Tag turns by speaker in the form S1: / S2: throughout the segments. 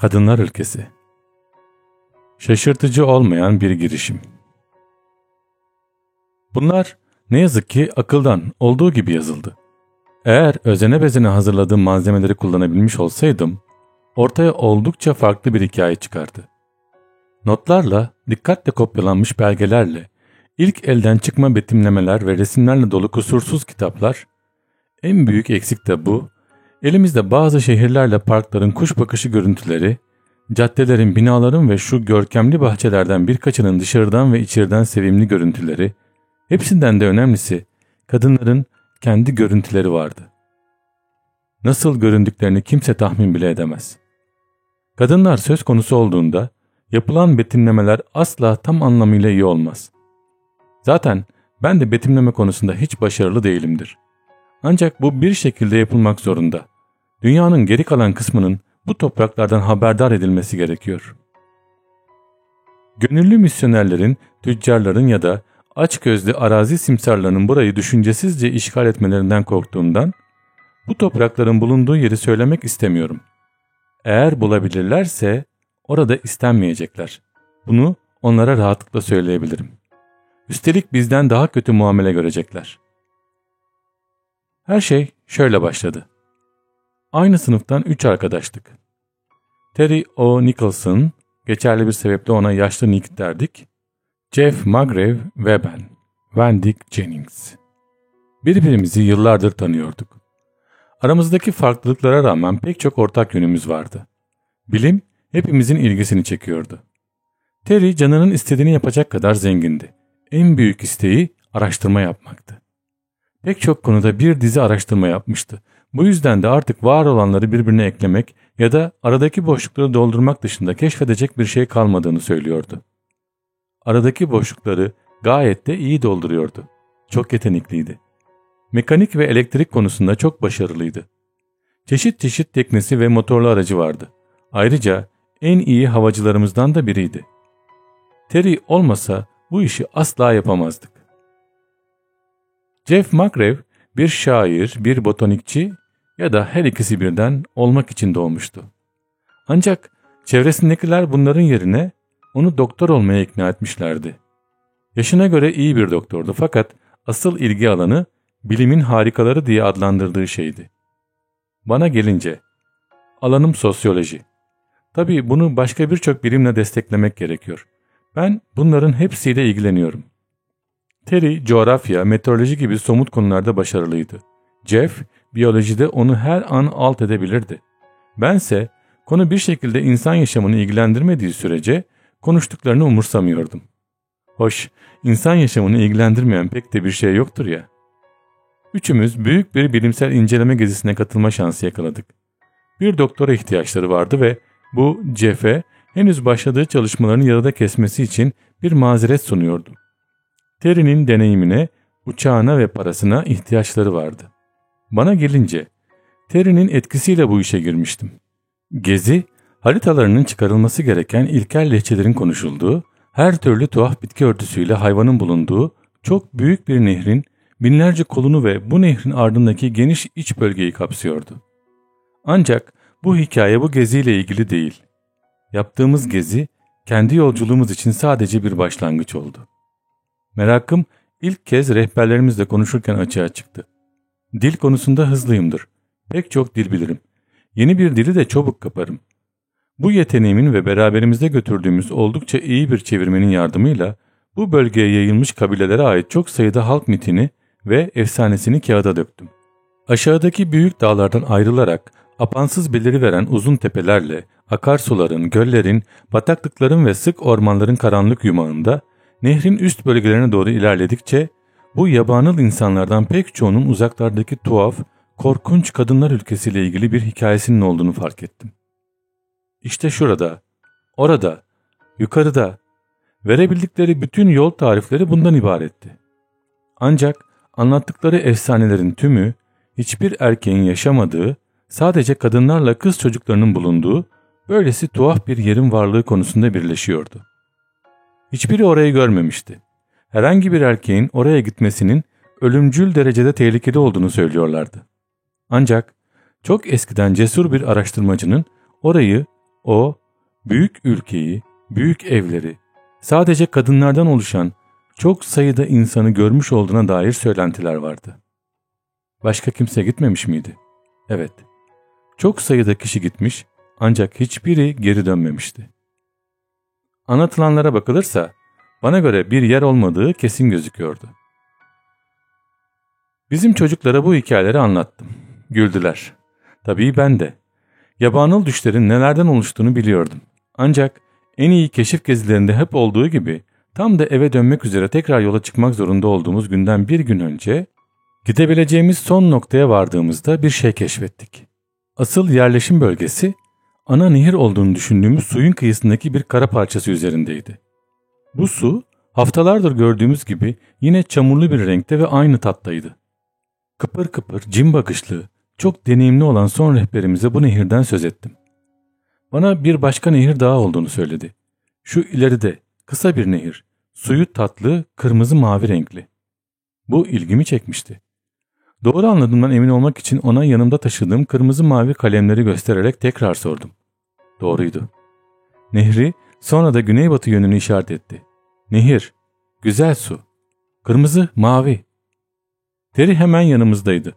S1: Kadınlar Ülkesi Şaşırtıcı olmayan bir girişim. Bunlar ne yazık ki akıldan olduğu gibi yazıldı. Eğer özene bezene hazırladığım malzemeleri kullanabilmiş olsaydım, ortaya oldukça farklı bir hikaye çıkardı. Notlarla, dikkatle kopyalanmış belgelerle, ilk elden çıkma betimlemeler ve resimlerle dolu kusursuz kitaplar, en büyük eksik de bu, elimizde bazı şehirlerle parkların kuş bakışı görüntüleri, caddelerin, binaların ve şu görkemli bahçelerden birkaçının dışarıdan ve içeriden sevimli görüntüleri, hepsinden de önemlisi kadınların kendi görüntüleri vardı. Nasıl göründüklerini kimse tahmin bile edemez. Kadınlar söz konusu olduğunda yapılan betimlemeler asla tam anlamıyla iyi olmaz. Zaten ben de betimleme konusunda hiç başarılı değilimdir. Ancak bu bir şekilde yapılmak zorunda. Dünyanın geri kalan kısmının bu topraklardan haberdar edilmesi gerekiyor. Gönüllü misyonerlerin, tüccarların ya da açgözlü arazi simsarlarının burayı düşüncesizce işgal etmelerinden korktuğumdan bu toprakların bulunduğu yeri söylemek istemiyorum. Eğer bulabilirlerse orada istenmeyecekler. Bunu onlara rahatlıkla söyleyebilirim. Üstelik bizden daha kötü muamele görecekler. Her şey şöyle başladı. Aynı sınıftan üç arkadaştık. Terry O. Nicholson, geçerli bir sebeple ona yaşlı Nick derdik. Jeff Magrev ve ben, Wendy Jennings. Birbirimizi yıllardır tanıyorduk. Aramızdaki farklılıklara rağmen pek çok ortak yönümüz vardı. Bilim hepimizin ilgisini çekiyordu. Terry canının istediğini yapacak kadar zengindi. En büyük isteği araştırma yapmaktı. Pek çok konuda bir dizi araştırma yapmıştı. Bu yüzden de artık var olanları birbirine eklemek ya da aradaki boşlukları doldurmak dışında keşfedecek bir şey kalmadığını söylüyordu. Aradaki boşlukları gayet de iyi dolduruyordu. Çok yetenekliydi. Mekanik ve elektrik konusunda çok başarılıydı. Çeşit çeşit teknesi ve motorlu aracı vardı. Ayrıca en iyi havacılarımızdan da biriydi. Terry olmasa bu işi asla yapamazdık. Jeff McRae bir şair, bir botanikçi ya da her ikisi birden olmak için doğmuştu. Ancak çevresindekiler bunların yerine onu doktor olmaya ikna etmişlerdi. Yaşına göre iyi bir doktordu fakat asıl ilgi alanı bilimin harikaları diye adlandırdığı şeydi. Bana gelince alanım sosyoloji. Tabii bunu başka birçok bilimle desteklemek gerekiyor. Ben bunların hepsiyle ilgileniyorum. Terry coğrafya, meteoroloji gibi somut konularda başarılıydı. Jeff biyolojide onu her an alt edebilirdi. Bense konu bir şekilde insan yaşamını ilgilendirmediği sürece konuştuklarını umursamıyordum. Hoş, insan yaşamını ilgilendirmeyen pek de bir şey yoktur ya. Üçümüz büyük bir bilimsel inceleme gezisine katılma şansı yakaladık. Bir doktora ihtiyaçları vardı ve bu Jeff'e henüz başladığı çalışmalarını yarıda kesmesi için bir mazeret sunuyordu. Terry'nin deneyimine, uçağına ve parasına ihtiyaçları vardı. Bana gelince Terry'nin etkisiyle bu işe girmiştim. Gezi, haritalarının çıkarılması gereken ilkel lehçelerin konuşulduğu, her türlü tuhaf bitki örtüsüyle hayvanın bulunduğu çok büyük bir nehrin binlerce kolunu ve bu nehrin ardındaki geniş iç bölgeyi kapsıyordu. Ancak bu hikaye bu geziyle ilgili değil. Yaptığımız gezi kendi yolculuğumuz için sadece bir başlangıç oldu. Merakım ilk kez rehberlerimizle konuşurken açığa çıktı. Dil konusunda hızlıyımdır. Pek çok dil bilirim. Yeni bir dili de çabuk kaparım. Bu yeteneğimin ve beraberimizde götürdüğümüz oldukça iyi bir çevirmenin yardımıyla bu bölgeye yayılmış kabilelere ait çok sayıda halk mitini ve efsanesini kağıda döktüm. Aşağıdaki büyük dağlardan ayrılarak apansız beliri veren uzun tepelerle akarsuların, göllerin, bataklıkların ve sık ormanların karanlık yumağında nehrin üst bölgelerine doğru ilerledikçe bu yabanıl insanlardan pek çoğunun uzaklardaki tuhaf, korkunç kadınlar ülkesiyle ilgili bir hikayesinin olduğunu fark ettim. İşte şurada, orada, yukarıda. Verebildikleri bütün yol tarifleri bundan ibaretti. Ancak anlattıkları efsanelerin tümü hiçbir erkeğin yaşamadığı, sadece kadınlarla kız çocuklarının bulunduğu böylesi tuhaf bir yerin varlığı konusunda birleşiyordu. Hiçbiri orayı görmemişti. Herhangi bir erkeğin oraya gitmesinin ölümcül derecede tehlikeli olduğunu söylüyorlardı. Ancak çok eskiden cesur bir araştırmacının orayı, o, büyük ülkeyi, büyük evleri, sadece kadınlardan oluşan çok sayıda insanı görmüş olduğuna dair söylentiler vardı. Başka kimse gitmemiş miydi? Evet. Çok sayıda kişi gitmiş ancak hiçbiri geri dönmemişti. Anlatılanlara bakılırsa bana göre bir yer olmadığı kesin gözüküyordu. Bizim çocuklara bu hikayeleri anlattım. Güldüler. Tabii ben de. Yabanıl düşlerin nelerden oluştuğunu biliyordum. Ancak en iyi keşif gezilerinde hep olduğu gibi tam da eve dönmek üzere tekrar yola çıkmak zorunda olduğumuz günden bir gün önce gidebileceğimiz son noktaya vardığımızda bir şey keşfettik. Asıl yerleşim bölgesi ana nehir olduğunu düşündüğümüz suyun kıyısındaki bir kara parçası üzerindeydi. Bu su haftalardır gördüğümüz gibi yine çamurlu bir renkte ve aynı tattaydı. Kıpır kıpır, cin bakışlı, çok deneyimli olan son rehberimize bu nehirden söz ettim. Bana bir başka nehir daha olduğunu söyledi. Şu ileride kısa bir nehir, suyu tatlı, kırmızı mavi renkli. Bu ilgimi çekmişti. Doğru anladığımdan emin olmak için ona yanımda taşıdığım kırmızı mavi kalemleri göstererek tekrar sordum. Doğruydu. Nehri sonra da güneybatı yönünü işaret etti. Nehir, güzel su, kırmızı, mavi. Terry hemen yanımızdaydı.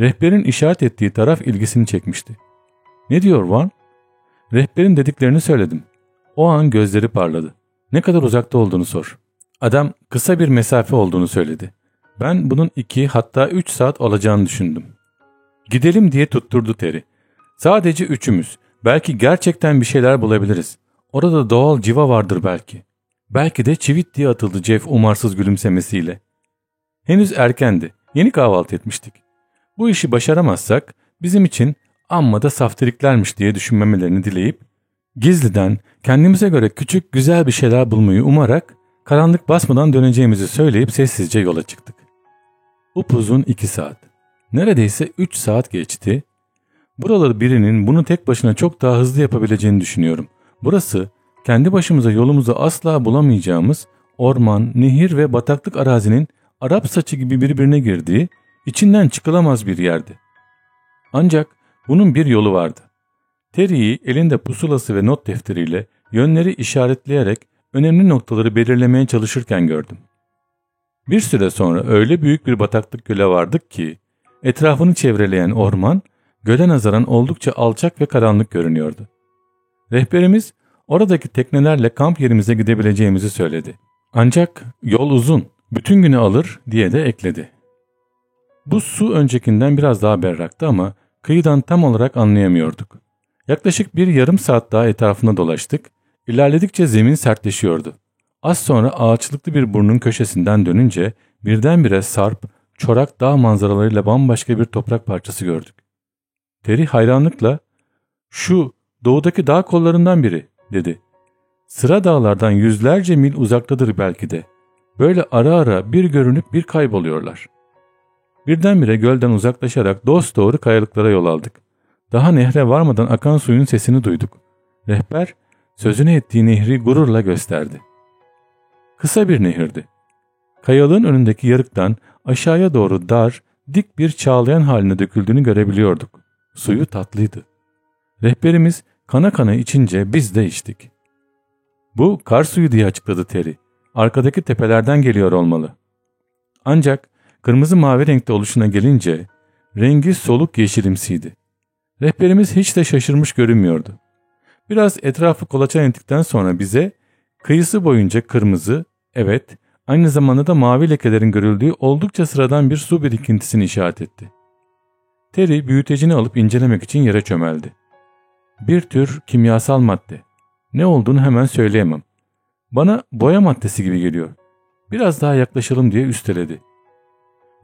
S1: Rehberin işaret ettiği taraf ilgisini çekmişti. Ne diyor Van? Rehberin dediklerini söyledim. O an gözleri parladı. Ne kadar uzakta olduğunu sor. Adam kısa bir mesafe olduğunu söyledi. Ben bunun iki hatta üç saat olacağını düşündüm. Gidelim diye tutturdu Terry. Sadece üçümüz. Belki gerçekten bir şeyler bulabiliriz. Orada doğal civa vardır belki. Belki de çivit diye atıldı Jeff umarsız gülümsemesiyle. Henüz erkendi. Yeni kahvaltı etmiştik. Bu işi başaramazsak bizim için amma da saftiriklermiş diye düşünmemelerini dileyip gizliden kendimize göre küçük güzel bir şeyler bulmayı umarak karanlık basmadan döneceğimizi söyleyip sessizce yola çıktık. Upuzun iki saat. Neredeyse üç saat geçti. Buraları birinin bunu tek başına çok daha hızlı yapabileceğini düşünüyorum. Burası kendi başımıza yolumuzu asla bulamayacağımız orman, nehir ve bataklık arazinin Arap saçı gibi birbirine girdiği, içinden çıkılamaz bir yerdi. Ancak bunun bir yolu vardı. Terry'i elinde pusulası ve not defteriyle yönleri işaretleyerek önemli noktaları belirlemeye çalışırken gördüm. Bir süre sonra öyle büyük bir bataklık göle vardık ki etrafını çevreleyen orman göle nazaran oldukça alçak ve karanlık görünüyordu. Rehberimiz oradaki teknelerle kamp yerimize gidebileceğimizi söyledi. Ancak yol uzun, bütün günü alır diye de ekledi. Bu su öncekinden biraz daha berraktı ama kıyıdan tam olarak anlayamıyorduk. Yaklaşık bir yarım saat daha etrafında dolaştık. İlerledikçe zemin sertleşiyordu. Az sonra ağaçlıklı bir burnun köşesinden dönünce birdenbire sarp, çorak dağ manzaralarıyla bambaşka bir toprak parçası gördük. Terry hayranlıkla ''Şu doğudaki dağ kollarından biri'' dedi. Sıra dağlardan yüzlerce mil uzaktadır belki de. Böyle ara ara bir görünüp bir kayboluyorlar. Birdenbire gölden uzaklaşarak dost doğru kayalıklara yol aldık. Daha nehre varmadan akan suyun sesini duyduk. Rehber sözünü ettiği nehri gururla gösterdi. Kısa bir nehirdi. Kayalığın önündeki yarıktan aşağıya doğru dar, dik bir çağlayan haline döküldüğünü görebiliyorduk. Suyu tatlıydı. Rehberimiz kana kana içince biz de içtik. Bu kar suyu diye açıkladı Terry. Arkadaki tepelerden geliyor olmalı. Ancak kırmızı mavi renkte oluşuna gelince rengi soluk yeşilimsiydi. Rehberimiz hiç de şaşırmış görünmüyordu. Biraz etrafı kolaçan ettikten sonra bize kıyısı boyunca kırmızı, evet aynı zamanda da mavi lekelerin görüldüğü oldukça sıradan bir su birikintisini işaret etti. Terry büyütecini alıp incelemek için yere çömeldi. Bir tür kimyasal madde. Ne olduğunu hemen söyleyemem. Bana boya maddesi gibi geliyor. Biraz daha yaklaşalım diye üsteledi.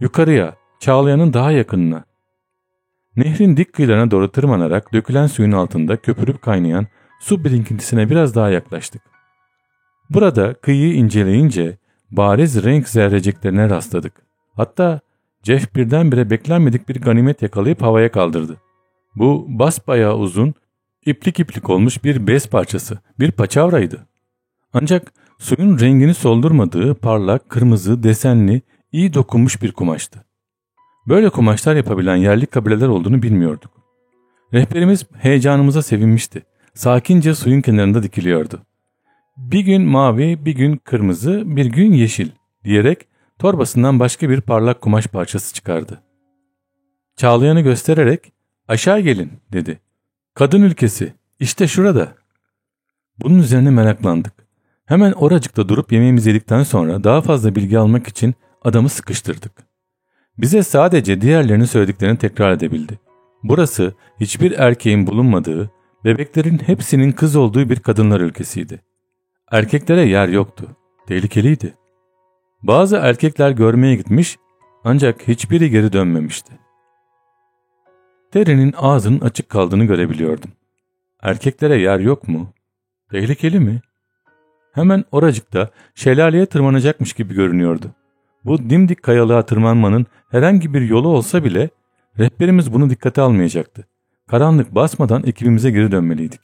S1: Yukarıya, Çağlayan'ın daha yakınına. Nehrin dik kıyılarına doğru tırmanarak dökülen suyun altında köpürüp kaynayan su birikintisine biraz daha yaklaştık. Burada kıyıyı inceleyince bariz renk zerreciklerine rastladık. Hatta Jeff birdenbire beklenmedik bir ganimet yakalayıp havaya kaldırdı. Bu basbayağı uzun, iplik iplik olmuş bir bez parçası, bir paçavraydı. Ancak suyun rengini soldurmadığı parlak, kırmızı, desenli, iyi dokunmuş bir kumaştı. Böyle kumaşlar yapabilen yerli kabileler olduğunu bilmiyorduk. Rehberimiz heyecanımıza sevinmişti. Sakince suyun kenarında dikiliyordu. Bir gün mavi, bir gün kırmızı, bir gün yeşil diyerek torbasından başka bir parlak kumaş parçası çıkardı. Çağlayanı göstererek aşağı gelin dedi. Kadın ülkesi işte şurada. Bunun üzerine meraklandık. Hemen oracıkta durup yemeğimizi yedikten sonra daha fazla bilgi almak için adamı sıkıştırdık. Bize sadece diğerlerinin söylediklerini tekrar edebildi. Burası hiçbir erkeğin bulunmadığı, bebeklerin hepsinin kız olduğu bir kadınlar ülkesiydi. Erkeklere yer yoktu. Tehlikeliydi. Bazı erkekler görmeye gitmiş ancak hiçbiri geri dönmemişti. Terry'nin ağzının açık kaldığını görebiliyordum. Erkeklere yer yok mu? Tehlikeli mi? Hemen oracıkta şelaleye tırmanacakmış gibi görünüyordu. Bu dimdik kayalığa tırmanmanın herhangi bir yolu olsa bile rehberimiz bunu dikkate almayacaktı. Karanlık basmadan ekibimize geri dönmeliydik.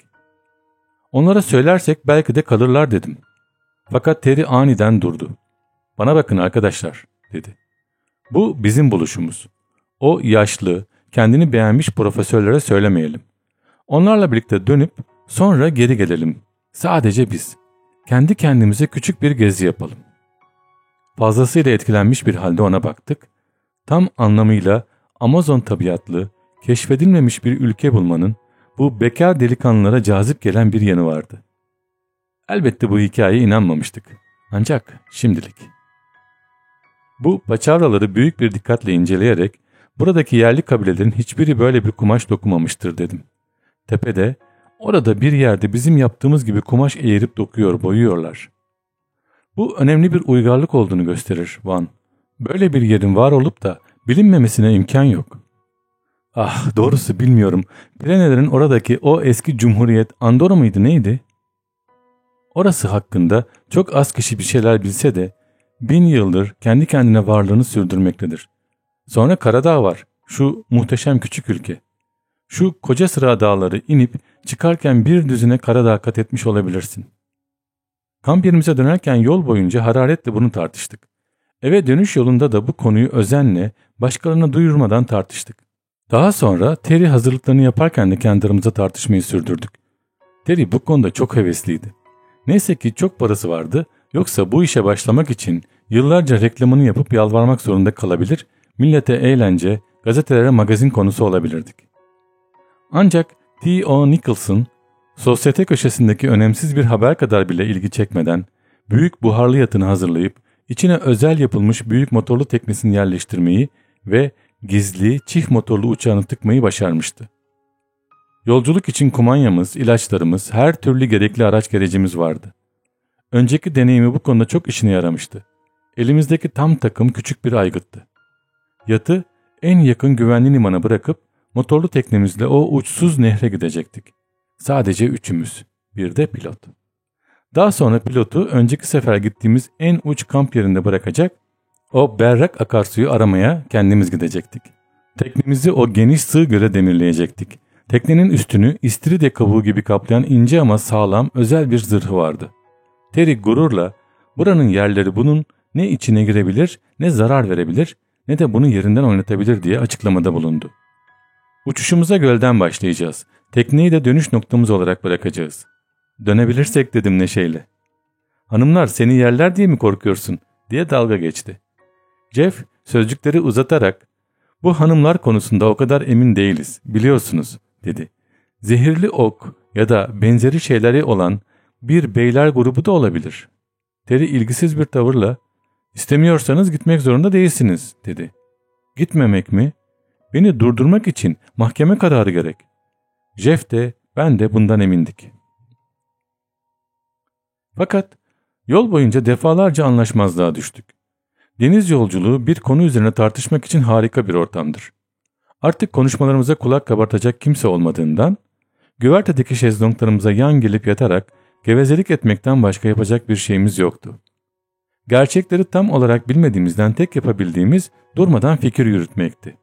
S1: Onlara söylersek belki de kalırlar dedim. Fakat Terry aniden durdu. Bana bakın arkadaşlar dedi. Bu bizim buluşumuz. O yaşlı, kendini beğenmiş profesörlere söylemeyelim. Onlarla birlikte dönüp sonra geri gelelim. Sadece biz. Kendi kendimize küçük bir gezi yapalım. Fazlasıyla etkilenmiş bir halde ona baktık. Tam anlamıyla Amazon tabiatlı, keşfedilmemiş bir ülke bulmanın bu bekar delikanlılara cazip gelen bir yanı vardı. Elbette bu hikayeye inanmamıştık. Ancak şimdilik. Bu paçavraları büyük bir dikkatle inceleyerek buradaki yerli kabilelerin hiçbiri böyle bir kumaş dokumamıştır dedim. Tepede, orada bir yerde bizim yaptığımız gibi kumaş eğirip dokuyor, boyuyorlar. Bu önemli bir uygarlık olduğunu gösterir Van. Böyle bir yerin var olup da bilinmemesine imkan yok. Ah doğrusu bilmiyorum. Pirenelerin oradaki o eski cumhuriyet Andorra mıydı neydi? Orası hakkında çok az kişi bir şeyler bilse de bin yıldır kendi kendine varlığını sürdürmektedir. Sonra Karadağ var. Şu muhteşem küçük ülke. Şu koca sıra dağları inip çıkarken bir düzine Karadağ kat etmiş olabilirsin. Kamp yerimize dönerken yol boyunca hararetle bunu tartıştık. Eve dönüş yolunda da bu konuyu özenle başkalarına duyurmadan tartıştık. Daha sonra Terry hazırlıklarını yaparken de kendi tartışmayı sürdürdük. Terry bu konuda çok hevesliydi. Neyse ki çok parası vardı yoksa bu işe başlamak için yıllarca reklamını yapıp yalvarmak zorunda kalabilir, millete eğlence, gazetelere magazin konusu olabilirdik. Ancak T.O. Nicholson, sosyete köşesindeki önemsiz bir haber kadar bile ilgi çekmeden, büyük buharlı yatını hazırlayıp içine özel yapılmış büyük motorlu teknesini yerleştirmeyi ve gizli çift motorlu uçağını tıkmayı başarmıştı. Yolculuk için kumanyamız, ilaçlarımız, her türlü gerekli araç gerecimiz vardı. Önceki deneyimi bu konuda çok işine yaramıştı. Elimizdeki tam takım küçük bir aygıttı. Yatı en yakın güvenli limana bırakıp motorlu teknemizle o uçsuz nehre gidecektik. Sadece üçümüz. Bir de pilot. Daha sonra pilotu önceki sefer gittiğimiz en uç kamp yerinde bırakacak o berrak akarsuyu aramaya kendimiz gidecektik. Teknemizi o geniş sığ göle demirleyecektik. Teknenin üstünü istiridye kabuğu gibi kaplayan ince ama sağlam özel bir zırhı vardı. Terry gururla buranın yerleri bunun ne içine girebilir ne zarar verebilir ne de bunu yerinden oynatabilir diye açıklamada bulundu. Uçuşumuza gölden başlayacağız. Tekneyi de dönüş noktamız olarak bırakacağız. Dönebilirsek dedim neşeyle. Hanımlar seni yerler diye mi korkuyorsun diye dalga geçti. Jeff sözcükleri uzatarak bu hanımlar konusunda o kadar emin değiliz biliyorsunuz dedi. Zehirli ok ya da benzeri şeyleri olan bir beyler grubu da olabilir. Terry ilgisiz bir tavırla istemiyorsanız gitmek zorunda değilsiniz dedi. Gitmemek mi? Beni durdurmak için mahkeme kararı gerek. Jeff de ben de bundan emindik. Fakat yol boyunca defalarca anlaşmazlığa düştük. Deniz yolculuğu bir konu üzerine tartışmak için harika bir ortamdır. Artık konuşmalarımıza kulak kabartacak kimse olmadığından güvertedeki şezlonglarımıza yan gelip yatarak gevezelik etmekten başka yapacak bir şeyimiz yoktu. Gerçekleri tam olarak bilmediğimizden tek yapabildiğimiz durmadan fikir yürütmekti.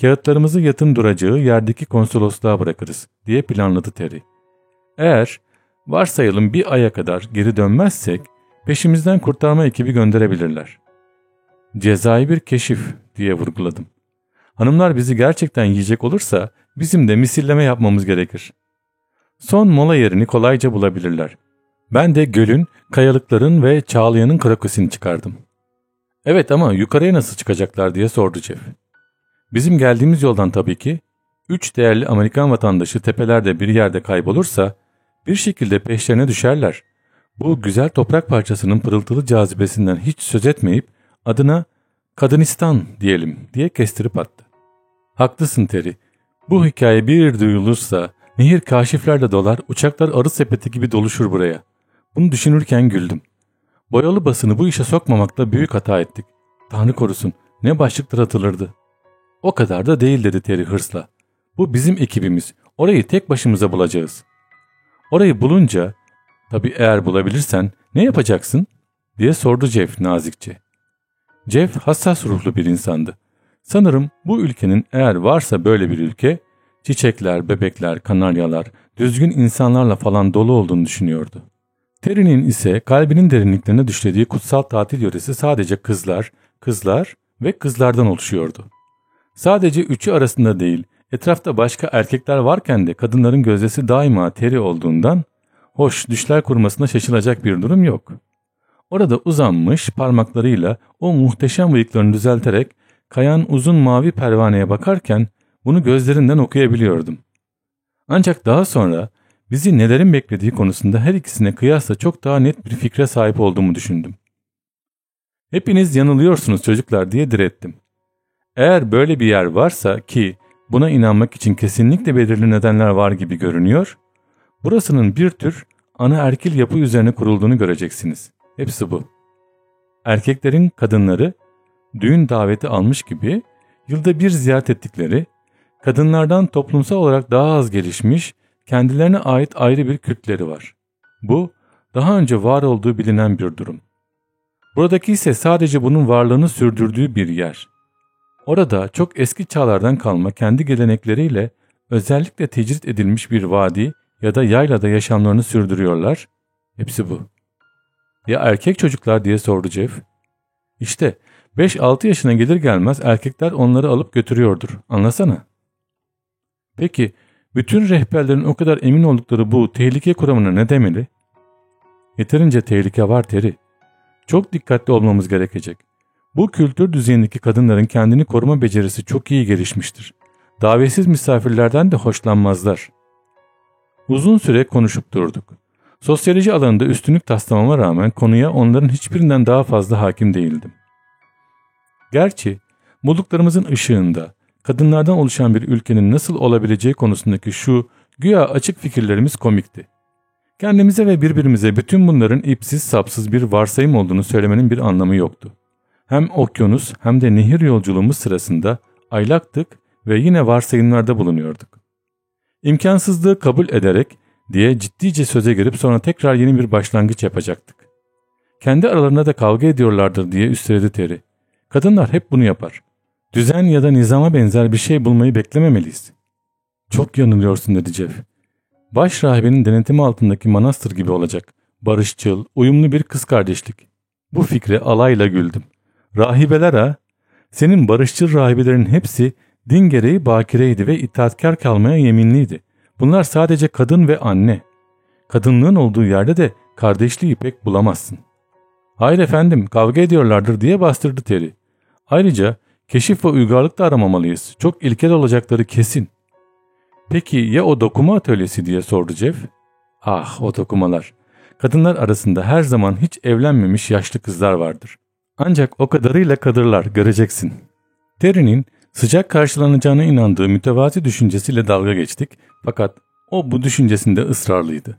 S1: Kağıtlarımızı yatın duracağı yerdeki konsolosluğa bırakırız diye planladı Terry. Eğer varsayalım bir aya kadar geri dönmezsek peşimizden kurtarma ekibi gönderebilirler. Cezai bir keşif diye vurguladım. Hanımlar bizi gerçekten yiyecek olursa bizim de misilleme yapmamız gerekir. Son mola yerini kolayca bulabilirler. Ben de gölün, kayalıkların ve çağlayanın krakosini çıkardım. Evet ama yukarıya nasıl çıkacaklar diye sordu Jeff. Bizim geldiğimiz yoldan tabii ki. Üç değerli Amerikan vatandaşı tepelerde bir yerde kaybolursa bir şekilde peşlerine düşerler. Bu güzel toprak parçasının pırıltılı cazibesinden hiç söz etmeyip adına Kadınistan diyelim diye kestirip attı. Haklısın Terry. Bu hikaye bir duyulursa nehir kaşiflerle dolar, uçaklar arı sepeti gibi doluşur buraya. Bunu düşünürken güldüm. Boyalı basını bu işe sokmamakta büyük hata ettik. Tanrı korusun ne başlıklar atılırdı. O kadar da değil dedi Terry hırsla. Bu bizim ekibimiz. Orayı tek başımıza bulacağız. Orayı bulunca, tabi eğer bulabilirsen ne yapacaksın? diye sordu Jeff nazikçe. Jeff hassas ruhlu bir insandı. Sanırım bu ülkenin eğer varsa böyle bir ülke, çiçekler, bebekler, kanaryalar, düzgün insanlarla falan dolu olduğunu düşünüyordu. Terry'nin ise kalbinin derinliklerine düşlediği kutsal tatil yöresi sadece kızlar, kızlar ve kızlardan oluşuyordu. Sadece üçü arasında değil, etrafta başka erkekler varken de kadınların gözdesi daima Terry olduğundan, hoş düşler kurmasına şaşılacak bir durum yok. Orada uzanmış parmaklarıyla o muhteşem bıyıklarını düzelterek kayan uzun mavi pervaneye bakarken bunu gözlerinden okuyabiliyordum. Ancak daha sonra bizi nelerin beklediği konusunda her ikisine kıyasla çok daha net bir fikre sahip olduğumu düşündüm. Hepiniz yanılıyorsunuz çocuklar diye direttim. Eğer böyle bir yer varsa ki buna inanmak için kesinlikle belirli nedenler var gibi görünüyor, burasının bir tür ana erkil yapı üzerine kurulduğunu göreceksiniz. Hepsi bu. Erkeklerin kadınları düğün daveti almış gibi yılda bir ziyaret ettikleri, kadınlardan toplumsal olarak daha az gelişmiş, kendilerine ait ayrı bir kültleri var. Bu, daha önce var olduğu bilinen bir durum. Buradaki ise sadece bunun varlığını sürdürdüğü bir yer. Orada çok eski çağlardan kalma kendi gelenekleriyle özellikle tecrit edilmiş bir vadi ya da yaylada yaşamlarını sürdürüyorlar. Hepsi bu. Ya erkek çocuklar diye sordu Jeff. İşte 5-6 yaşına gelir gelmez erkekler onları alıp götürüyordur. Anlasana. Peki bütün rehberlerin o kadar emin oldukları bu tehlike kuramına ne demeli? Yeterince tehlike var Teri. Çok dikkatli olmamız gerekecek. Bu kültür düzeyindeki kadınların kendini koruma becerisi çok iyi gelişmiştir. Davetsiz misafirlerden de hoşlanmazlar. Uzun süre konuşup durduk. Sosyoloji alanında üstünlük taslamama rağmen konuya onların hiçbirinden daha fazla hakim değildim. Gerçi bulduklarımızın ışığında kadınlardan oluşan bir ülkenin nasıl olabileceği konusundaki şu güya açık fikirlerimiz komikti. Kendimize ve birbirimize bütün bunların ipsiz sapsız bir varsayım olduğunu söylemenin bir anlamı yoktu. Hem okyanus hem de nehir yolculuğumuz sırasında aylaktık ve yine varsayımlarda bulunuyorduk. İmkansızlığı kabul ederek diye ciddice söze girip sonra tekrar yeni bir başlangıç yapacaktık. Kendi aralarında da kavga ediyorlardır diye üsteledi Terry. Kadınlar hep bunu yapar. Düzen ya da nizama benzer bir şey bulmayı beklememeliyiz. Çok yanılıyorsun dedi Jeff. Baş rahibenin denetimi altındaki manastır gibi olacak. Barışçıl, uyumlu bir kız kardeşlik. Bu fikre alayla güldüm. Rahibeler ha? Senin barışçıl rahibelerin hepsi din gereği bakireydi ve itaatkar kalmaya yeminliydi. Bunlar sadece kadın ve anne. Kadınlığın olduğu yerde de kardeşliği pek bulamazsın. Hayır efendim kavga ediyorlardır diye bastırdı Terry. Ayrıca keşif ve uygarlık da aramamalıyız. Çok ilkel olacakları kesin. Peki ya o dokuma atölyesi diye sordu Jeff. Ah o dokumalar. Kadınlar arasında her zaman hiç evlenmemiş yaşlı kızlar vardır. Ancak o kadarıyla kadırlar göreceksin. Terry'nin sıcak karşılanacağına inandığı mütevazi düşüncesiyle dalga geçtik fakat o bu düşüncesinde ısrarlıydı.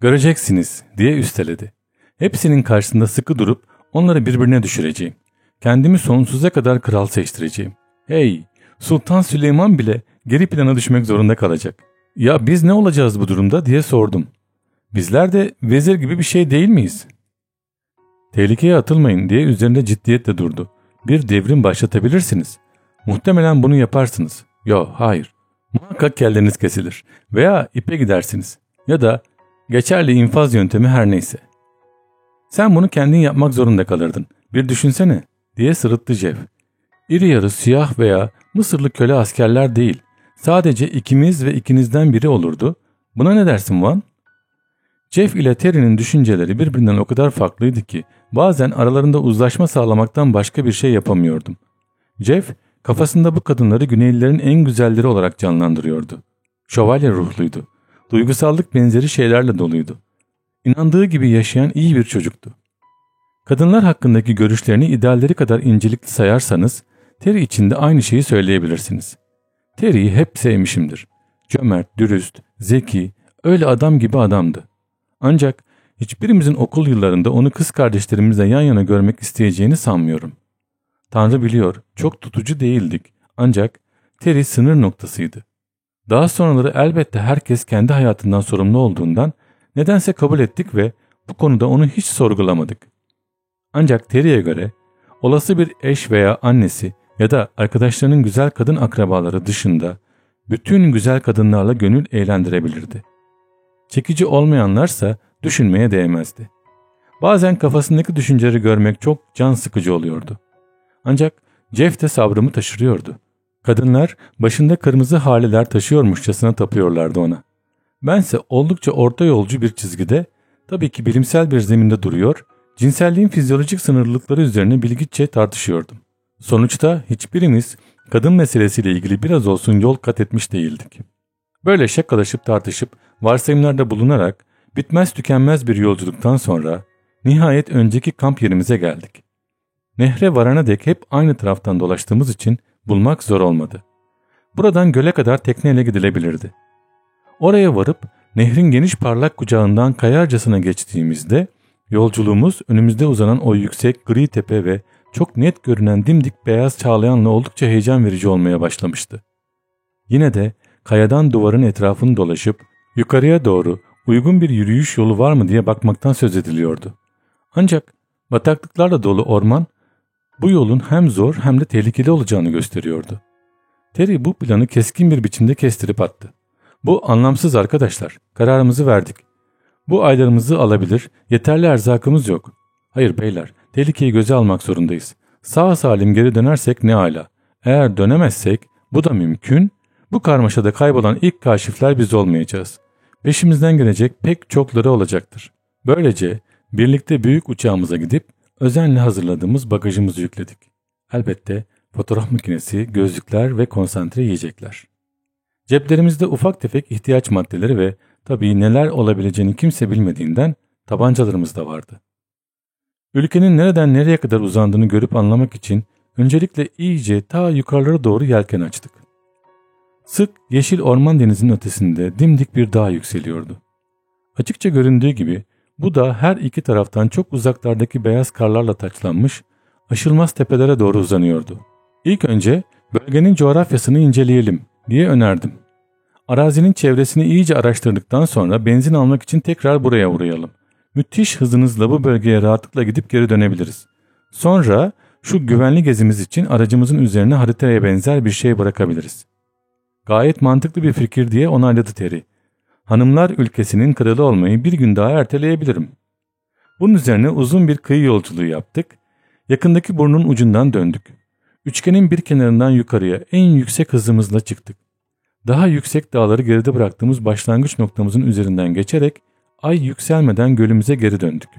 S1: Göreceksiniz diye üsteledi. Hepsinin karşısında sıkı durup onları birbirine düşüreceğim. Kendimi sonsuza kadar kral seçtireceğim. Hey, Sultan Süleyman bile geri plana düşmek zorunda kalacak. Ya biz ne olacağız bu durumda diye sordum. Bizler de vezir gibi bir şey değil miyiz? Tehlikeye atılmayın diye üzerinde ciddiyetle durdu. Bir devrim başlatabilirsiniz. Muhtemelen bunu yaparsınız. Yo hayır. Muhakkak kelleniz kesilir. Veya ipe gidersiniz. Ya da geçerli infaz yöntemi her neyse. Sen bunu kendin yapmak zorunda kalırdın. Bir düşünsene diye sırıttı Jeff. İri yarı siyah veya Mısırlı köle askerler değil. Sadece ikimiz ve ikinizden biri olurdu. Buna ne dersin Van? Jeff ile Terry'nin düşünceleri birbirinden o kadar farklıydı ki bazen aralarında uzlaşma sağlamaktan başka bir şey yapamıyordum. Jeff kafasında bu kadınları Güneylilerin en güzelleri olarak canlandırıyordu. Şövalye ruhluydu. Duygusallık benzeri şeylerle doluydu. İnandığı gibi yaşayan iyi bir çocuktu. Kadınlar hakkındaki görüşlerini idealleri kadar incelikli sayarsanız Terry için de aynı şeyi söyleyebilirsiniz. Terry'i hep sevmişimdir. Cömert, dürüst, zeki, öyle adam gibi adamdı. Ancak hiçbirimizin okul yıllarında onu kız kardeşlerimizle yan yana görmek isteyeceğini sanmıyorum. Tanrı biliyor, çok tutucu değildik. Ancak Terry sınır noktasıydı. Daha sonraları elbette herkes kendi hayatından sorumlu olduğundan nedense kabul ettik ve bu konuda onu hiç sorgulamadık. Ancak Terry'e göre olası bir eş veya annesi ya da arkadaşlarının güzel kadın akrabaları dışında bütün güzel kadınlarla gönül eğlendirebilirdi. Çekici olmayanlarsa düşünmeye değmezdi. Bazen kafasındaki düşünceleri görmek çok can sıkıcı oluyordu. Ancak Jeff de sabrımı taşırıyordu. Kadınlar başında kırmızı haleler taşıyormuşçasına tapıyorlardı ona. Bense oldukça orta yolcu bir çizgide, tabii ki bilimsel bir zeminde duruyor, cinselliğin fizyolojik sınırlılıkları üzerine bilgiçe tartışıyordum. Sonuçta hiçbirimiz kadın meselesiyle ilgili biraz olsun yol kat etmiş değildik. Böyle şakalaşıp tartışıp varsayımlarda bulunarak bitmez tükenmez bir yolculuktan sonra nihayet önceki kamp yerimize geldik. Nehre varana dek hep aynı taraftan dolaştığımız için bulmak zor olmadı. Buradan göle kadar tekneyle gidilebilirdi. Oraya varıp nehrin geniş parlak kucağından kayarcasına geçtiğimizde yolculuğumuz önümüzde uzanan o yüksek gri tepe ve çok net görünen dimdik beyaz çağlayanla oldukça heyecan verici olmaya başlamıştı. Yine de kayadan duvarın etrafını dolaşıp yukarıya doğru uygun bir yürüyüş yolu var mı diye bakmaktan söz ediliyordu. Ancak bataklıklarla dolu orman bu yolun hem zor hem de tehlikeli olacağını gösteriyordu. Terry bu planı keskin bir biçimde kestirip attı. Bu anlamsız arkadaşlar. Kararımızı verdik. Bu aylarımızı alabilir, yeterli erzakımız yok. Hayır beyler, tehlikeyi göze almak zorundayız. Sağ salim geri dönersek ne ala. Eğer dönemezsek, bu da mümkün, bu karmaşada kaybolan ilk kaşifler biz olmayacağız. Peşimizden gelecek pek çokları olacaktır. Böylece birlikte büyük uçağımıza gidip özenle hazırladığımız bagajımızı yükledik. Elbette fotoğraf makinesi, gözlükler ve konsantre yiyecekler. Ceplerimizde ufak tefek ihtiyaç maddeleri ve tabii neler olabileceğini kimse bilmediğinden tabancalarımız da vardı. Ülkenin nereden nereye kadar uzandığını görüp anlamak için öncelikle iyice ta yukarılara doğru yelken açtık. Sık yeşil orman denizinin ötesinde dimdik bir dağ yükseliyordu. Açıkça göründüğü gibi bu da her iki taraftan çok uzaklardaki beyaz karlarla taçlanmış, aşılmaz tepelere doğru uzanıyordu. İlk önce bölgenin coğrafyasını inceleyelim diye önerdim. Arazinin çevresini iyice araştırdıktan sonra benzin almak için tekrar buraya uğrayalım. Müthiş hızınızla bu bölgeye rahatlıkla gidip geri dönebiliriz. Sonra şu güvenli gezimiz için aracımızın üzerine haritaya benzer bir şey bırakabiliriz. Gayet mantıklı bir fikir diye onayladı Terry. Hanımlar ülkesinin kralı olmayı bir gün daha erteleyebilirim. Bunun üzerine uzun bir kıyı yolculuğu yaptık. Yakındaki burnun ucundan döndük. Üçgenin bir kenarından yukarıya en yüksek hızımızla çıktık. Daha yüksek dağları geride bıraktığımız başlangıç noktamızın üzerinden geçerek ay yükselmeden gölümüze geri döndük.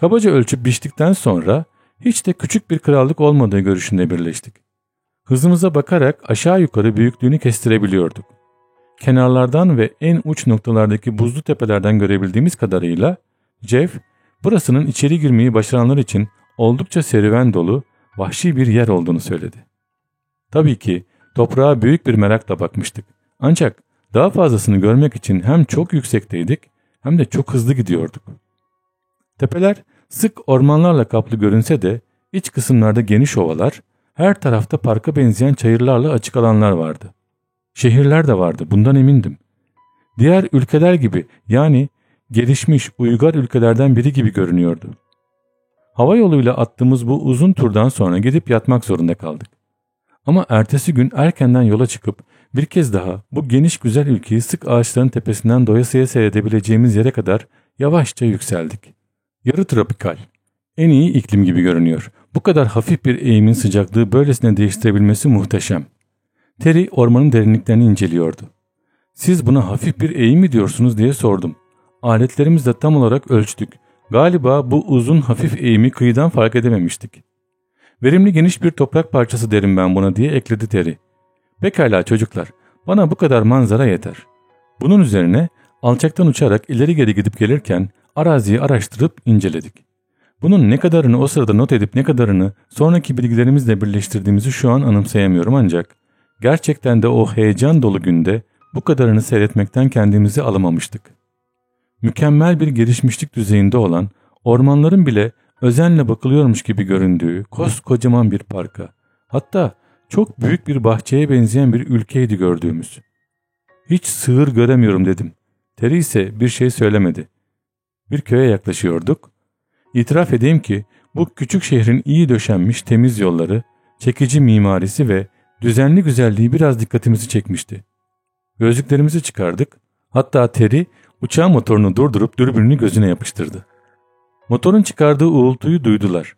S1: Kabaca ölçüp biçtikten sonra hiç de küçük bir krallık olmadığı görüşünde birleştik. Hızımıza bakarak aşağı yukarı büyüklüğünü kestirebiliyorduk. Kenarlardan ve en uç noktalardaki buzlu tepelerden görebildiğimiz kadarıyla Jeff, burasının içeri girmeyi başaranlar için oldukça serüven dolu, vahşi bir yer olduğunu söyledi. Tabii ki toprağa büyük bir merakla bakmıştık. Ancak daha fazlasını görmek için hem çok yüksekteydik hem de çok hızlı gidiyorduk. Tepeler sık ormanlarla kaplı görünse de iç kısımlarda geniş ovalar, her tarafta parka benzeyen çayırlarla açık alanlar vardı. Şehirler de vardı bundan emindim. Diğer ülkeler gibi yani gelişmiş uygar ülkelerden biri gibi görünüyordu. Hava yoluyla attığımız bu uzun turdan sonra gidip yatmak zorunda kaldık. Ama ertesi gün erkenden yola çıkıp bir kez daha bu geniş güzel ülkeyi sık ağaçların tepesinden doyasıya seyredebileceğimiz yere kadar yavaşça yükseldik. Yarı tropikal. En iyi iklim gibi görünüyor. Bu kadar hafif bir eğimin sıcaklığı böylesine değiştirebilmesi muhteşem. Terry ormanın derinliklerini inceliyordu. Siz buna hafif bir eğim mi diyorsunuz diye sordum. Aletlerimizle tam olarak ölçtük. Galiba bu uzun hafif eğimi kıyıdan fark edememiştik. Verimli geniş bir toprak parçası derim ben buna diye ekledi Terry. Pekala çocuklar, bana bu kadar manzara yeter. Bunun üzerine alçaktan uçarak ileri geri gidip gelirken araziyi araştırıp inceledik. Bunun ne kadarını o sırada not edip ne kadarını sonraki bilgilerimizle birleştirdiğimizi şu an anımsayamıyorum ancak gerçekten de o heyecan dolu günde bu kadarını seyretmekten kendimizi alamamıştık. Mükemmel bir gelişmişlik düzeyinde olan ormanların bile özenle bakılıyormuş gibi göründüğü koskocaman bir parka hatta çok büyük bir bahçeye benzeyen bir ülkeydi gördüğümüz. Hiç sığır göremiyorum dedim. Terry ise bir şey söylemedi. Bir köye yaklaşıyorduk. İtiraf edeyim ki bu küçük şehrin iyi döşenmiş temiz yolları, çekici mimarisi ve düzenli güzelliği biraz dikkatimizi çekmişti. Gözlüklerimizi çıkardık. Hatta Terry uçağın motorunu durdurup dürbününü gözüne yapıştırdı. Motorun çıkardığı uğultuyu duydular.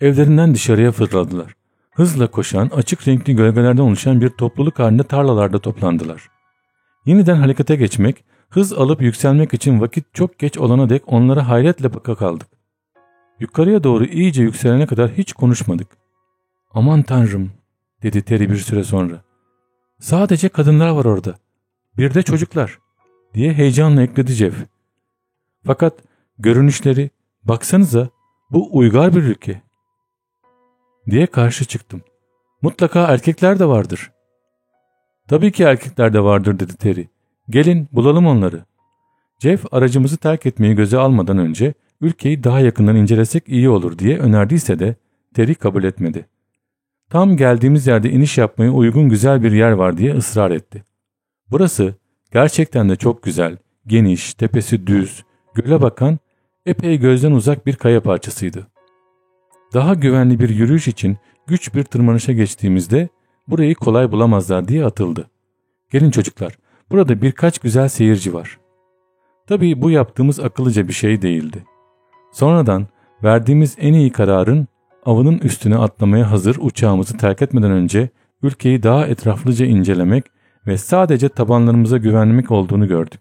S1: Evlerinden dışarıya fırladılar. Hızla koşan, açık renkli gölgelerden oluşan bir topluluk halinde tarlalarda toplandılar. Yeniden harekete geçmek, hız alıp yükselmek için vakit çok geç olana dek onlara hayretle baka kaldık. Yukarıya doğru iyice yükselene kadar hiç konuşmadık. Aman tanrım dedi Terry bir süre sonra. Sadece kadınlar var orada. Bir de çocuklar diye heyecanla ekledi Jeff. Fakat görünüşleri baksanıza bu uygar bir ülke diye karşı çıktım. Mutlaka erkekler de vardır. Tabii ki erkekler de vardır dedi Terry. Gelin bulalım onları. Jeff aracımızı terk etmeyi göze almadan önce ülkeyi daha yakından incelesek iyi olur diye önerdiyse de Terry kabul etmedi. Tam geldiğimiz yerde iniş yapmaya uygun güzel bir yer var diye ısrar etti. Burası gerçekten de çok güzel, geniş, tepesi düz, göle bakan, epey gözden uzak bir kaya parçasıydı. Daha güvenli bir yürüyüş için güç bir tırmanışa geçtiğimizde burayı kolay bulamazlar diye atıldı. Gelin çocuklar, burada birkaç güzel seyirci var. Tabii bu yaptığımız akıllıca bir şey değildi. Sonradan verdiğimiz en iyi kararın avının üstüne atlamaya hazır uçağımızı terk etmeden önce ülkeyi daha etraflıca incelemek ve sadece tabanlarımıza güvenmek olduğunu gördük.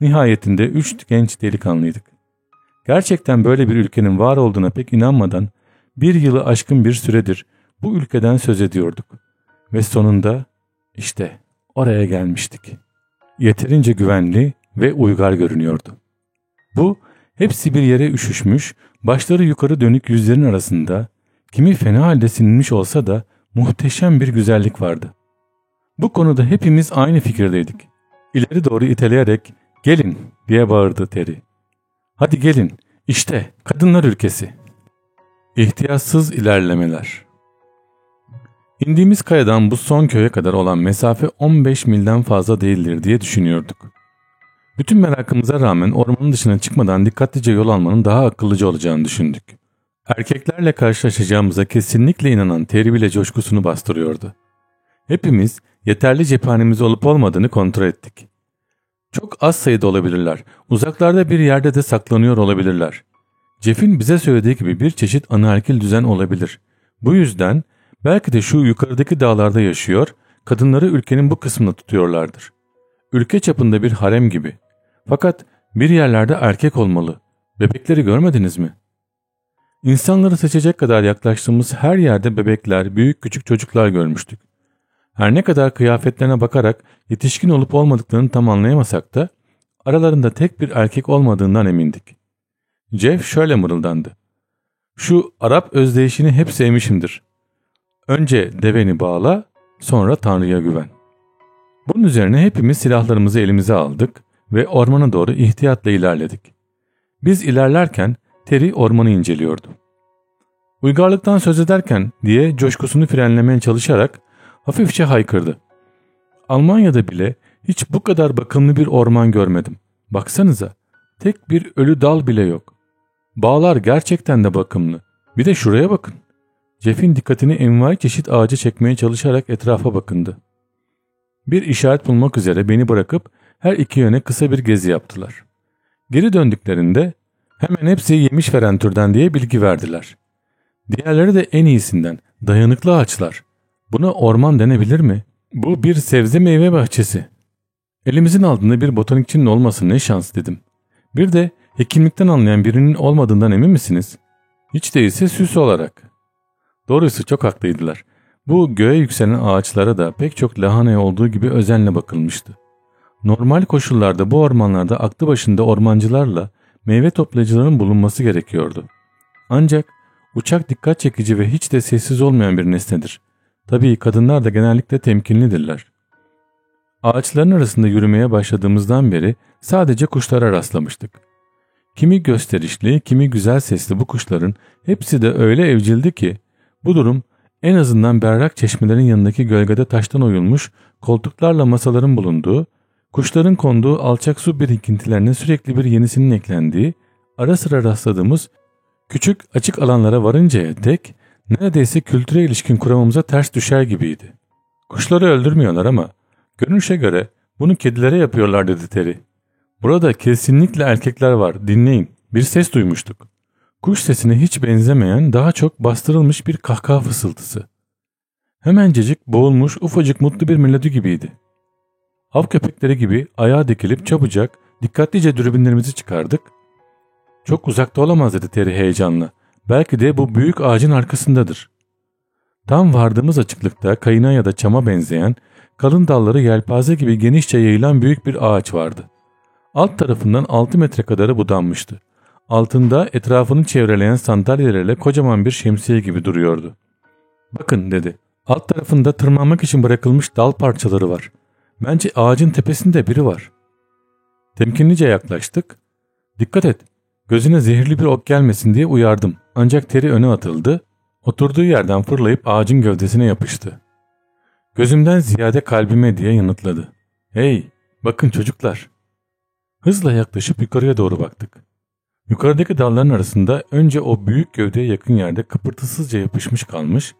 S1: Nihayetinde üç genç delikanlıydık. Gerçekten böyle bir ülkenin var olduğuna pek inanmadan bir yılı aşkın bir süredir bu ülkeden söz ediyorduk. Ve sonunda işte oraya gelmiştik. Yeterince güvenli ve uygar görünüyordu. Bu hepsi bir yere üşüşmüş, başları yukarı dönük yüzlerin arasında kimi fena halde sinilmiş olsa da muhteşem bir güzellik vardı. Bu konuda hepimiz aynı fikirdeydik. İleri doğru iteleyerek gelin diye bağırdı Terry. Hadi gelin işte kadınlar ülkesi. İhtiyatsız ilerlemeler. İndiğimiz kayadan bu son köye kadar olan mesafe 15 milden fazla değildir diye düşünüyorduk. Bütün merakımıza rağmen ormanın dışına çıkmadan dikkatlice yol almanın daha akıllıca olacağını düşündük. Erkeklerle karşılaşacağımıza kesinlikle inanan Terry bile coşkusunu bastırıyordu. Hepimiz yeterli cephanemiz olup olmadığını kontrol ettik. Çok az sayıda olabilirler. Uzaklarda bir yerde de saklanıyor olabilirler. Jeff'in bize söylediği gibi bir çeşit anarkil düzen olabilir. Bu yüzden belki de şu yukarıdaki dağlarda yaşıyor, kadınları ülkenin bu kısmında tutuyorlardır. Ülke çapında bir harem gibi. Fakat bir yerlerde erkek olmalı. Bebekleri görmediniz mi? İnsanları seçecek kadar yaklaştığımız her yerde bebekler, büyük küçük çocuklar görmüştük. Her ne kadar kıyafetlerine bakarak yetişkin olup olmadıklarını tam anlayamasak da aralarında tek bir erkek olmadığından emindik. Jeff şöyle mırıldandı. Şu Arap özdeyişini hep sevmişimdir. Önce deveni bağla, sonra Tanrı'ya güven. Bunun üzerine hepimiz silahlarımızı elimize aldık ve ormana doğru ihtiyatla ilerledik. Biz ilerlerken Terry ormanı inceliyordu. Uygarlıktan söz ederken diye coşkusunu frenlemeye çalışarak hafifçe haykırdı. Almanya'da bile hiç bu kadar bakımlı bir orman görmedim. Baksanıza tek bir ölü dal bile yok. Bağlar gerçekten de bakımlı. Bir de şuraya bakın. Jeff'in dikkatini envai çeşit ağaca çekmeye çalışarak etrafa bakındı. Bir işaret bulmak üzere beni bırakıp her iki yöne kısa bir gezi yaptılar. Geri döndüklerinde hemen hepsi yemiş veren türden diye bilgi verdiler. Diğerleri de en iyisinden dayanıklı ağaçlar. Buna orman denebilir mi? Bu bir sebze meyve bahçesi. Elimizin altında bir botanikçinin olması ne şans dedim. Bir de hekimlikten anlayan birinin olmadığından emin misiniz? Hiç değilse süs olarak. Doğrusu çok haklıydılar. Bu göğe yükselen ağaçlara da pek çok lahanaya olduğu gibi özenle bakılmıştı. Normal koşullarda bu ormanlarda aklı başında ormancılarla meyve toplayıcıların bulunması gerekiyordu. Ancak uçak dikkat çekici ve hiç de sessiz olmayan bir nesnedir. Tabii kadınlar da genellikle temkinlidirler. Ağaçların arasında yürümeye başladığımızdan beri sadece kuşlara rastlamıştık. Kimi gösterişli, kimi güzel sesli bu kuşların hepsi de öyle evcildi ki bu durum en azından berrak çeşmelerin yanındaki gölgede taştan oyulmuş koltuklarla masaların bulunduğu, kuşların konduğu alçak su birikintilerine sürekli bir yenisinin eklendiği, ara sıra rastladığımız küçük açık alanlara varıncaya dek neredeyse kültüre ilişkin kuramımıza ters düşer gibiydi. Kuşları öldürmüyorlar ama görünüşe göre bunu kedilere yapıyorlar dedi Terry. Burada kesinlikle erkekler var dinleyin bir ses duymuştuk. Kuş sesine hiç benzemeyen daha çok bastırılmış bir kahkaha fısıltısı. Hemencecik boğulmuş ufacık mutlu bir melodi gibiydi. Av köpekleri gibi ayağa dikilip çabucak dikkatlice dürbünlerimizi çıkardık. Çok uzakta olamaz dedi Terry heyecanla. Belki de bu büyük ağacın arkasındadır. Tam vardığımız açıklıkta kayına ya da çama benzeyen kalın dalları yelpaze gibi genişçe yayılan büyük bir ağaç vardı. Alt tarafından 6 metre kadarı budanmıştı. Altında etrafını çevreleyen sandalyelerle kocaman bir şemsiye gibi duruyordu. Bakın dedi. Alt tarafında tırmanmak için bırakılmış dal parçaları var. Bence ağacın tepesinde biri var. Temkinlice yaklaştık. Dikkat et. Gözüne zehirli bir ok gelmesin diye uyardım. Ancak teri öne atıldı. Oturduğu yerden fırlayıp ağacın gövdesine yapıştı. Gözümden ziyade kalbime diye yanıtladı. Hey bakın çocuklar. Hızla yaklaşıp yukarıya doğru baktık. Yukarıdaki dalların arasında önce o büyük gövdeye yakın yerde kıpırtısızca yapışmış kalmış,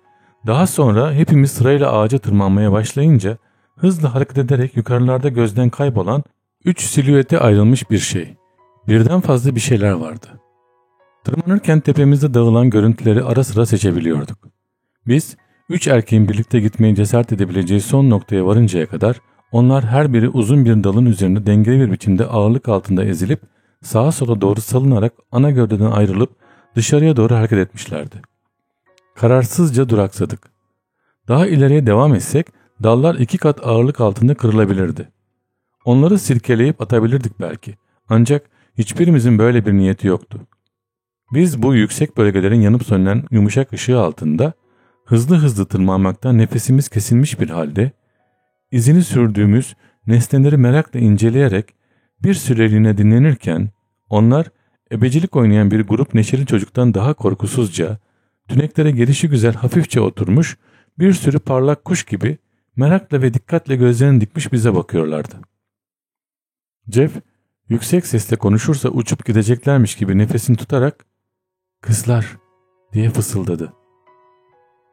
S1: daha sonra hepimiz sırayla ağaca tırmanmaya başlayınca hızla hareket ederek yukarılarda gözden kaybolan üç silüete ayrılmış bir şey. Birden fazla bir şeyler vardı. Tırmanırken tepemizde dağılan görüntüleri ara sıra seçebiliyorduk. Biz üç erkeğin birlikte gitmeye cesaret edebileceği son noktaya varıncaya kadar onlar her biri uzun bir dalın üzerinde dengeli bir biçimde ağırlık altında ezilip sağa sola doğru salınarak ana gövdeden ayrılıp dışarıya doğru hareket etmişlerdi. Kararsızca duraksadık. Daha ileriye devam etsek dallar iki kat ağırlık altında kırılabilirdi. Onları sirkeleyip atabilirdik belki. Ancak hiçbirimizin böyle bir niyeti yoktu. Biz bu yüksek bölgelerin yanıp sönen yumuşak ışığı altında hızlı hızlı tırmanmaktan nefesimiz kesilmiş bir halde izini sürdüğümüz nesneleri merakla inceleyerek bir süreliğine dinlenirken onlar ebecilik oynayan bir grup neşeli çocuktan daha korkusuzca, tüneklere gelişi güzel hafifçe oturmuş bir sürü parlak kuş gibi merakla ve dikkatle gözlerini dikmiş bize bakıyorlardı. Jeff yüksek sesle konuşursa uçup gideceklermiş gibi nefesini tutarak ''Kızlar'' diye fısıldadı.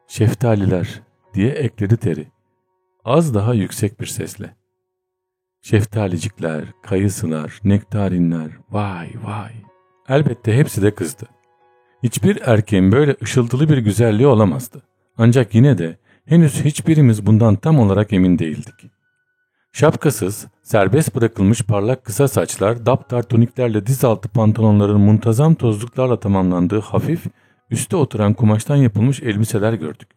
S1: ''Şeftaliler'' diye ekledi Terry. Az daha yüksek bir sesle. Şeftalicikler, kayısılar, nektarinler, vay vay. Elbette hepsi de kızdı. Hiçbir erkeğin böyle ışıltılı bir güzelliği olamazdı. Ancak yine de henüz hiçbirimiz bundan tam olarak emin değildik. Şapkasız, serbest bırakılmış parlak kısa saçlar, daptar tuniklerle diz altı pantolonların muntazam tozluklarla tamamlandığı hafif, üste oturan kumaştan yapılmış elbiseler gördük.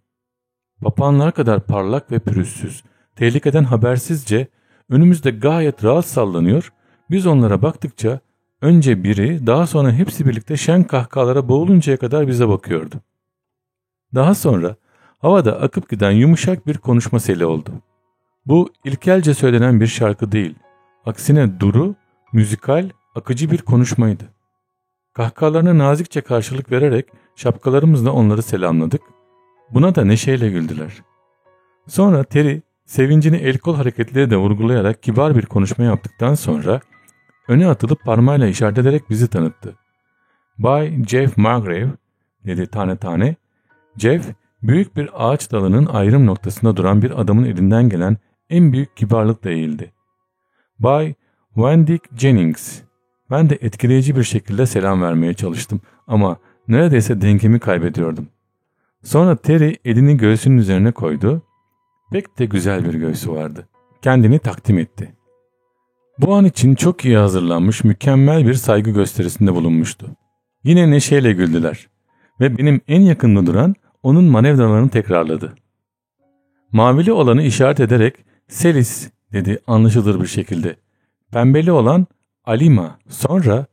S1: Papağanlar kadar parlak ve pürüzsüz, tehlikeden habersizce önümüzde gayet rahat sallanıyor, biz onlara baktıkça önce biri daha sonra hepsi birlikte şen kahkahalara boğuluncaya kadar bize bakıyordu. Daha sonra havada akıp giden yumuşak bir konuşma seli oldu. Bu ilkelce söylenen bir şarkı değil, aksine duru, müzikal, akıcı bir konuşmaydı. Kahkahalarına nazikçe karşılık vererek şapkalarımızla onları selamladık. Buna da neşeyle güldüler. Sonra Terry sevincini el kol hareketleri de vurgulayarak kibar bir konuşma yaptıktan sonra öne atılıp parmağıyla işaret ederek bizi tanıttı. Bay Jeff Margrave dedi tane tane. Jeff büyük bir ağaç dalının ayrım noktasında duran bir adamın elinden gelen en büyük kibarlıkla eğildi. Bay Wendick Jennings. Ben de etkileyici bir şekilde selam vermeye çalıştım ama neredeyse dengemi kaybediyordum. Sonra Terry elini göğsünün üzerine koydu. Pek de güzel bir göğsü vardı. Kendini takdim etti. Bu an için çok iyi hazırlanmış mükemmel bir saygı gösterisinde bulunmuştu. Yine neşeyle güldüler ve benim en yakınında duran onun manevralarını tekrarladı. Mavili olanı işaret ederek Selis dedi anlaşılır bir şekilde. Pembeli olan Alima sonra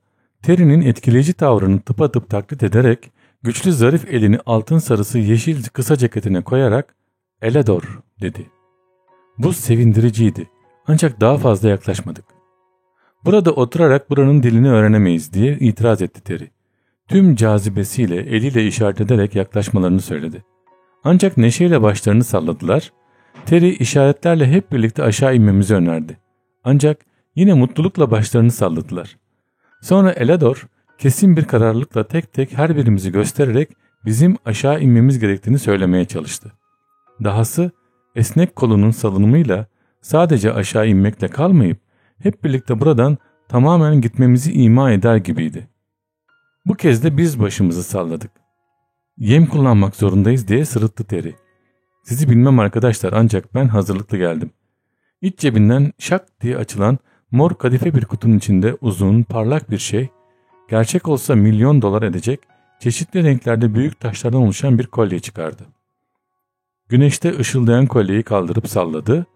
S1: Terry'nin etkileyici tavrını tıpatıp taklit ederek güçlü zarif elini altın sarısı yeşil kısa ceketine koyarak Elador dedi. Bu sevindiriciydi ancak daha fazla yaklaşmadık. Burada oturarak buranın dilini öğrenemeyiz diye itiraz etti Terry. Tüm cazibesiyle eliyle işaret ederek yaklaşmalarını söyledi. Ancak neşeyle başlarını salladılar. Terry işaretlerle hep birlikte aşağı inmemizi önerdi. Ancak yine mutlulukla başlarını salladılar. Sonra Elador kesin bir kararlılıkla tek tek her birimizi göstererek bizim aşağı inmemiz gerektiğini söylemeye çalıştı. Dahası esnek kolunun salınımıyla sadece aşağı inmekle kalmayıp hep birlikte buradan tamamen gitmemizi ima eder gibiydi. Bu kez de biz başımızı salladık. Yem kullanmak zorundayız diye sırıttı Terry. Sizi bilmem arkadaşlar ancak ben hazırlıklı geldim. İç cebinden şak diye açılan mor kadife bir kutunun içinde uzun parlak bir şey, gerçek olsa milyon dolar edecek çeşitli renklerde büyük taşlardan oluşan bir kolye çıkardı. Güneşte ışıldayan kolyeyi kaldırıp salladı,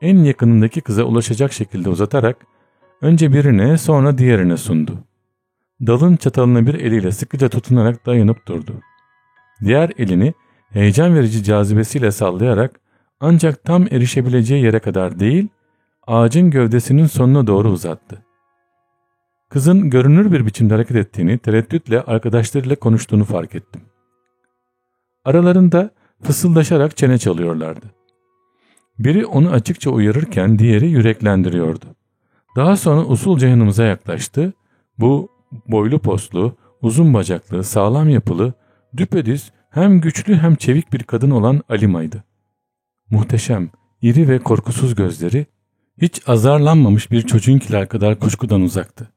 S1: en yakınındaki kıza ulaşacak şekilde uzatarak önce birine sonra diğerine sundu. Dalın çatalına bir eliyle sıkıca tutunarak dayanıp durdu. Diğer elini heyecan verici cazibesiyle sallayarak ancak tam erişebileceği yere kadar değil, ağacın gövdesinin sonuna doğru uzattı. Kızın görünür bir biçimde hareket ettiğini, tereddütle arkadaşlarıyla konuştuğunu fark ettim. Aralarında fısıldaşarak çene çalıyorlardı. Biri onu açıkça uyarırken diğeri yüreklendiriyordu. Daha sonra usulca yanımıza yaklaştı. Bu boylu postlu, uzun bacaklı, sağlam yapılı, düpedüz hem güçlü hem çevik bir kadın olan Alima'ydı. Muhteşem, iri ve korkusuz gözleri hiç azarlanmamış bir çocuğunkiler kadar kuşkudan uzaktı.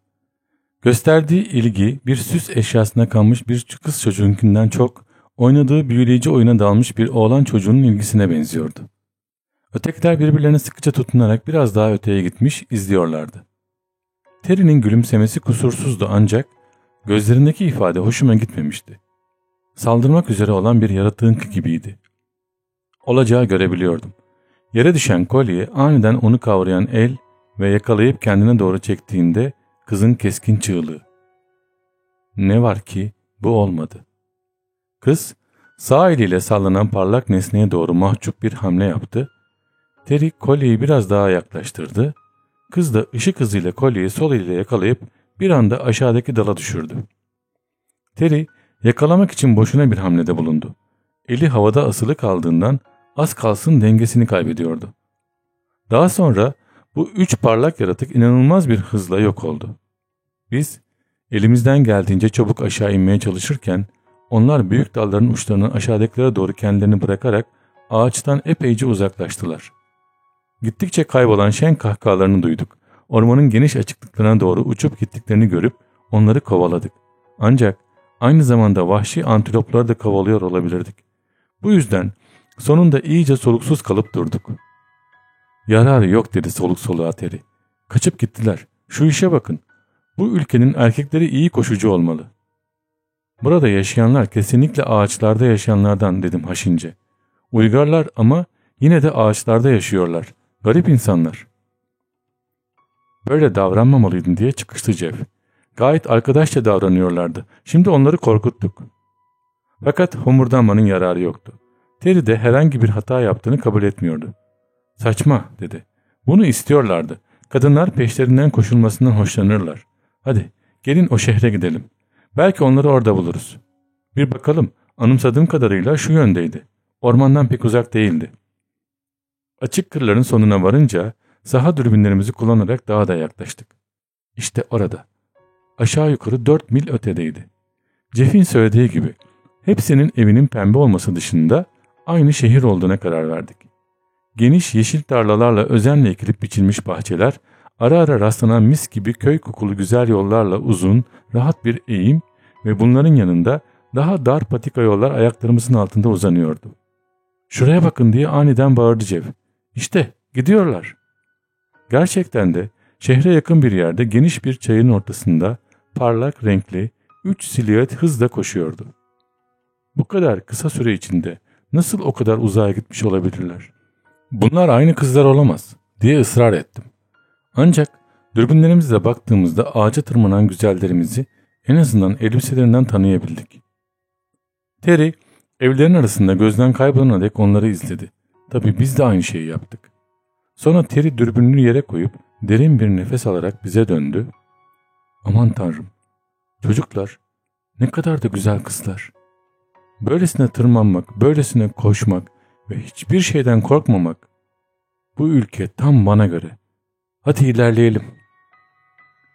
S1: Gösterdiği ilgi bir süs eşyasına kalmış bir kız çocuğunkinden çok oynadığı büyüleyici oyuna dalmış bir oğlan çocuğunun ilgisine benziyordu. Ötekiler birbirlerine sıkıca tutunarak biraz daha öteye gitmiş izliyorlardı. Terry'nin gülümsemesi kusursuzdu ancak gözlerindeki ifade hoşuma gitmemişti. Saldırmak üzere olan bir yaratığın gibiydi. Olacağı görebiliyordum. Yere düşen kolye aniden onu kavrayan el ve yakalayıp kendine doğru çektiğinde kızın keskin çığlığı. Ne var ki bu olmadı. Kız sağ eliyle sallanan parlak nesneye doğru mahcup bir hamle yaptı. Terry kolyeyi biraz daha yaklaştırdı. Kız da ışık hızıyla kolyeyi sol eliyle yakalayıp bir anda aşağıdaki dala düşürdü. Terry yakalamak için boşuna bir hamlede bulundu. Eli havada asılı kaldığından az kalsın dengesini kaybediyordu. Daha sonra bu üç parlak yaratık inanılmaz bir hızla yok oldu. Biz elimizden geldiğince çabuk aşağı inmeye çalışırken onlar büyük dalların uçlarının aşağıdakilere doğru kendilerini bırakarak ağaçtan epeyce uzaklaştılar. Gittikçe kaybolan şen kahkahalarını duyduk. Ormanın geniş açıklıklarına doğru uçup gittiklerini görüp onları kovaladık. Ancak aynı zamanda vahşi antilopları da kovalıyor olabilirdik. Bu yüzden sonunda iyice soluksuz kalıp durduk. Yararı yok dedi soluk soluğa teri. Kaçıp gittiler. Şu işe bakın. Bu ülkenin erkekleri iyi koşucu olmalı. Burada yaşayanlar kesinlikle ağaçlarda yaşayanlardan dedim haşince. Uygarlar ama yine de ağaçlarda yaşıyorlar. Garip insanlar. Böyle davranmamalıydın diye çıkıştı Jeff. Gayet arkadaşça davranıyorlardı. Şimdi onları korkuttuk. Fakat homurdanmanın yararı yoktu. Terry de herhangi bir hata yaptığını kabul etmiyordu. Saçma dedi. Bunu istiyorlardı. Kadınlar peşlerinden koşulmasından hoşlanırlar. Hadi gelin o şehre gidelim. Belki onları orada buluruz. Bir bakalım anımsadığım kadarıyla şu yöndeydi. Ormandan pek uzak değildi. Açık kırların sonuna varınca saha dürbünlerimizi kullanarak daha da yaklaştık. İşte orada. Aşağı yukarı 4 mil ötedeydi. Jeff'in söylediği gibi hepsinin evinin pembe olması dışında aynı şehir olduğuna karar verdik. Geniş yeşil tarlalarla özenle ekilip biçilmiş bahçeler, ara ara rastlanan mis gibi köy kokulu güzel yollarla uzun, rahat bir eğim ve bunların yanında daha dar patika yollar ayaklarımızın altında uzanıyordu. Şuraya bakın diye aniden bağırdı Cev. İşte gidiyorlar. Gerçekten de şehre yakın bir yerde geniş bir çayın ortasında parlak renkli üç silüet hızla koşuyordu. Bu kadar kısa süre içinde nasıl o kadar uzağa gitmiş olabilirler? Bunlar aynı kızlar olamaz diye ısrar ettim. Ancak dürbünlerimizle baktığımızda ağaca tırmanan güzellerimizi en azından elbiselerinden tanıyabildik. Terry evlerin arasında gözden kaybolana dek onları izledi. Tabi biz de aynı şeyi yaptık. Sonra Terry dürbününü yere koyup derin bir nefes alarak bize döndü. Aman tanrım çocuklar ne kadar da güzel kızlar. Böylesine tırmanmak, böylesine koşmak ve hiçbir şeyden korkmamak. Bu ülke tam bana göre. Hadi ilerleyelim.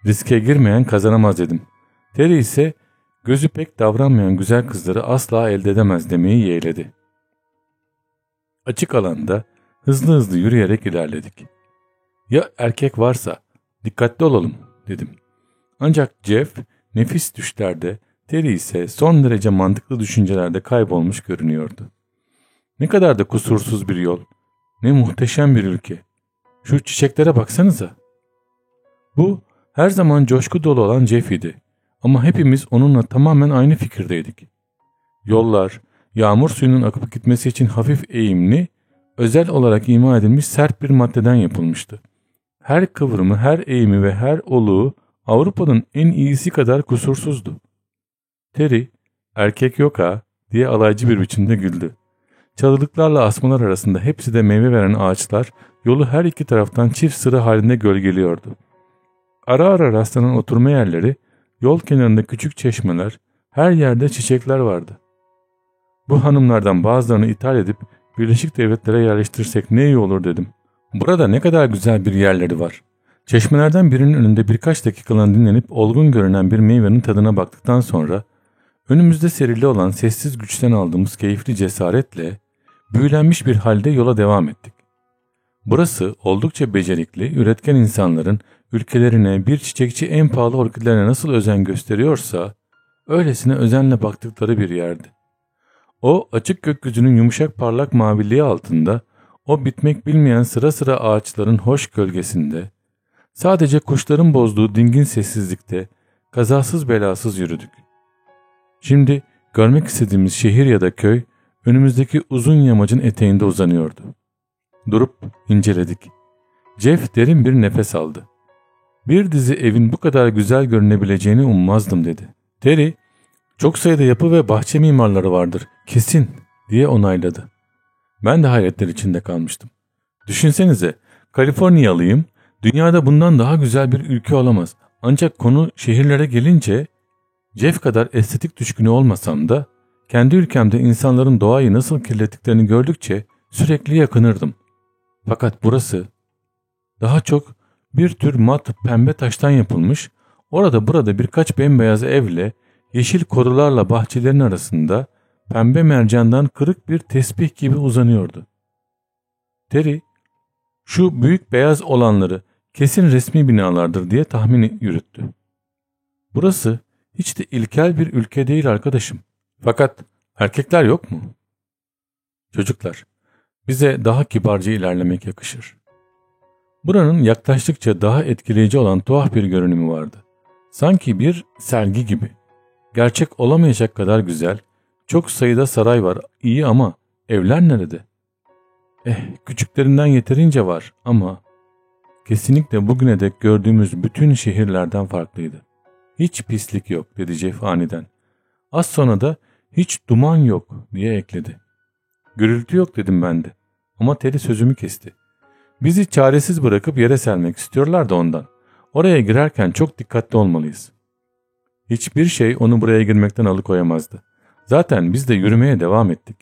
S1: Riske girmeyen kazanamaz dedim. Terry ise gözü pek davranmayan güzel kızları asla elde edemez demeyi yeğledi. Açık alanda hızlı hızlı yürüyerek ilerledik. Ya erkek varsa dikkatli olalım dedim. Ancak Jeff nefis düşlerde, Terry ise son derece mantıklı düşüncelerde kaybolmuş görünüyordu. Ne kadar da kusursuz bir yol, ne muhteşem bir ülke. Şu çiçeklere baksanıza. Bu her zaman coşku dolu olan Jeff idi. Ama hepimiz onunla tamamen aynı fikirdeydik. Yollar, yağmur suyunun akıp gitmesi için hafif eğimli, özel olarak ima edilmiş sert bir maddeden yapılmıştı. Her kıvrımı, her eğimi ve her oluğu Avrupa'nın en iyisi kadar kusursuzdu. Terry, erkek yok ha diye alaycı bir biçimde güldü. Çalılıklarla asmalar arasında hepsi de meyve veren ağaçlar yolu her iki taraftan çift sıra halinde gölgeliyordu. Ara ara rastlanan oturma yerleri, yol kenarında küçük çeşmeler, her yerde çiçekler vardı. Bu hanımlardan bazılarını ithal edip Birleşik Devletlere yerleştirsek ne iyi olur dedim. Burada ne kadar güzel bir yerleri var. Çeşmelerden birinin önünde birkaç dakikalığına dinlenip olgun görünen bir meyvenin tadına baktıktan sonra önümüzde serili olan sessiz güçten aldığımız keyifli cesaretle büyülenmiş bir halde yola devam ettik. Burası oldukça becerikli, üretken insanların ülkelerine bir çiçekçi en pahalı orkidelerine nasıl özen gösteriyorsa öylesine özenle baktıkları bir yerdi. O açık gökyüzünün yumuşak parlak maviliği altında, o bitmek bilmeyen sıra sıra ağaçların hoş gölgesinde, sadece kuşların bozduğu dingin sessizlikte kazasız belasız yürüdük. Şimdi görmek istediğimiz şehir ya da köy önümüzdeki uzun yamacın eteğinde uzanıyordu. Durup inceledik. Jeff derin bir nefes aldı. Bir dizi evin bu kadar güzel görünebileceğini ummazdım dedi. Terry, çok sayıda yapı ve bahçe mimarları vardır, kesin diye onayladı. Ben de hayretler içinde kalmıştım. Düşünsenize, Kaliforniyalıyım, dünyada bundan daha güzel bir ülke olamaz. Ancak konu şehirlere gelince, Jeff kadar estetik düşkünü olmasam da, kendi ülkemde insanların doğayı nasıl kirlettiklerini gördükçe sürekli yakınırdım. Fakat burası daha çok bir tür mat pembe taştan yapılmış, orada burada birkaç bembeyaz evle, yeşil korularla bahçelerin arasında pembe mercandan kırık bir tesbih gibi uzanıyordu. Terry, şu büyük beyaz olanları kesin resmi binalardır diye tahmini yürüttü. Burası hiç de ilkel bir ülke değil arkadaşım. Fakat erkekler yok mu? Çocuklar, bize daha kibarca ilerlemek yakışır. Buranın yaklaştıkça daha etkileyici olan tuhaf bir görünümü vardı. Sanki bir sergi gibi. Gerçek olamayacak kadar güzel, çok sayıda saray var, iyi ama evler nerede? Eh, küçüklerinden yeterince var ama kesinlikle bugüne dek gördüğümüz bütün şehirlerden farklıydı. Hiç pislik yok dedi Jeff aniden. Az sonra da hiç duman yok diye ekledi. Gürültü yok dedim ben de. Ama Teddy sözümü kesti. Bizi çaresiz bırakıp yere sermek istiyorlar da ondan. Oraya girerken çok dikkatli olmalıyız. Hiçbir şey onu buraya girmekten alıkoyamazdı. Zaten biz de yürümeye devam ettik.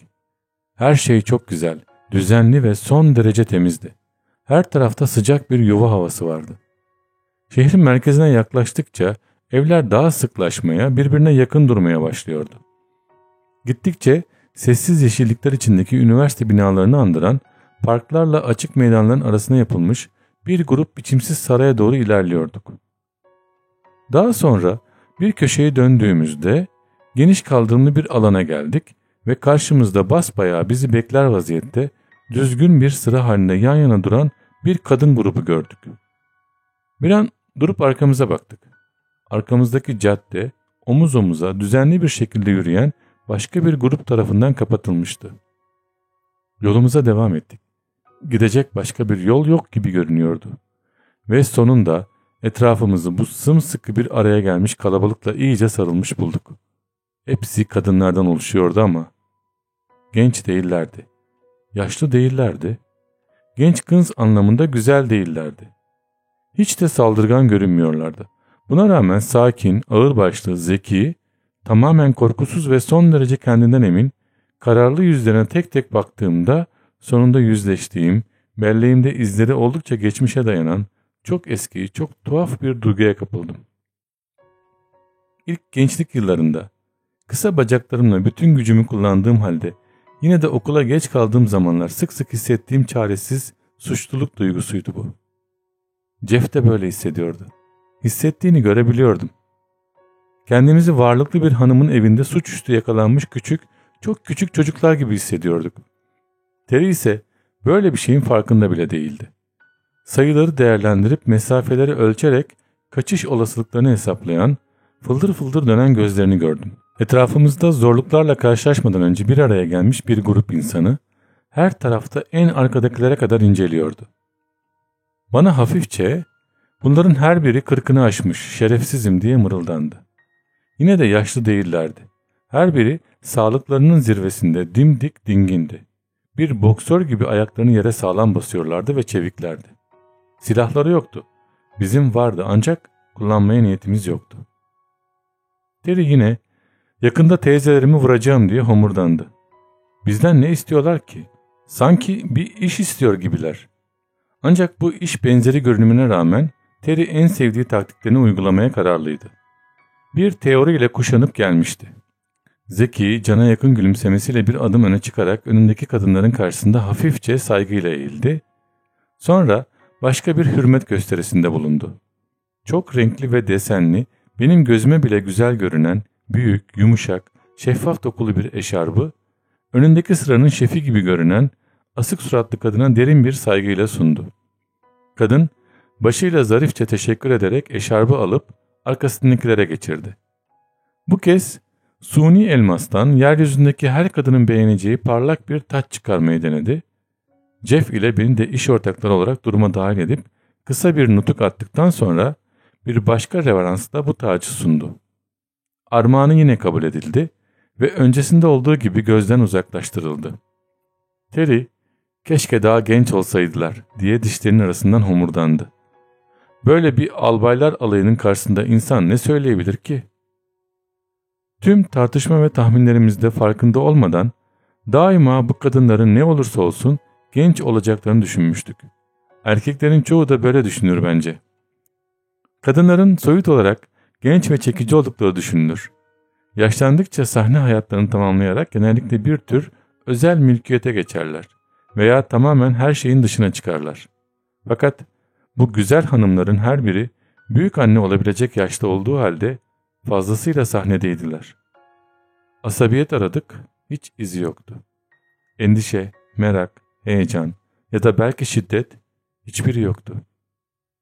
S1: Her şey çok güzel, düzenli ve son derece temizdi. Her tarafta sıcak bir yuva havası vardı. Şehrin merkezine yaklaştıkça evler daha sıklaşmaya, birbirine yakın durmaya başlıyordu. Gittikçe sessiz yeşillikler içindeki üniversite binalarını andıran parklarla açık meydanların arasına yapılmış bir grup biçimsiz saraya doğru ilerliyorduk. Daha sonra bir köşeye döndüğümüzde geniş kaldırımlı bir alana geldik ve karşımızda basbayağı bizi bekler vaziyette düzgün bir sıra halinde yan yana duran bir kadın grubu gördük. Bir an durup arkamıza baktık. Arkamızdaki cadde omuz omuza düzenli bir şekilde yürüyen başka bir grup tarafından kapatılmıştı. Yolumuza devam ettik. Gidecek başka bir yol yok gibi görünüyordu. Ve sonunda etrafımızı bu sımsıkı bir araya gelmiş kalabalıkla iyice sarılmış bulduk. Hepsi kadınlardan oluşuyordu ama genç değillerdi. Yaşlı değillerdi. Genç kız anlamında güzel değillerdi. Hiç de saldırgan görünmüyorlardı. Buna rağmen sakin, ağırbaşlı, zeki, tamamen korkusuz ve son derece kendinden emin, kararlı yüzlerine tek tek baktığımda sonunda yüzleştiğim, belleğimde izleri oldukça geçmişe dayanan, çok eski, çok tuhaf bir duyguya kapıldım. İlk gençlik yıllarında, kısa bacaklarımla bütün gücümü kullandığım halde, yine de okula geç kaldığım zamanlar sık sık hissettiğim çaresiz suçluluk duygusuydu bu. Jeff de böyle hissediyordu. Hissettiğini görebiliyordum. Kendimizi varlıklı bir hanımın evinde suçüstü yakalanmış küçük, çok küçük çocuklar gibi hissediyorduk. Terry ise böyle bir şeyin farkında bile değildi. Sayıları değerlendirip mesafeleri ölçerek kaçış olasılıklarını hesaplayan, fıldır fıldır dönen gözlerini gördüm. Etrafımızda zorluklarla karşılaşmadan önce bir araya gelmiş bir grup insanı her tarafta en arkadakilere kadar inceliyordu. Bana hafifçe bunların her biri kırkını aşmış şerefsizim diye mırıldandı. Yine de yaşlı değillerdi. Her biri sağlıklarının zirvesinde dimdik dingindi. Bir boksör gibi ayaklarını yere sağlam basıyorlardı ve çeviklerdi. Silahları yoktu. Bizim vardı ancak kullanmaya niyetimiz yoktu. Terry yine yakında teyzelerimi vuracağım diye homurdandı. Bizden ne istiyorlar ki? Sanki bir iş istiyor gibiler. Ancak bu iş benzeri görünümüne rağmen Terry en sevdiği taktiklerini uygulamaya kararlıydı. Bir teoriyle kuşanıp gelmişti. Zeki, cana yakın gülümsemesiyle bir adım öne çıkarak önündeki kadınların karşısında hafifçe saygıyla eğildi. Sonra başka bir hürmet gösterisinde bulundu. Çok renkli ve desenli, benim gözüme bile güzel görünen, büyük, yumuşak, şeffaf dokulu bir eşarbı, önündeki sıranın şefi gibi görünen, asık suratlı kadına derin bir saygıyla sundu. Kadın, başıyla zarifçe teşekkür ederek eşarbı alıp arkasındakilere geçirdi. Bu kez suni elmastan yeryüzündeki her kadının beğeneceği parlak bir taç çıkarmayı denedi. Jeff ile beni de iş ortakları olarak duruma dahil edip kısa bir nutuk attıktan sonra bir başka reveransla bu tacı sundu. Armağanı yine kabul edildi ve öncesinde olduğu gibi gözden uzaklaştırıldı. Terry, keşke daha genç olsaydılar diye dişlerinin arasından homurdandı. Böyle bir albaylar alayının karşısında insan ne söyleyebilir ki? Tüm tartışma ve tahminlerimizde farkında olmadan daima bu kadınların ne olursa olsun genç olacaklarını düşünmüştük. Erkeklerin çoğu da böyle düşünür bence. Kadınların soyut olarak genç ve çekici oldukları düşünülür. Yaşlandıkça sahne hayatlarını tamamlayarak genellikle bir tür özel mülkiyete geçerler veya tamamen her şeyin dışına çıkarlar. Fakat bu güzel hanımların her biri büyük anne olabilecek yaşta olduğu halde fazlasıyla sahnedeydiler. Asabiyet aradık, hiç izi yoktu. Endişe, merak, heyecan ya da belki şiddet hiçbiri yoktu.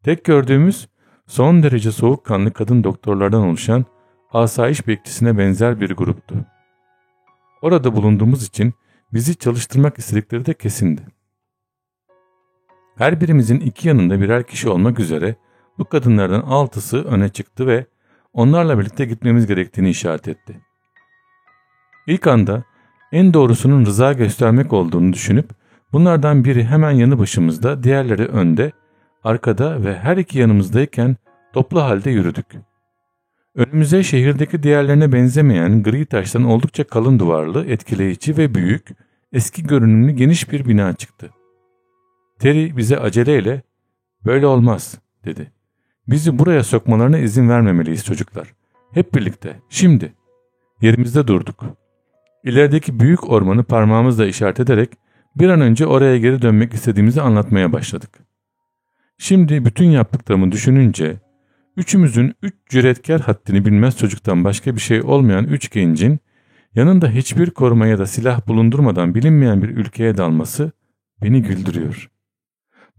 S1: Tek gördüğümüz son derece soğukkanlı kadın doktorlardan oluşan asayiş bekçisine benzer bir gruptu. Orada bulunduğumuz için bizi çalıştırmak istedikleri de kesindi. Her birimizin iki yanında birer kişi olmak üzere bu kadınlardan altısı öne çıktı ve onlarla birlikte gitmemiz gerektiğini işaret etti. İlk anda en doğrusunun rıza göstermek olduğunu düşünüp bunlardan biri hemen yanı başımızda, diğerleri önde, arkada ve her iki yanımızdayken toplu halde yürüdük. Önümüze şehirdeki diğerlerine benzemeyen gri taştan oldukça kalın duvarlı, etkileyici ve büyük, eski görünümlü geniş bir bina çıktı. Terry bize aceleyle böyle olmaz dedi. Bizi buraya sokmalarına izin vermemeliyiz çocuklar. Hep birlikte, şimdi. Yerimizde durduk. İlerideki büyük ormanı parmağımızla işaret ederek bir an önce oraya geri dönmek istediğimizi anlatmaya başladık. Şimdi bütün yaptıklarımı düşününce üçümüzün üç cüretkar haddini bilmez çocuktan başka bir şey olmayan üç gencin yanında hiçbir koruma ya da silah bulundurmadan bilinmeyen bir ülkeye dalması beni güldürüyor.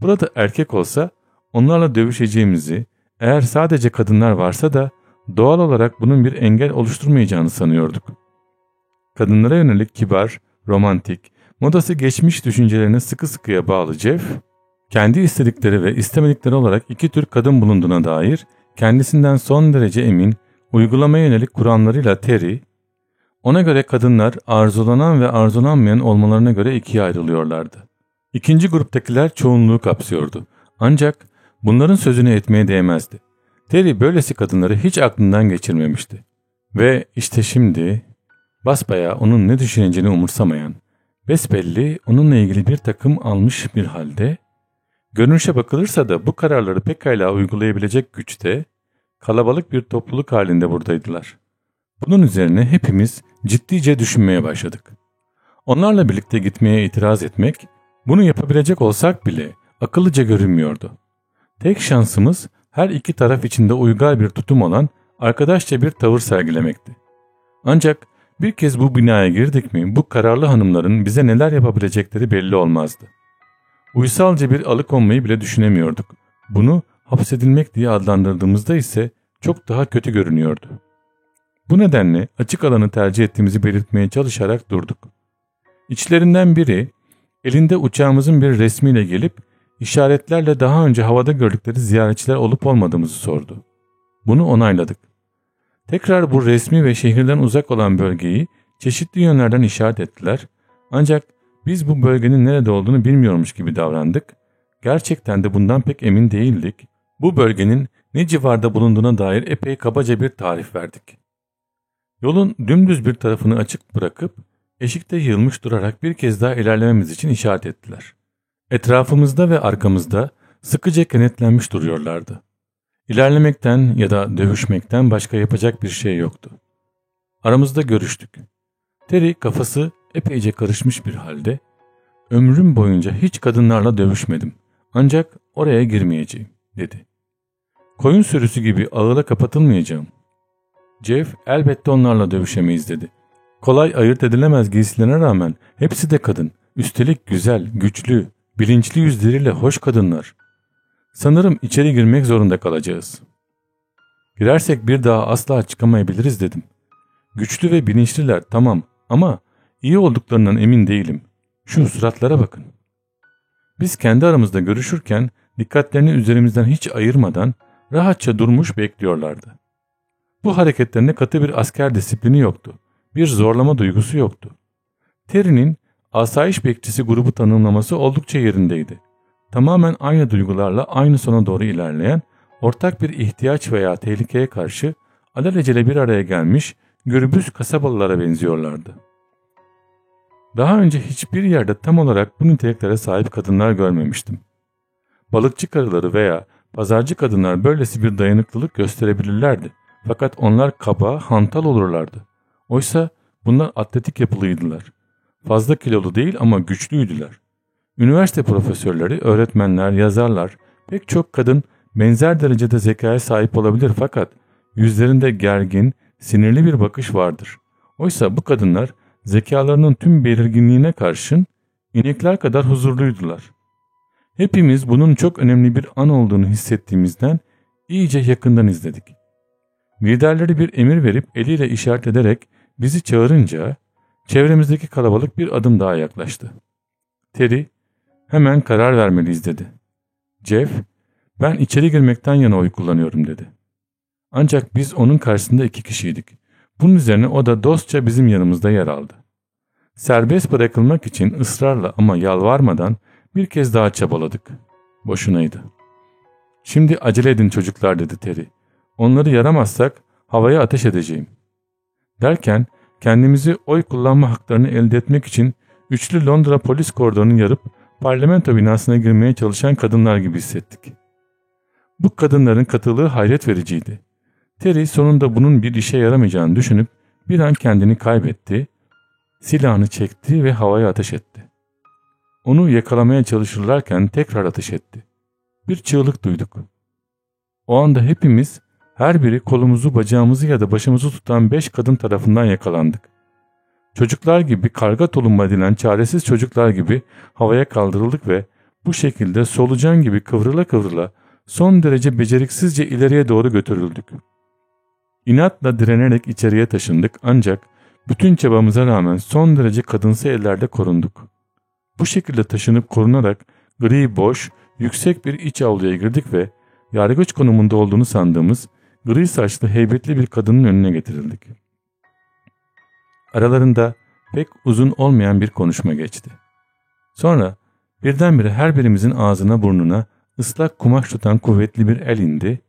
S1: Burada erkek olsa onlarla dövüşeceğimizi, eğer sadece kadınlar varsa da doğal olarak bunun bir engel oluşturmayacağını sanıyorduk. Kadınlara yönelik kibar, romantik, modası geçmiş düşüncelerine sıkı sıkıya bağlı Jeff, kendi istedikleri ve istemedikleri olarak iki tür kadın bulunduğuna dair kendisinden son derece emin, uygulamaya yönelik kuranlarıyla Terry, ona göre kadınlar arzulanan ve arzulanmayan olmalarına göre ikiye ayrılıyorlardı. İkinci gruptakiler çoğunluğu kapsıyordu. Ancak bunların sözünü etmeye değmezdi. Terry böylesi kadınları hiç aklından geçirmemişti. Ve işte şimdi basbaya onun ne düşüneceğini umursamayan, besbelli onunla ilgili bir takım almış bir halde, görünüşe bakılırsa da bu kararları pekala uygulayabilecek güçte, kalabalık bir topluluk halinde buradaydılar. Bunun üzerine hepimiz ciddice düşünmeye başladık. Onlarla birlikte gitmeye itiraz etmek, bunu yapabilecek olsak bile akıllıca görünmüyordu. Tek şansımız her iki taraf içinde uygar bir tutum olan arkadaşça bir tavır sergilemekti. Ancak bir kez bu binaya girdik mi bu kararlı hanımların bize neler yapabilecekleri belli olmazdı. Uysalca bir alıkonmayı bile düşünemiyorduk. Bunu hapsedilmek diye adlandırdığımızda ise çok daha kötü görünüyordu. Bu nedenle açık alanı tercih ettiğimizi belirtmeye çalışarak durduk. İçlerinden biri elinde uçağımızın bir resmiyle gelip işaretlerle daha önce havada gördükleri ziyaretçiler olup olmadığımızı sordu. Bunu onayladık. Tekrar bu resmi ve şehirden uzak olan bölgeyi çeşitli yönlerden işaret ettiler. Ancak biz bu bölgenin nerede olduğunu bilmiyormuş gibi davrandık. Gerçekten de bundan pek emin değildik. Bu bölgenin ne civarda bulunduğuna dair epey kabaca bir tarif verdik. Yolun dümdüz bir tarafını açık bırakıp eşikte yığılmış durarak bir kez daha ilerlememiz için işaret ettiler. Etrafımızda ve arkamızda sıkıca kenetlenmiş duruyorlardı. İlerlemekten ya da dövüşmekten başka yapacak bir şey yoktu. Aramızda görüştük. Terry kafası epeyce karışmış bir halde ömrüm boyunca hiç kadınlarla dövüşmedim ancak oraya girmeyeceğim dedi. Koyun sürüsü gibi ağıla kapatılmayacağım. Jeff elbette onlarla dövüşemeyiz dedi. Kolay ayırt edilemez giysilerine rağmen hepsi de kadın. Üstelik güzel, güçlü, bilinçli yüzleriyle hoş kadınlar. Sanırım içeri girmek zorunda kalacağız. Girersek bir daha asla çıkamayabiliriz dedim. Güçlü ve bilinçliler tamam ama iyi olduklarından emin değilim. Şu suratlara bakın. Biz kendi aramızda görüşürken dikkatlerini üzerimizden hiç ayırmadan rahatça durmuş bekliyorlardı. Bu hareketlerinde katı bir asker disiplini yoktu. Bir zorlama duygusu yoktu. Terry'nin asayiş bekçisi grubu tanımlaması oldukça yerindeydi. Tamamen aynı duygularla aynı sona doğru ilerleyen, ortak bir ihtiyaç veya tehlikeye karşı alelacele bir araya gelmiş gürbüz kasabalılara benziyorlardı. Daha önce hiçbir yerde tam olarak bu niteliklere sahip kadınlar görmemiştim. Balıkçı karıları veya pazarcı kadınlar böylesi bir dayanıklılık gösterebilirlerdi. Fakat onlar kaba, hantal olurlardı. Oysa bunlar atletik yapılıydılar. Fazla kilolu değil ama güçlüydüler. Üniversite profesörleri, öğretmenler, yazarlar, pek çok kadın benzer derecede zekaya sahip olabilir fakat yüzlerinde gergin, sinirli bir bakış vardır. Oysa bu kadınlar zekalarının tüm belirginliğine karşın inekler kadar huzurluydular. Hepimiz bunun çok önemli bir an olduğunu hissettiğimizden iyice yakından izledik. Liderleri bir emir verip eliyle işaret ederek bizi çağırınca çevremizdeki kalabalık bir adım daha yaklaştı. Terry hemen karar vermeliyiz dedi. Jeff ben içeri girmekten yana oy kullanıyorum dedi. Ancak biz onun karşısında iki kişiydik. Bunun üzerine o da dostça bizim yanımızda yer aldı. Serbest bırakılmak için ısrarla ama yalvarmadan bir kez daha çabaladık. Boşunaydı. Şimdi acele edin çocuklar dedi Terry. Onları yaramazsak havaya ateş edeceğim. Derken kendimizi oy kullanma haklarını elde etmek için üçlü Londra polis kordonunu yarıp parlamento binasına girmeye çalışan kadınlar gibi hissettik. Bu kadınların katılığı hayret vericiydi. Terry sonunda bunun bir işe yaramayacağını düşünüp bir an kendini kaybetti, silahını çekti ve havaya ateş etti. Onu yakalamaya çalışırlarken tekrar ateş etti. Bir çığlık duyduk. O anda hepimiz her biri kolumuzu, bacağımızı ya da başımızı tutan beş kadın tarafından yakalandık. Çocuklar gibi karga tulumba edilen çaresiz çocuklar gibi havaya kaldırıldık ve bu şekilde solucan gibi kıvrıla kıvrıla son derece beceriksizce ileriye doğru götürüldük. İnatla direnerek içeriye taşındık ancak bütün çabamıza rağmen son derece kadınsı ellerde korunduk. Bu şekilde taşınıp korunarak gri boş, yüksek bir iç avluya girdik ve yargıç konumunda olduğunu sandığımız gri saçlı heybetli bir kadının önüne getirildik. Aralarında pek uzun olmayan bir konuşma geçti. Sonra birdenbire her birimizin ağzına burnuna ıslak kumaş tutan kuvvetli bir el indi.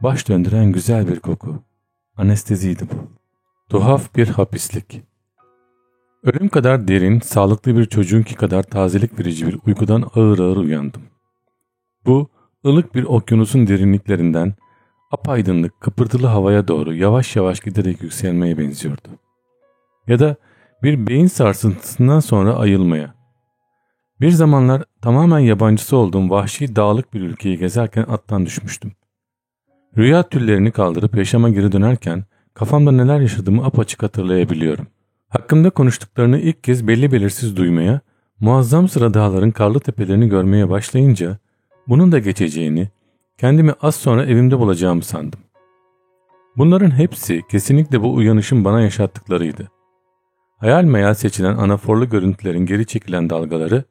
S1: Baş döndüren güzel bir koku. Anesteziydi bu. Tuhaf bir hapislik. Ölüm kadar derin, sağlıklı bir çocuğunki kadar tazelik verici bir uykudan ağır ağır uyandım. Bu, ılık bir okyanusun derinliklerinden apaydınlık, kıpırtılı havaya doğru yavaş yavaş giderek yükselmeye benziyordu. Ya da bir beyin sarsıntısından sonra ayılmaya. Bir zamanlar tamamen yabancısı olduğum vahşi dağlık bir ülkeyi gezerken attan düşmüştüm. Rüya tüllerini kaldırıp yaşama geri dönerken kafamda neler yaşadığımı apaçık hatırlayabiliyorum. Hakkımda konuştuklarını ilk kez belli belirsiz duymaya, muazzam sıra dağların karlı tepelerini görmeye başlayınca bunun da geçeceğini, kendimi az sonra evimde bulacağımı sandım. Bunların hepsi kesinlikle bu uyanışın bana yaşattıklarıydı. Hayal meyal seçilen anaforlu görüntülerin geri çekilen dalgaları,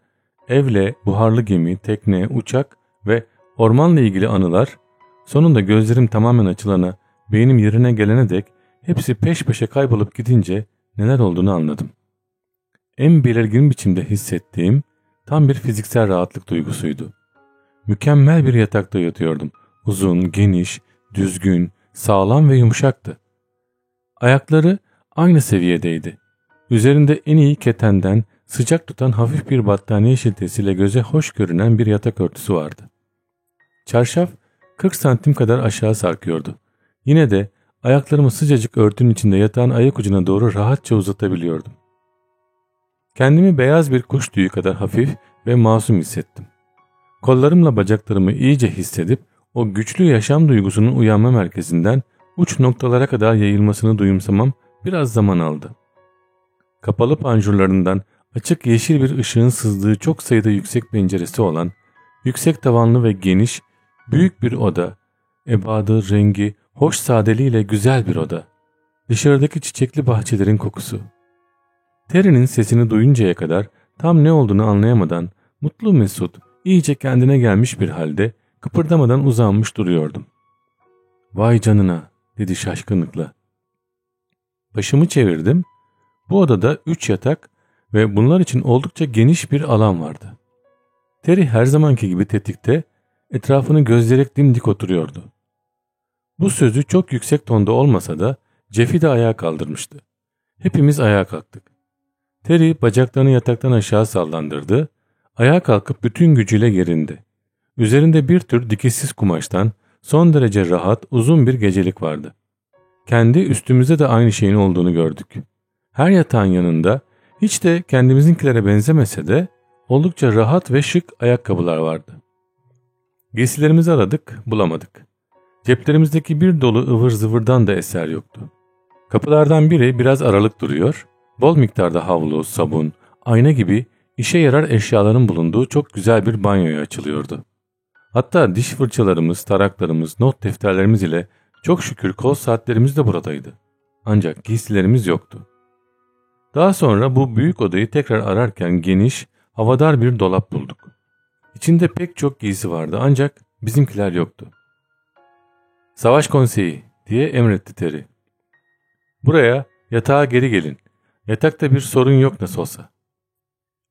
S1: evle, buharlı gemi, tekne, uçak ve ormanla ilgili anılar, sonunda gözlerim tamamen açılana, beynim yerine gelene dek hepsi peş peşe kaybolup gidince neler olduğunu anladım. En belirgin biçimde hissettiğim tam bir fiziksel rahatlık duygusuydu. Mükemmel bir yatakta yatıyordum. Uzun, geniş, düzgün, sağlam ve yumuşaktı. Ayakları aynı seviyedeydi. Üzerinde en iyi ketenden sıcak tutan hafif bir battaniye şiltesiyle göze hoş görünen bir yatak örtüsü vardı. Çarşaf 40 santim kadar aşağı sarkıyordu. Yine de ayaklarımı sıcacık örtünün içinde yatağın ayak ucuna doğru rahatça uzatabiliyordum. Kendimi beyaz bir kuş tüyü kadar hafif ve masum hissettim. Kollarımla bacaklarımı iyice hissedip o güçlü yaşam duygusunun uyanma merkezinden uç noktalara kadar yayılmasını duyumsamam biraz zaman aldı. Kapalı panjurlarından açık yeşil bir ışığın sızdığı çok sayıda yüksek penceresi olan, yüksek tavanlı ve geniş, büyük bir oda, ebadı, rengi, hoş sadeliğiyle güzel bir oda. Dışarıdaki çiçekli bahçelerin kokusu. Terry'nin sesini duyuncaya kadar tam ne olduğunu anlayamadan mutlu mesut, iyice kendine gelmiş bir halde kıpırdamadan uzanmış duruyordum. Vay canına dedi şaşkınlıkla. Başımı çevirdim. Bu odada üç yatak ve bunlar için oldukça geniş bir alan vardı. Terry her zamanki gibi tetikte etrafını gözleyerek dimdik oturuyordu. Bu sözü çok yüksek tonda olmasa da Jeff'i de ayağa kaldırmıştı. Hepimiz ayağa kalktık. Terry bacaklarını yataktan aşağı sallandırdı Ayağa kalkıp bütün gücüyle gerindi. Üzerinde bir tür dikişsiz kumaştan son derece rahat uzun bir gecelik vardı. Kendi üstümüzde de aynı şeyin olduğunu gördük. Her yatağın yanında hiç de kendimizinkilere benzemese de oldukça rahat ve şık ayakkabılar vardı. Giysilerimizi aradık, bulamadık. Ceplerimizdeki bir dolu ıvır zıvırdan da eser yoktu. Kapılardan biri biraz aralık duruyor, bol miktarda havlu, sabun, ayna gibi İşe yarar eşyaların bulunduğu çok güzel bir banyoya açılıyordu. Hatta diş fırçalarımız, taraklarımız, not defterlerimiz ile çok şükür kol saatlerimiz de buradaydı. Ancak giysilerimiz yoktu. Daha sonra bu büyük odayı tekrar ararken geniş, havadar bir dolap bulduk. İçinde pek çok giysi vardı ancak bizimkiler yoktu. Savaş konseyi diye emretti Terry. Buraya yatağa geri gelin. Yatakta bir sorun yok nasıl olsa.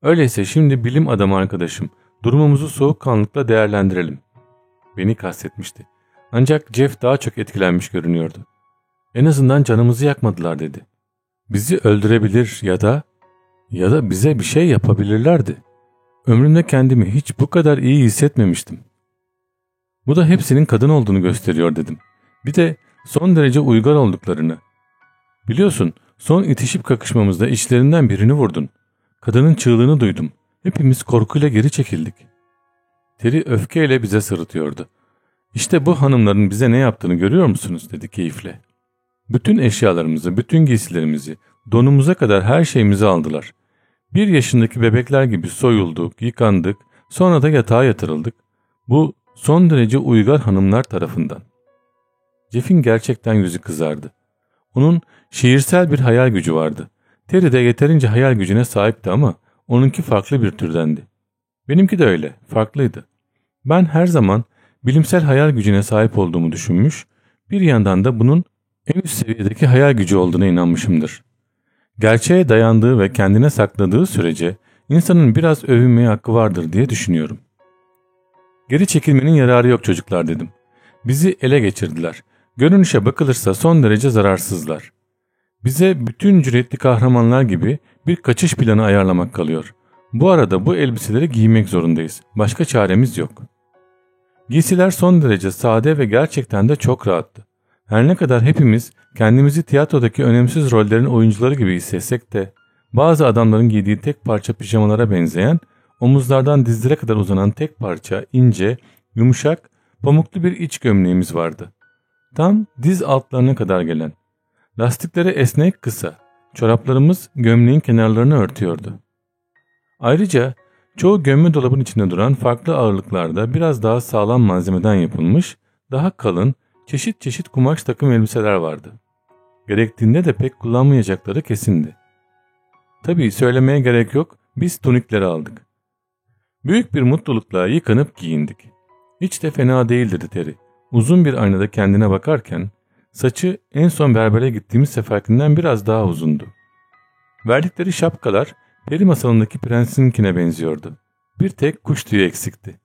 S1: Öyleyse şimdi bilim adamı arkadaşım durumumuzu soğukkanlıkla değerlendirelim. Beni kastetmişti. Ancak Jeff daha çok etkilenmiş görünüyordu. En azından canımızı yakmadılar dedi. Bizi öldürebilir ya da Ya da bize bir şey yapabilirlerdi. Ömrümde kendimi hiç bu kadar iyi hissetmemiştim. Bu da hepsinin kadın olduğunu gösteriyor dedim. Bir de son derece uygar olduklarını. Biliyorsun son itişip kakışmamızda içlerinden birini vurdun. Kadının çığlığını duydum. Hepimiz korkuyla geri çekildik. Teri öfkeyle bize sırıtıyordu. İşte bu hanımların bize ne yaptığını görüyor musunuz dedi keyifle. Bütün eşyalarımızı, bütün giysilerimizi, donumuza kadar her şeyimizi aldılar. Bir yaşındaki bebekler gibi soyulduk, yıkandık, sonra da yatağa yatırıldık. Bu son derece uygar hanımlar tarafından. Jeff'in gerçekten yüzü kızardı. Onun şiirsel bir hayal gücü vardı. Terry de yeterince hayal gücüne sahipti ama onunki farklı bir türdendi. Benimki de öyle, farklıydı. Ben her zaman bilimsel hayal gücüne sahip olduğumu düşünmüş, bir yandan da bunun en üst seviyedeki hayal gücü olduğuna inanmışımdır. Gerçeğe dayandığı ve kendine sakladığı sürece insanın biraz övünmeye hakkı vardır diye düşünüyorum. Geri çekilmenin yararı yok çocuklar dedim. Bizi ele geçirdiler. Görünüşe bakılırsa son derece zararsızlar. Bize bütün cüretli kahramanlar gibi bir kaçış planı ayarlamak kalıyor. Bu arada bu elbiseleri giymek zorundayız. Başka çaremiz yok. Giysiler son derece sade ve gerçekten de çok rahattı. Her ne kadar hepimiz kendimizi tiyatrodaki önemsiz rollerin oyuncuları gibi hissetsek de bazı adamların giydiği tek parça pijamalara benzeyen omuzlardan dizlere kadar uzanan tek parça ince, yumuşak, pamuklu bir iç gömleğimiz vardı. Tam diz altlarına kadar gelen. Lastikleri esnek kısa, çoraplarımız gömleğin kenarlarını örtüyordu. Ayrıca çoğu gömme dolabın içinde duran farklı ağırlıklarda biraz daha sağlam malzemeden yapılmış, daha kalın, çeşit çeşit kumaş takım elbiseler vardı. Gerektiğinde de pek kullanmayacakları kesindi. Tabii söylemeye gerek yok, biz tunikleri aldık. Büyük bir mutlulukla yıkanıp giyindik. Hiç de fena değil dedi Terry. Uzun bir aynada kendine bakarken saçı en son berbere gittiğimiz seferkinden biraz daha uzundu. Verdikleri şapkalar peri masalındaki prensininkine benziyordu. Bir tek kuş tüyü eksikti.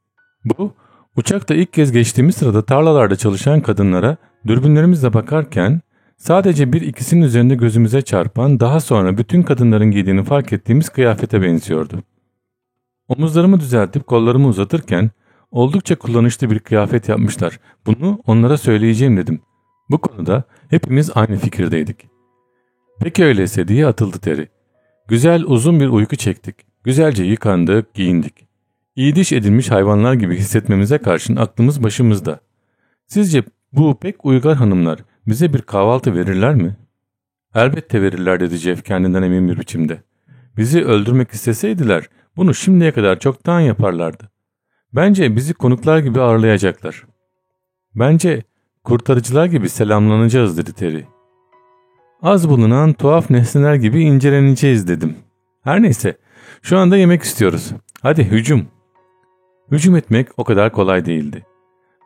S1: Bu uçakta ilk kez geçtiğimiz sırada tarlalarda çalışan kadınlara dürbünlerimizle bakarken sadece bir ikisinin üzerinde gözümüze çarpan daha sonra bütün kadınların giydiğini fark ettiğimiz kıyafete benziyordu. Omuzlarımı düzeltip kollarımı uzatırken oldukça kullanışlı bir kıyafet yapmışlar. Bunu onlara söyleyeceğim dedim. Bu konuda hepimiz aynı fikirdeydik. Peki öyleyse diye atıldı Terry. Güzel uzun bir uyku çektik. Güzelce yıkandık, giyindik. İyi diş edilmiş hayvanlar gibi hissetmemize karşın aklımız başımızda. Sizce bu pek uygar hanımlar bize bir kahvaltı verirler mi? Elbette verirler dedi Jeff kendinden emin bir biçimde. Bizi öldürmek isteseydiler bunu şimdiye kadar çoktan yaparlardı. Bence bizi konuklar gibi ağırlayacaklar. Bence kurtarıcılar gibi selamlanacağız dedi Terry. Az bulunan tuhaf nesneler gibi inceleneceğiz dedim. Her neyse şu anda yemek istiyoruz. Hadi hücum. Hücum etmek o kadar kolay değildi.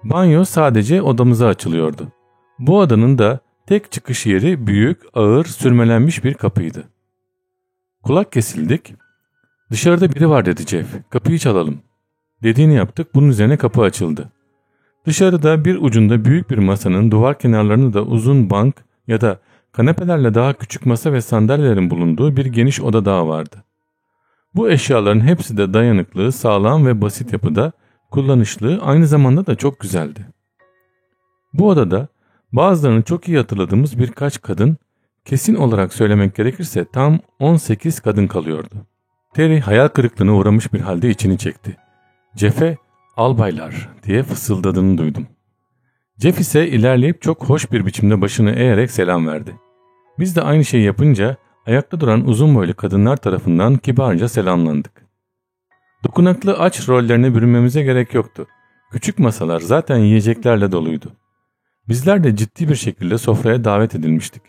S1: Banyo sadece odamıza açılıyordu. Bu odanın da tek çıkış yeri büyük, ağır, sürmelenmiş bir kapıydı. Kulak kesildik. Dışarıda biri var dedi Jeff. Kapıyı çalalım. Dediğini yaptık. Bunun üzerine kapı açıldı. Dışarıda bir ucunda büyük bir masanın duvar kenarlarında da uzun bank ya da kanepelerle daha küçük masa ve sandalyelerin bulunduğu bir geniş oda daha vardı. Bu eşyaların hepsi de dayanıklı, sağlam ve basit yapıda, kullanışlı, aynı zamanda da çok güzeldi. Bu odada bazılarını çok iyi hatırladığımız birkaç kadın, kesin olarak söylemek gerekirse tam 18 kadın kalıyordu. Terry hayal kırıklığına uğramış bir halde içini çekti. Jeff'e albaylar diye fısıldadığını duydum. Jeff ise ilerleyip çok hoş bir biçimde başını eğerek selam verdi. Biz de aynı şeyi yapınca ayakta duran uzun boylu kadınlar tarafından kibarca selamlandık. Dokunaklı aç rollerine bürünmemize gerek yoktu. Küçük masalar zaten yiyeceklerle doluydu. Bizler de ciddi bir şekilde sofraya davet edilmiştik.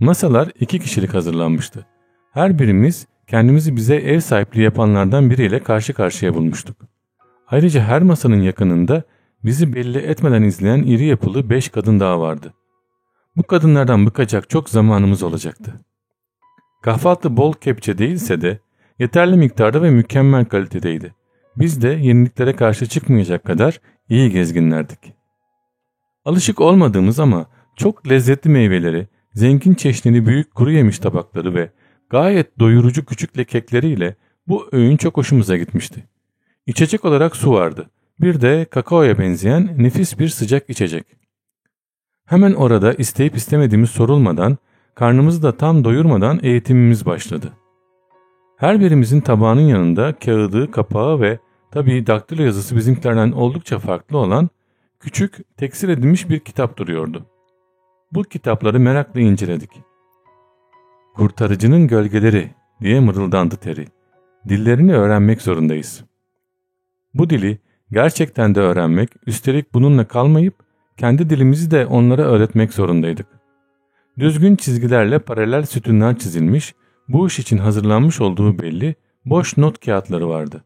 S1: Masalar iki kişilik hazırlanmıştı. Her birimiz kendimizi bize ev sahipliği yapanlardan biriyle karşı karşıya bulmuştuk. Ayrıca her masanın yakınında bizi belli etmeden izleyen iri yapılı beş kadın daha vardı. Bu kadınlardan bıkacak çok zamanımız olacaktı. Kahvaltı bol kepçe değilse de yeterli miktarda ve mükemmel kalitedeydi. Biz de yeniliklere karşı çıkmayacak kadar iyi gezginlerdik. Alışık olmadığımız ama çok lezzetli meyveleri, zengin çeşnili büyük kuru yemiş tabakları ve Gayet doyurucu küçük kekleriyle bu öğün çok hoşumuza gitmişti. İçecek olarak su vardı. Bir de kakaoya benzeyen nefis bir sıcak içecek. Hemen orada isteyip istemediğimiz sorulmadan, karnımızı da tam doyurmadan eğitimimiz başladı. Her birimizin tabağının yanında kağıdı, kapağı ve tabii daktilo yazısı bizimkilerden oldukça farklı olan küçük, tekstil edilmiş bir kitap duruyordu. Bu kitapları merakla inceledik. Kurtarıcının gölgeleri diye mırıldandı Terry. Dillerini öğrenmek zorundayız. Bu dili gerçekten de öğrenmek, üstelik bununla kalmayıp kendi dilimizi de onlara öğretmek zorundaydık. Düzgün çizgilerle paralel sütunlar çizilmiş, bu iş için hazırlanmış olduğu belli boş not kağıtları vardı.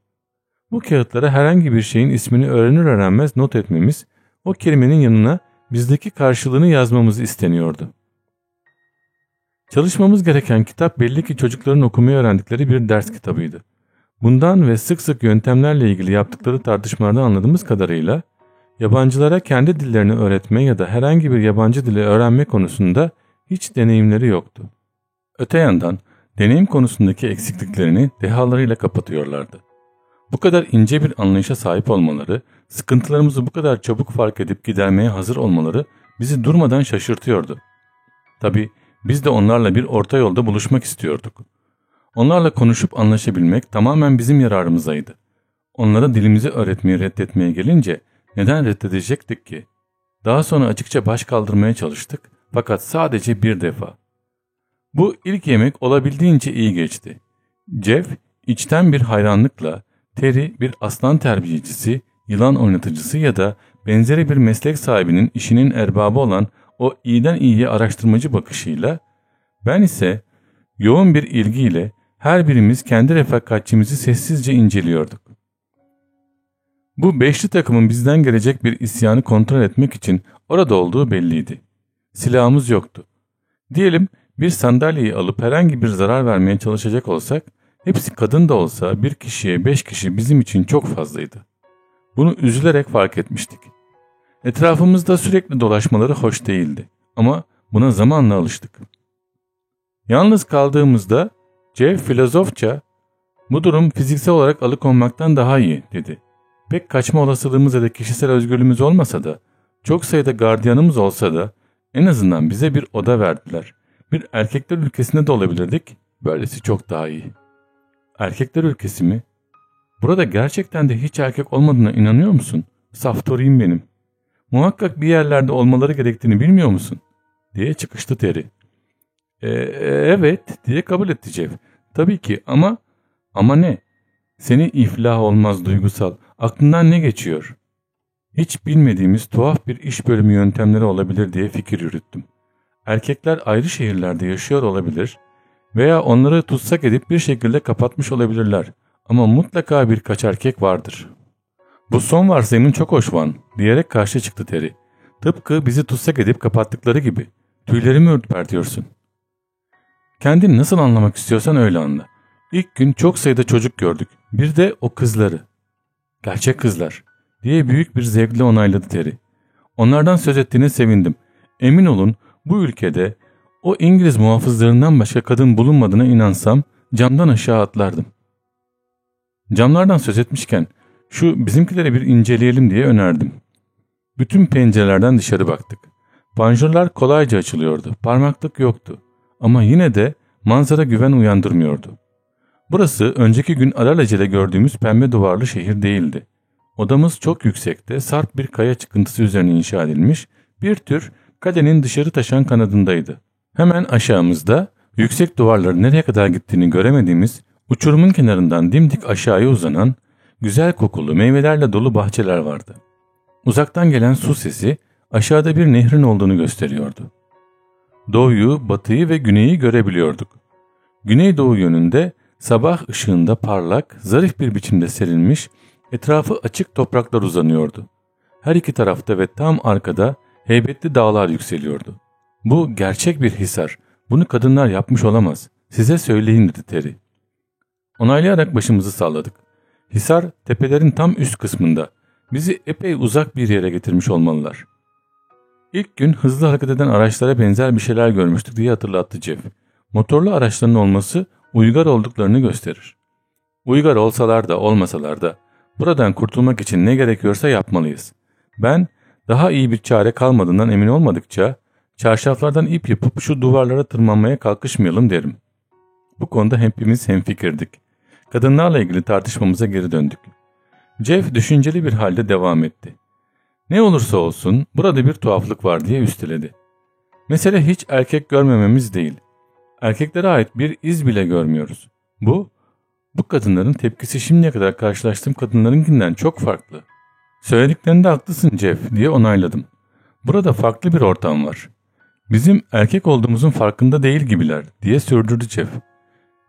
S1: Bu kağıtlara herhangi bir şeyin ismini öğrenir öğrenmez not etmemiz, o kelimenin yanına bizdeki karşılığını yazmamız isteniyordu. Çalışmamız gereken kitap belli ki çocukların okumayı öğrendikleri bir ders kitabıydı. Bundan ve sık sık yöntemlerle ilgili yaptıkları tartışmalardan anladığımız kadarıyla yabancılara kendi dillerini öğretme ya da herhangi bir yabancı dili öğrenme konusunda hiç deneyimleri yoktu. Öte yandan deneyim konusundaki eksikliklerini dehalarıyla kapatıyorlardı. Bu kadar ince bir anlayışa sahip olmaları, sıkıntılarımızı bu kadar çabuk fark edip gidermeye hazır olmaları bizi durmadan şaşırtıyordu. Tabi biz de onlarla bir orta yolda buluşmak istiyorduk. Onlarla konuşup anlaşabilmek tamamen bizim yararımızaydı. Onlara dilimizi öğretmeyi reddetmeye gelince neden reddedecektik ki? Daha sonra açıkça baş kaldırmaya çalıştık fakat sadece bir defa. Bu ilk yemek olabildiğince iyi geçti. Jeff içten bir hayranlıkla Terry bir aslan terbiyecisi, yılan oynatıcısı ya da benzeri bir meslek sahibinin işinin erbabı olan o iyiden iyiye araştırmacı bakışıyla, ben ise yoğun bir ilgiyle her birimiz kendi refakatçimizi sessizce inceliyorduk. Bu beşli takımın bizden gelecek bir isyanı kontrol etmek için orada olduğu belliydi. Silahımız yoktu. Diyelim bir sandalyeyi alıp herhangi bir zarar vermeye çalışacak olsak, hepsi kadın da olsa bir kişiye beş kişi bizim için çok fazlaydı. Bunu üzülerek fark etmiştik. Etrafımızda sürekli dolaşmaları hoş değildi ama buna zamanla alıştık. Yalnız kaldığımızda Jeff filozofça bu durum fiziksel olarak alıkonmaktan daha iyi dedi. Pek kaçma olasılığımız ya da kişisel özgürlüğümüz olmasa da çok sayıda gardiyanımız olsa da en azından bize bir oda verdiler. Bir erkekler ülkesinde de olabilirdik. Böylesi çok daha iyi. Erkekler ülkesi mi? Burada gerçekten de hiç erkek olmadığına inanıyor musun? Saftoriyim benim. Muhakkak bir yerlerde olmaları gerektiğini bilmiyor musun? diye çıkıştı Terry. E, evet diye kabul etti Jeff. Tabii ki ama ama ne? Seni iflah olmaz duygusal. Aklından ne geçiyor? Hiç bilmediğimiz tuhaf bir iş bölümü yöntemleri olabilir diye fikir yürüttüm. Erkekler ayrı şehirlerde yaşıyor olabilir veya onları tutsak edip bir şekilde kapatmış olabilirler. Ama mutlaka birkaç erkek vardır. Bu son varsayımın çok hoş Van diyerek karşı çıktı Terry. Tıpkı bizi tutsak edip kapattıkları gibi. Tüylerimi ürpertiyorsun. Kendini nasıl anlamak istiyorsan öyle anla. İlk gün çok sayıda çocuk gördük. Bir de o kızları. Gerçek kızlar diye büyük bir zevkle onayladı Terry. Onlardan söz ettiğine sevindim. Emin olun bu ülkede o İngiliz muhafızlarından başka kadın bulunmadığına inansam camdan aşağı atlardım. Camlardan söz etmişken şu bizimkileri bir inceleyelim diye önerdim. Bütün pencerelerden dışarı baktık. Panjurlar kolayca açılıyordu. Parmaklık yoktu. Ama yine de manzara güven uyandırmıyordu. Burası önceki gün alelacele gördüğümüz pembe duvarlı şehir değildi. Odamız çok yüksekte sarp bir kaya çıkıntısı üzerine inşa edilmiş bir tür kalenin dışarı taşan kanadındaydı. Hemen aşağımızda yüksek duvarların nereye kadar gittiğini göremediğimiz uçurumun kenarından dimdik aşağıya uzanan güzel kokulu meyvelerle dolu bahçeler vardı. Uzaktan gelen su sesi aşağıda bir nehrin olduğunu gösteriyordu. Doğuyu, batıyı ve güneyi görebiliyorduk. Güneydoğu yönünde sabah ışığında parlak, zarif bir biçimde serilmiş, etrafı açık topraklar uzanıyordu. Her iki tarafta ve tam arkada heybetli dağlar yükseliyordu. Bu gerçek bir hisar. Bunu kadınlar yapmış olamaz. Size söyleyeyim dedi Terry. Onaylayarak başımızı salladık. Hisar tepelerin tam üst kısmında. Bizi epey uzak bir yere getirmiş olmalılar. İlk gün hızlı hareket eden araçlara benzer bir şeyler görmüştük diye hatırlattı Jeff. Motorlu araçların olması uygar olduklarını gösterir. Uygar olsalar da olmasalar da buradan kurtulmak için ne gerekiyorsa yapmalıyız. Ben daha iyi bir çare kalmadığından emin olmadıkça çarşaflardan ip yapıp şu duvarlara tırmanmaya kalkışmayalım derim. Bu konuda hepimiz hemfikirdik. Kadınlarla ilgili tartışmamıza geri döndük. Jeff düşünceli bir halde devam etti. Ne olursa olsun burada bir tuhaflık var diye üsteledi. Mesele hiç erkek görmememiz değil. Erkeklere ait bir iz bile görmüyoruz. Bu, bu kadınların tepkisi şimdiye kadar karşılaştığım kadınlarınkinden çok farklı. Söylediklerinde haklısın Jeff diye onayladım. Burada farklı bir ortam var. Bizim erkek olduğumuzun farkında değil gibiler diye sürdürdü Jeff.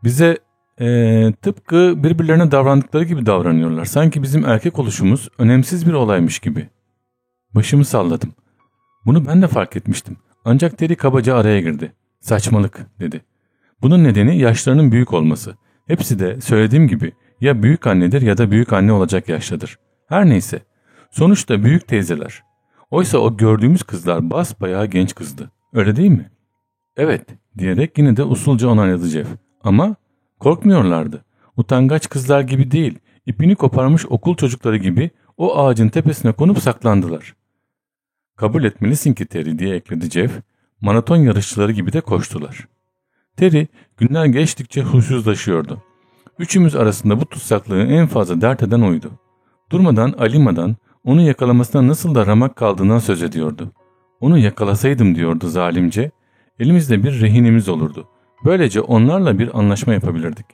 S1: Bize ee, tıpkı birbirlerine davrandıkları gibi davranıyorlar. Sanki bizim erkek oluşumuz önemsiz bir olaymış gibi. Başımı salladım. Bunu ben de fark etmiştim. Ancak Terry kabaca araya girdi. Saçmalık dedi. Bunun nedeni yaşlarının büyük olması. Hepsi de söylediğim gibi ya büyük annedir ya da büyük anne olacak yaştadır. Her neyse. Sonuçta büyük teyzeler. Oysa o gördüğümüz kızlar basbayağı genç kızdı. Öyle değil mi? Evet diyerek yine de usulca onayladı Jeff. Ama korkmuyorlardı. Utangaç kızlar gibi değil, ipini koparmış okul çocukları gibi o ağacın tepesine konup saklandılar. Kabul etmelisin ki Terry diye ekledi Jeff. Maraton yarışçıları gibi de koştular. Terry günler geçtikçe huysuzlaşıyordu. Üçümüz arasında bu tutsaklığı en fazla dert eden oydu. Durmadan Alima'dan onu yakalamasına nasıl da ramak kaldığından söz ediyordu. Onu yakalasaydım diyordu zalimce. Elimizde bir rehinimiz olurdu. Böylece onlarla bir anlaşma yapabilirdik.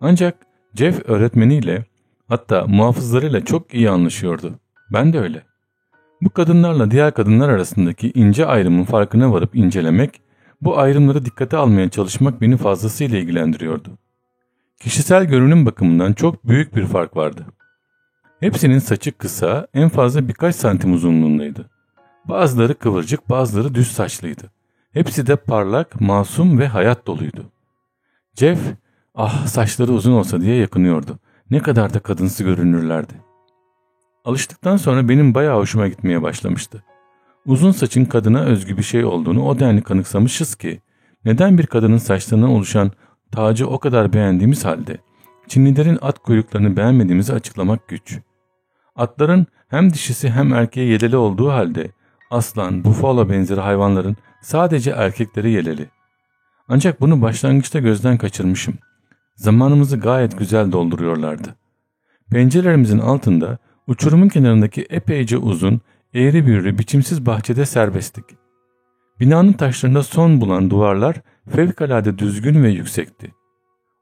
S1: Ancak Jeff öğretmeniyle hatta muhafızlarıyla çok iyi anlaşıyordu. Ben de öyle. Bu kadınlarla diğer kadınlar arasındaki ince ayrımın farkına varıp incelemek, bu ayrımları dikkate almaya çalışmak beni fazlasıyla ilgilendiriyordu. Kişisel görünüm bakımından çok büyük bir fark vardı. Hepsinin saçı kısa, en fazla birkaç santim uzunluğundaydı. Bazıları kıvırcık, bazıları düz saçlıydı. Hepsi de parlak, masum ve hayat doluydu. Jeff, ah saçları uzun olsa diye yakınıyordu. Ne kadar da kadınsı görünürlerdi. Alıştıktan sonra benim bayağı hoşuma gitmeye başlamıştı. Uzun saçın kadına özgü bir şey olduğunu o denli kanıksamışız ki, neden bir kadının saçlarından oluşan tacı o kadar beğendiğimiz halde, Çinlilerin at kuyruklarını beğenmediğimizi açıklamak güç. Atların hem dişisi hem erkeği yeleli olduğu halde, aslan, bufalo benzeri hayvanların sadece erkekleri yeleli. Ancak bunu başlangıçta gözden kaçırmışım. Zamanımızı gayet güzel dolduruyorlardı. Pencerelerimizin altında Uçurumun kenarındaki epeyce uzun, eğri büğrü, biçimsiz bahçede serbesttik. Binanın taşlarında son bulan duvarlar fevkalade düzgün ve yüksekti.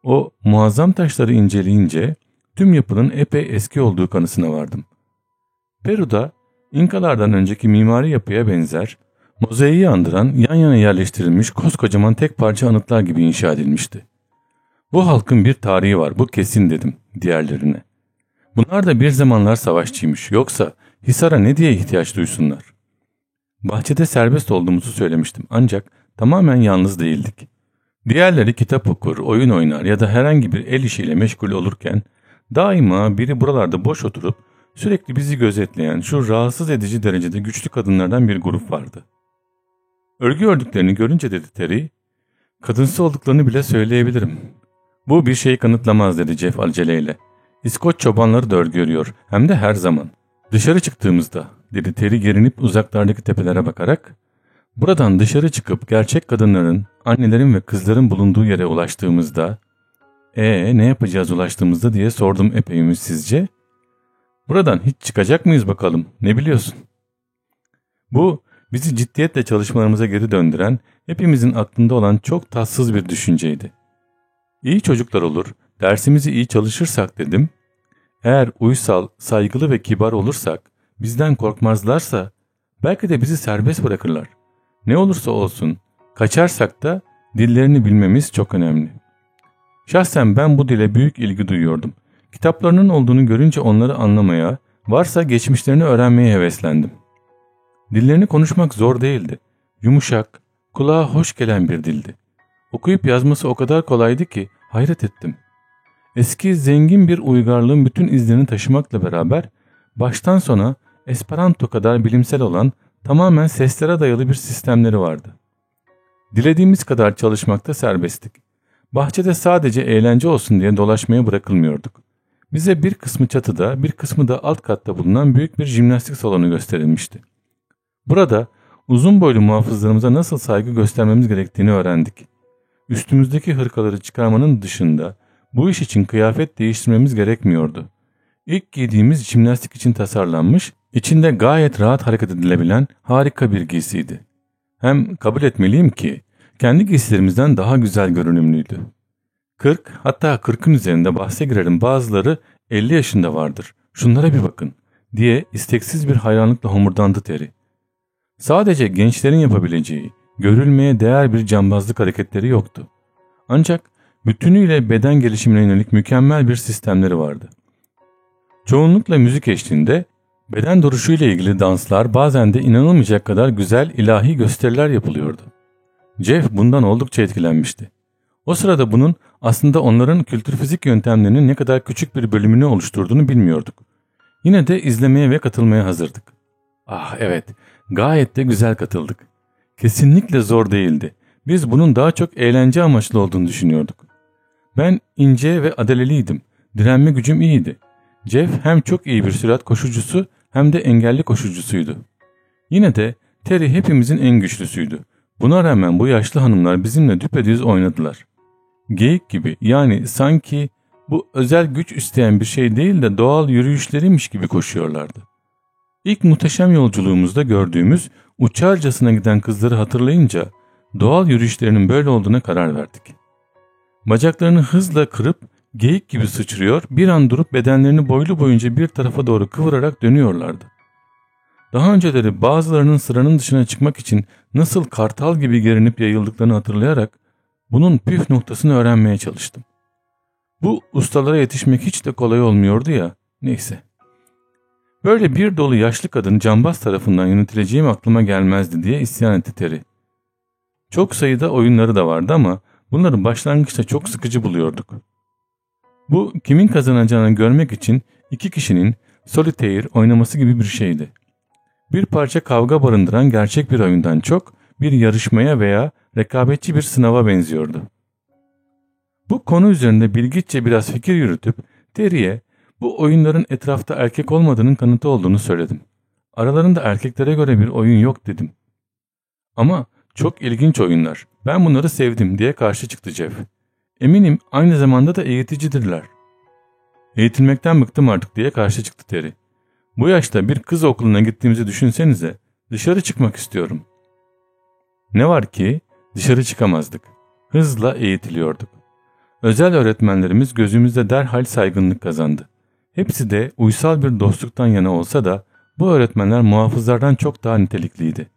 S1: O muazzam taşları inceleyince tüm yapının epey eski olduğu kanısına vardım. Peru'da İnkalardan önceki mimari yapıya benzer, mozaiği andıran yan yana yerleştirilmiş koskocaman tek parça anıtlar gibi inşa edilmişti. Bu halkın bir tarihi var bu kesin dedim diğerlerine. Bunlar da bir zamanlar savaşçıymış yoksa Hisar'a ne diye ihtiyaç duysunlar? Bahçede serbest olduğumuzu söylemiştim ancak tamamen yalnız değildik. Diğerleri kitap okur, oyun oynar ya da herhangi bir el işiyle meşgul olurken daima biri buralarda boş oturup sürekli bizi gözetleyen şu rahatsız edici derecede güçlü kadınlardan bir grup vardı. Örgü ördüklerini görünce dedi Terry, kadınsı olduklarını bile söyleyebilirim. Bu bir şey kanıtlamaz dedi Jeff aceleyle. İskoç çobanları da örgü örüyor hem de her zaman. Dışarı çıktığımızda dedi Terry gerinip uzaklardaki tepelere bakarak buradan dışarı çıkıp gerçek kadınların, annelerin ve kızların bulunduğu yere ulaştığımızda ee ne yapacağız ulaştığımızda diye sordum epey ümitsizce. Buradan hiç çıkacak mıyız bakalım ne biliyorsun? Bu bizi ciddiyetle çalışmalarımıza geri döndüren hepimizin aklında olan çok tatsız bir düşünceydi. İyi çocuklar olur, Dersimizi iyi çalışırsak dedim. Eğer uysal, saygılı ve kibar olursak, bizden korkmazlarsa belki de bizi serbest bırakırlar. Ne olursa olsun kaçarsak da dillerini bilmemiz çok önemli. Şahsen ben bu dile büyük ilgi duyuyordum. Kitaplarının olduğunu görünce onları anlamaya, varsa geçmişlerini öğrenmeye heveslendim. Dillerini konuşmak zor değildi. Yumuşak, kulağa hoş gelen bir dildi. Okuyup yazması o kadar kolaydı ki hayret ettim. Eski zengin bir uygarlığın bütün izlerini taşımakla beraber baştan sona Esperanto kadar bilimsel olan tamamen seslere dayalı bir sistemleri vardı. Dilediğimiz kadar çalışmakta serbesttik. Bahçede sadece eğlence olsun diye dolaşmaya bırakılmıyorduk. Bize bir kısmı çatıda, bir kısmı da alt katta bulunan büyük bir jimnastik salonu gösterilmişti. Burada uzun boylu muhafızlarımıza nasıl saygı göstermemiz gerektiğini öğrendik. Üstümüzdeki hırkaları çıkarmanın dışında bu iş için kıyafet değiştirmemiz gerekmiyordu. İlk giydiğimiz jimnastik için tasarlanmış, içinde gayet rahat hareket edilebilen harika bir giysiydi. Hem kabul etmeliyim ki kendi giysilerimizden daha güzel görünümlüydü. 40 hatta 40'ın üzerinde bahse girerim bazıları 50 yaşında vardır. Şunlara bir bakın diye isteksiz bir hayranlıkla homurdandı Terry. Sadece gençlerin yapabileceği, görülmeye değer bir cambazlık hareketleri yoktu. Ancak bütünüyle beden gelişimine yönelik mükemmel bir sistemleri vardı. Çoğunlukla müzik eşliğinde beden duruşuyla ilgili danslar bazen de inanılmayacak kadar güzel ilahi gösteriler yapılıyordu. Jeff bundan oldukça etkilenmişti. O sırada bunun aslında onların kültür fizik yöntemlerinin ne kadar küçük bir bölümünü oluşturduğunu bilmiyorduk. Yine de izlemeye ve katılmaya hazırdık. Ah evet, gayet de güzel katıldık. Kesinlikle zor değildi. Biz bunun daha çok eğlence amaçlı olduğunu düşünüyorduk. Ben ince ve adaleliydim. Direnme gücüm iyiydi. Jeff hem çok iyi bir sürat koşucusu hem de engelli koşucusuydu. Yine de Terry hepimizin en güçlüsüydü. Buna rağmen bu yaşlı hanımlar bizimle düpedüz oynadılar. Geyik gibi yani sanki bu özel güç isteyen bir şey değil de doğal yürüyüşleriymiş gibi koşuyorlardı. İlk muhteşem yolculuğumuzda gördüğümüz uçarcasına giden kızları hatırlayınca doğal yürüyüşlerinin böyle olduğuna karar verdik. Bacaklarını hızla kırıp geyik gibi sıçrıyor, bir an durup bedenlerini boylu boyunca bir tarafa doğru kıvırarak dönüyorlardı. Daha önceleri bazılarının sıranın dışına çıkmak için nasıl kartal gibi gerinip yayıldıklarını hatırlayarak bunun püf noktasını öğrenmeye çalıştım. Bu ustalara yetişmek hiç de kolay olmuyordu ya, neyse. Böyle bir dolu yaşlı kadın cambaz tarafından yönetileceğim aklıma gelmezdi diye isyan etti Terry. Çok sayıda oyunları da vardı ama bunları başlangıçta çok sıkıcı buluyorduk. Bu kimin kazanacağını görmek için iki kişinin solitaire oynaması gibi bir şeydi. Bir parça kavga barındıran gerçek bir oyundan çok bir yarışmaya veya rekabetçi bir sınava benziyordu. Bu konu üzerinde bilgiçe biraz fikir yürütüp Terry'e bu oyunların etrafta erkek olmadığının kanıtı olduğunu söyledim. Aralarında erkeklere göre bir oyun yok dedim. Ama çok ilginç oyunlar. Ben bunları sevdim diye karşı çıktı Jeff. Eminim aynı zamanda da eğiticidirler. Eğitilmekten bıktım artık diye karşı çıktı Terry. Bu yaşta bir kız okuluna gittiğimizi düşünsenize. Dışarı çıkmak istiyorum. Ne var ki dışarı çıkamazdık. Hızla eğitiliyorduk. Özel öğretmenlerimiz gözümüzde derhal saygınlık kazandı. Hepsi de uysal bir dostluktan yana olsa da bu öğretmenler muhafızlardan çok daha nitelikliydi.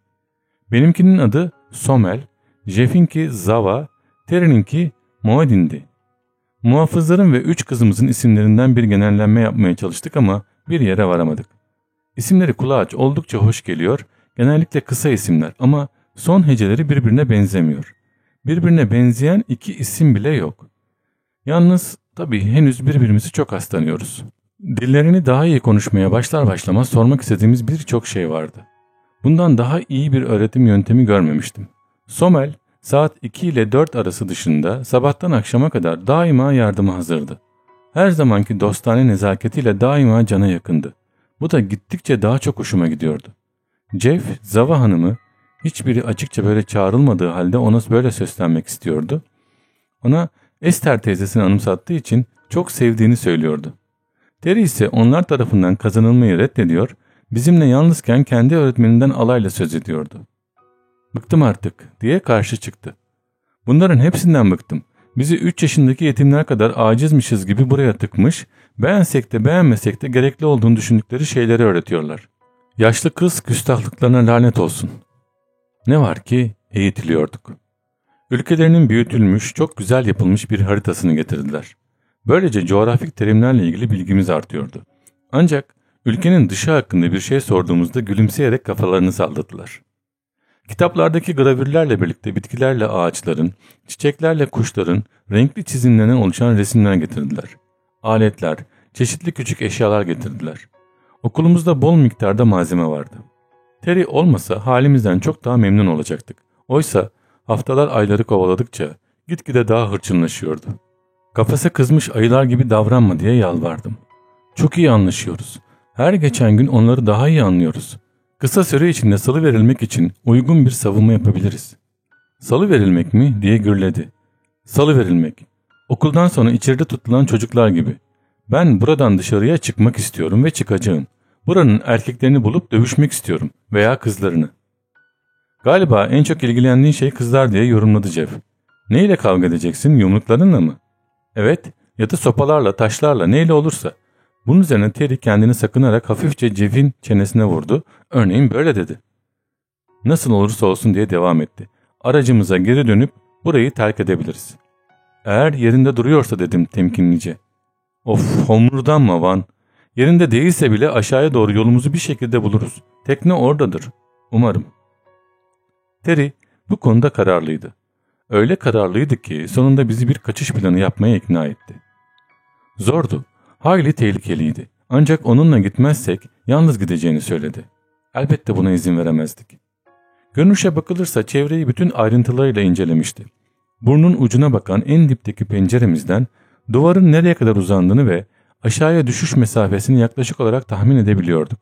S1: Benimkinin adı Somel, Jeff'inki Zava, Terry'ninki Moedin'di. Muhafızların ve üç kızımızın isimlerinden bir genellenme yapmaya çalıştık ama bir yere varamadık. İsimleri kulağa oldukça hoş geliyor, genellikle kısa isimler ama son heceleri birbirine benzemiyor. Birbirine benzeyen iki isim bile yok. Yalnız tabii henüz birbirimizi çok az tanıyoruz. Dillerini daha iyi konuşmaya başlar başlamaz sormak istediğimiz birçok şey vardı. Bundan daha iyi bir öğretim yöntemi görmemiştim. Somel saat 2 ile 4 arası dışında sabahtan akşama kadar daima yardıma hazırdı. Her zamanki dostane nezaketiyle daima cana yakındı. Bu da gittikçe daha çok hoşuma gidiyordu. Jeff, Zava Hanım'ı hiçbiri açıkça böyle çağrılmadığı halde ona böyle seslenmek istiyordu. Ona Esther teyzesini anımsattığı için çok sevdiğini söylüyordu. Terry ise onlar tarafından kazanılmayı reddediyor, bizimle yalnızken kendi öğretmeninden alayla söz ediyordu. Bıktım artık diye karşı çıktı. Bunların hepsinden bıktım. Bizi 3 yaşındaki yetimler kadar acizmişiz gibi buraya tıkmış, beğensek de beğenmesek de gerekli olduğunu düşündükleri şeyleri öğretiyorlar. Yaşlı kız küstahlıklarına lanet olsun. Ne var ki eğitiliyorduk. Ülkelerinin büyütülmüş, çok güzel yapılmış bir haritasını getirdiler. Böylece coğrafik terimlerle ilgili bilgimiz artıyordu. Ancak ülkenin dışı hakkında bir şey sorduğumuzda gülümseyerek kafalarını salladılar. Kitaplardaki gravürlerle birlikte bitkilerle ağaçların, çiçeklerle kuşların renkli çizimlerine oluşan resimler getirdiler. Aletler, çeşitli küçük eşyalar getirdiler. Okulumuzda bol miktarda malzeme vardı. Terry olmasa halimizden çok daha memnun olacaktık. Oysa haftalar ayları kovaladıkça gitgide daha hırçınlaşıyordu. Kafası kızmış ayılar gibi davranma diye yalvardım. Çok iyi anlaşıyoruz. Her geçen gün onları daha iyi anlıyoruz. Kısa süre içinde salı verilmek için uygun bir savunma yapabiliriz. Salı verilmek mi diye gürledi. Salı verilmek. Okuldan sonra içeride tutulan çocuklar gibi. Ben buradan dışarıya çıkmak istiyorum ve çıkacağım. Buranın erkeklerini bulup dövüşmek istiyorum veya kızlarını. Galiba en çok ilgilendiğin şey kızlar diye yorumladı Jeff. Neyle kavga edeceksin yumruklarınla mı? Evet ya da sopalarla taşlarla neyle olursa. Bunun üzerine Terry kendini sakınarak hafifçe Jeff'in çenesine vurdu. Örneğin böyle dedi. Nasıl olursa olsun diye devam etti. Aracımıza geri dönüp burayı terk edebiliriz. Eğer yerinde duruyorsa dedim temkinlice. Of homurdanma Van. Yerinde değilse bile aşağıya doğru yolumuzu bir şekilde buluruz. Tekne oradadır. Umarım. Terry bu konuda kararlıydı. Öyle kararlıydı ki sonunda bizi bir kaçış planı yapmaya ikna etti. Zordu. Hayli tehlikeliydi. Ancak onunla gitmezsek yalnız gideceğini söyledi. Elbette buna izin veremezdik. Görünüşe bakılırsa çevreyi bütün ayrıntılarıyla incelemişti. Burnun ucuna bakan en dipteki penceremizden duvarın nereye kadar uzandığını ve aşağıya düşüş mesafesini yaklaşık olarak tahmin edebiliyorduk.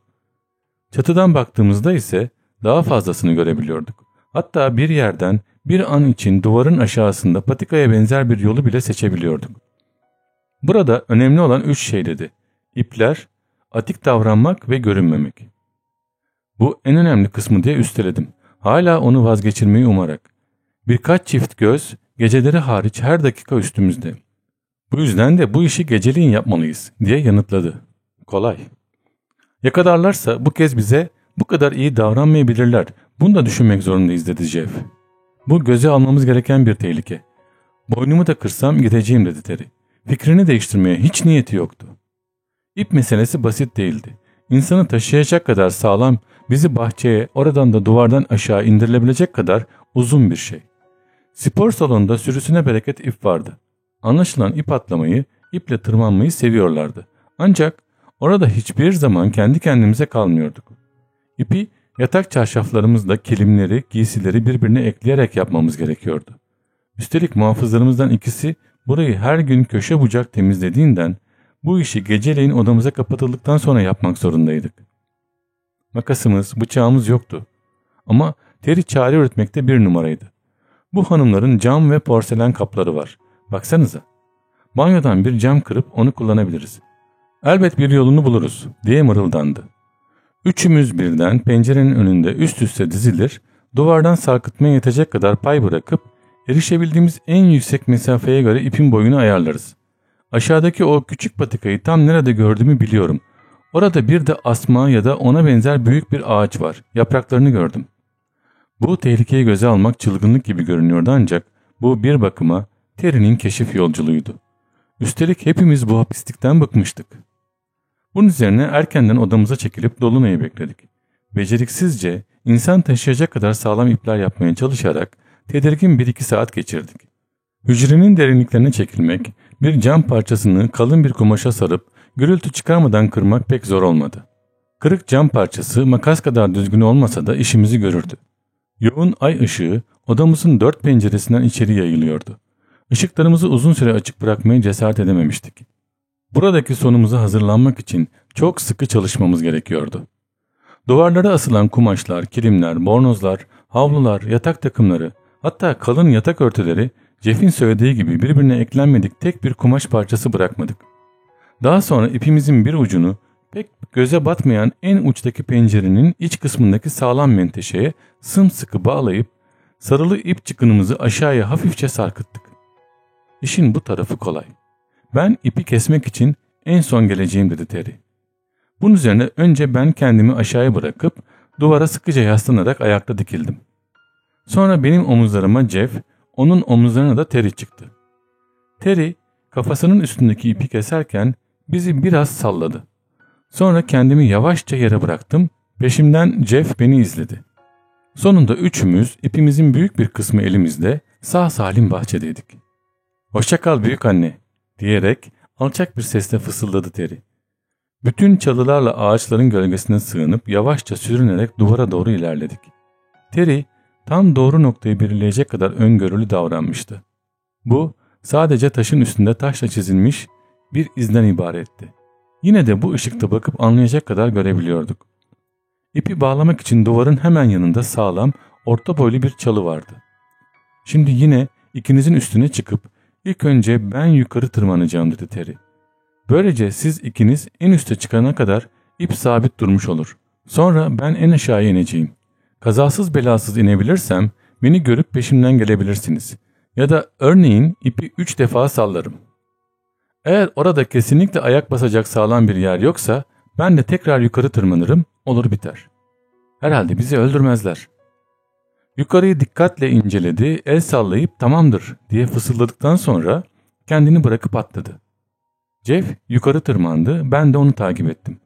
S1: Çatıdan baktığımızda ise daha fazlasını görebiliyorduk. Hatta bir yerden bir an için duvarın aşağısında patikaya benzer bir yolu bile seçebiliyorduk. Burada önemli olan üç şey dedi. İpler, atik davranmak ve görünmemek. Bu en önemli kısmı diye üsteledim. Hala onu vazgeçirmeyi umarak. Birkaç çift göz geceleri hariç her dakika üstümüzde. Bu yüzden de bu işi geceliğin yapmalıyız diye yanıtladı. Kolay. Yakadarlarsa bu kez bize bu kadar iyi davranmayabilirler. Bunu da düşünmek zorundayız dedi Jeff. Bu göze almamız gereken bir tehlike. Boynumu da kırsam gideceğim dedi Terry. Fikrini değiştirmeye hiç niyeti yoktu. İp meselesi basit değildi. İnsanı taşıyacak kadar sağlam, bizi bahçeye, oradan da duvardan aşağı indirilebilecek kadar uzun bir şey. Spor salonunda sürüsüne bereket ip vardı. Anlaşılan ip atlamayı, iple tırmanmayı seviyorlardı. Ancak orada hiçbir zaman kendi kendimize kalmıyorduk. İpi yatak çarşaflarımızla kilimleri, giysileri birbirine ekleyerek yapmamız gerekiyordu. Üstelik muhafızlarımızdan ikisi burayı her gün köşe bucak temizlediğinden bu işi geceleyin odamıza kapatıldıktan sonra yapmak zorundaydık. Makasımız, bıçağımız yoktu. Ama teri çare üretmekte bir numaraydı. Bu hanımların cam ve porselen kapları var. Baksanıza. Banyodan bir cam kırıp onu kullanabiliriz. Elbet bir yolunu buluruz diye mırıldandı. Üçümüz birden pencerenin önünde üst üste dizilir, duvardan sarkıtmaya yetecek kadar pay bırakıp erişebildiğimiz en yüksek mesafeye göre ipin boyunu ayarlarız. Aşağıdaki o küçük patikayı tam nerede gördüğümü biliyorum. Orada bir de asma ya da ona benzer büyük bir ağaç var. Yapraklarını gördüm. Bu tehlikeyi göze almak çılgınlık gibi görünüyordu ancak bu bir bakıma Terry'nin keşif yolculuğuydu. Üstelik hepimiz bu hapislikten bıkmıştık. Bunun üzerine erkenden odamıza çekilip Dolunay'ı bekledik. Beceriksizce insan taşıyacak kadar sağlam ipler yapmaya çalışarak tedirgin bir iki saat geçirdik. Hücrenin derinliklerine çekilmek, bir cam parçasını kalın bir kumaşa sarıp gürültü çıkarmadan kırmak pek zor olmadı. Kırık cam parçası makas kadar düzgün olmasa da işimizi görürdü. Yoğun ay ışığı odamızın dört penceresinden içeri yayılıyordu. Işıklarımızı uzun süre açık bırakmaya cesaret edememiştik. Buradaki sonumuza hazırlanmak için çok sıkı çalışmamız gerekiyordu. Duvarlara asılan kumaşlar, kilimler, bornozlar, havlular, yatak takımları, hatta kalın yatak örtüleri Jeff'in söylediği gibi birbirine eklenmedik tek bir kumaş parçası bırakmadık. Daha sonra ipimizin bir ucunu pek göze batmayan en uçtaki pencerenin iç kısmındaki sağlam menteşeye sımsıkı bağlayıp sarılı ip çıkınımızı aşağıya hafifçe sarkıttık. İşin bu tarafı kolay. Ben ipi kesmek için en son geleceğim dedi Terry. Bunun üzerine önce ben kendimi aşağıya bırakıp duvara sıkıca yaslanarak ayakta dikildim. Sonra benim omuzlarıma Jeff, onun omuzlarına da Terry çıktı. Terry kafasının üstündeki ipi keserken bizi biraz salladı. Sonra kendimi yavaşça yere bıraktım, peşimden Jeff beni izledi. Sonunda üçümüz ipimizin büyük bir kısmı elimizde sağ salim bahçedeydik. Hoşçakal büyük anne diyerek alçak bir sesle fısıldadı Terry. Bütün çalılarla ağaçların gölgesine sığınıp yavaşça sürünerek duvara doğru ilerledik. Terry tam doğru noktayı belirleyecek kadar öngörülü davranmıştı. Bu sadece taşın üstünde taşla çizilmiş bir izden ibaretti. Yine de bu ışıkta bakıp anlayacak kadar görebiliyorduk. İpi bağlamak için duvarın hemen yanında sağlam, orta boylu bir çalı vardı. Şimdi yine ikinizin üstüne çıkıp ilk önce ben yukarı tırmanacağım dedi Terry. Böylece siz ikiniz en üste çıkana kadar ip sabit durmuş olur. Sonra ben en aşağıya ineceğim. Kazasız belasız inebilirsem beni görüp peşimden gelebilirsiniz. Ya da örneğin ipi üç defa sallarım. Eğer orada kesinlikle ayak basacak sağlam bir yer yoksa ben de tekrar yukarı tırmanırım olur biter. Herhalde bizi öldürmezler. Yukarıyı dikkatle inceledi, el sallayıp tamamdır diye fısıldadıktan sonra kendini bırakıp atladı. Jeff yukarı tırmandı, ben de onu takip ettim.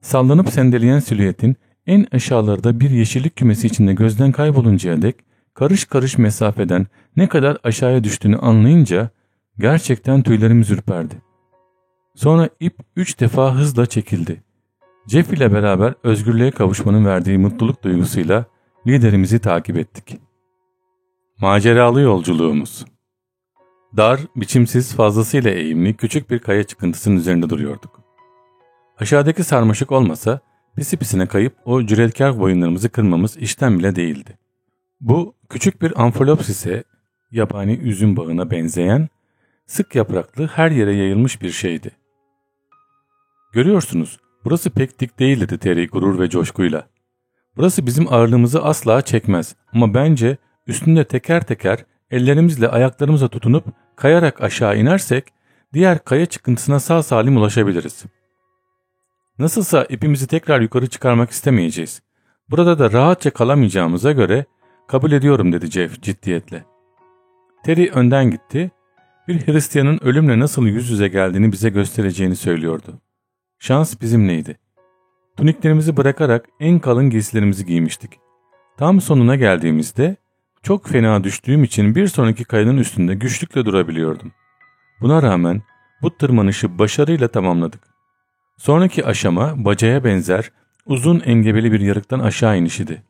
S1: Sallanıp sendeleyen silüetin en aşağılarda bir yeşillik kümesi içinde gözden kayboluncaya dek karış karış mesafeden ne kadar aşağıya düştüğünü anlayınca gerçekten tüylerimiz ürperdi. Sonra ip üç defa hızla çekildi. Jeff ile beraber özgürlüğe kavuşmanın verdiği mutluluk duygusuyla liderimizi takip ettik. Maceralı yolculuğumuz Dar, biçimsiz, fazlasıyla eğimli küçük bir kaya çıkıntısının üzerinde duruyorduk. Aşağıdaki sarmaşık olmasa pisi pisine kayıp o cüretkar boyunlarımızı kırmamız işten bile değildi. Bu küçük bir amfilopsise, yabani üzüm bağına benzeyen, sık yapraklı her yere yayılmış bir şeydi. Görüyorsunuz, burası pek dik değil dedi Terry gurur ve coşkuyla. Burası bizim ağırlığımızı asla çekmez ama bence üstünde teker teker ellerimizle ayaklarımıza tutunup kayarak aşağı inersek diğer kaya çıkıntısına sağ salim ulaşabiliriz. Nasılsa ipimizi tekrar yukarı çıkarmak istemeyeceğiz. Burada da rahatça kalamayacağımıza göre kabul ediyorum dedi Jeff ciddiyetle. Terry önden gitti. Bir Hristiyanın ölümle nasıl yüz yüze geldiğini bize göstereceğini söylüyordu. Şans bizimleydi. Tuniklerimizi bırakarak en kalın giysilerimizi giymiştik. Tam sonuna geldiğimizde çok fena düştüğüm için bir sonraki kayanın üstünde güçlükle durabiliyordum. Buna rağmen bu tırmanışı başarıyla tamamladık. Sonraki aşama bacaya benzer uzun engebeli bir yarıktan aşağı inişidi.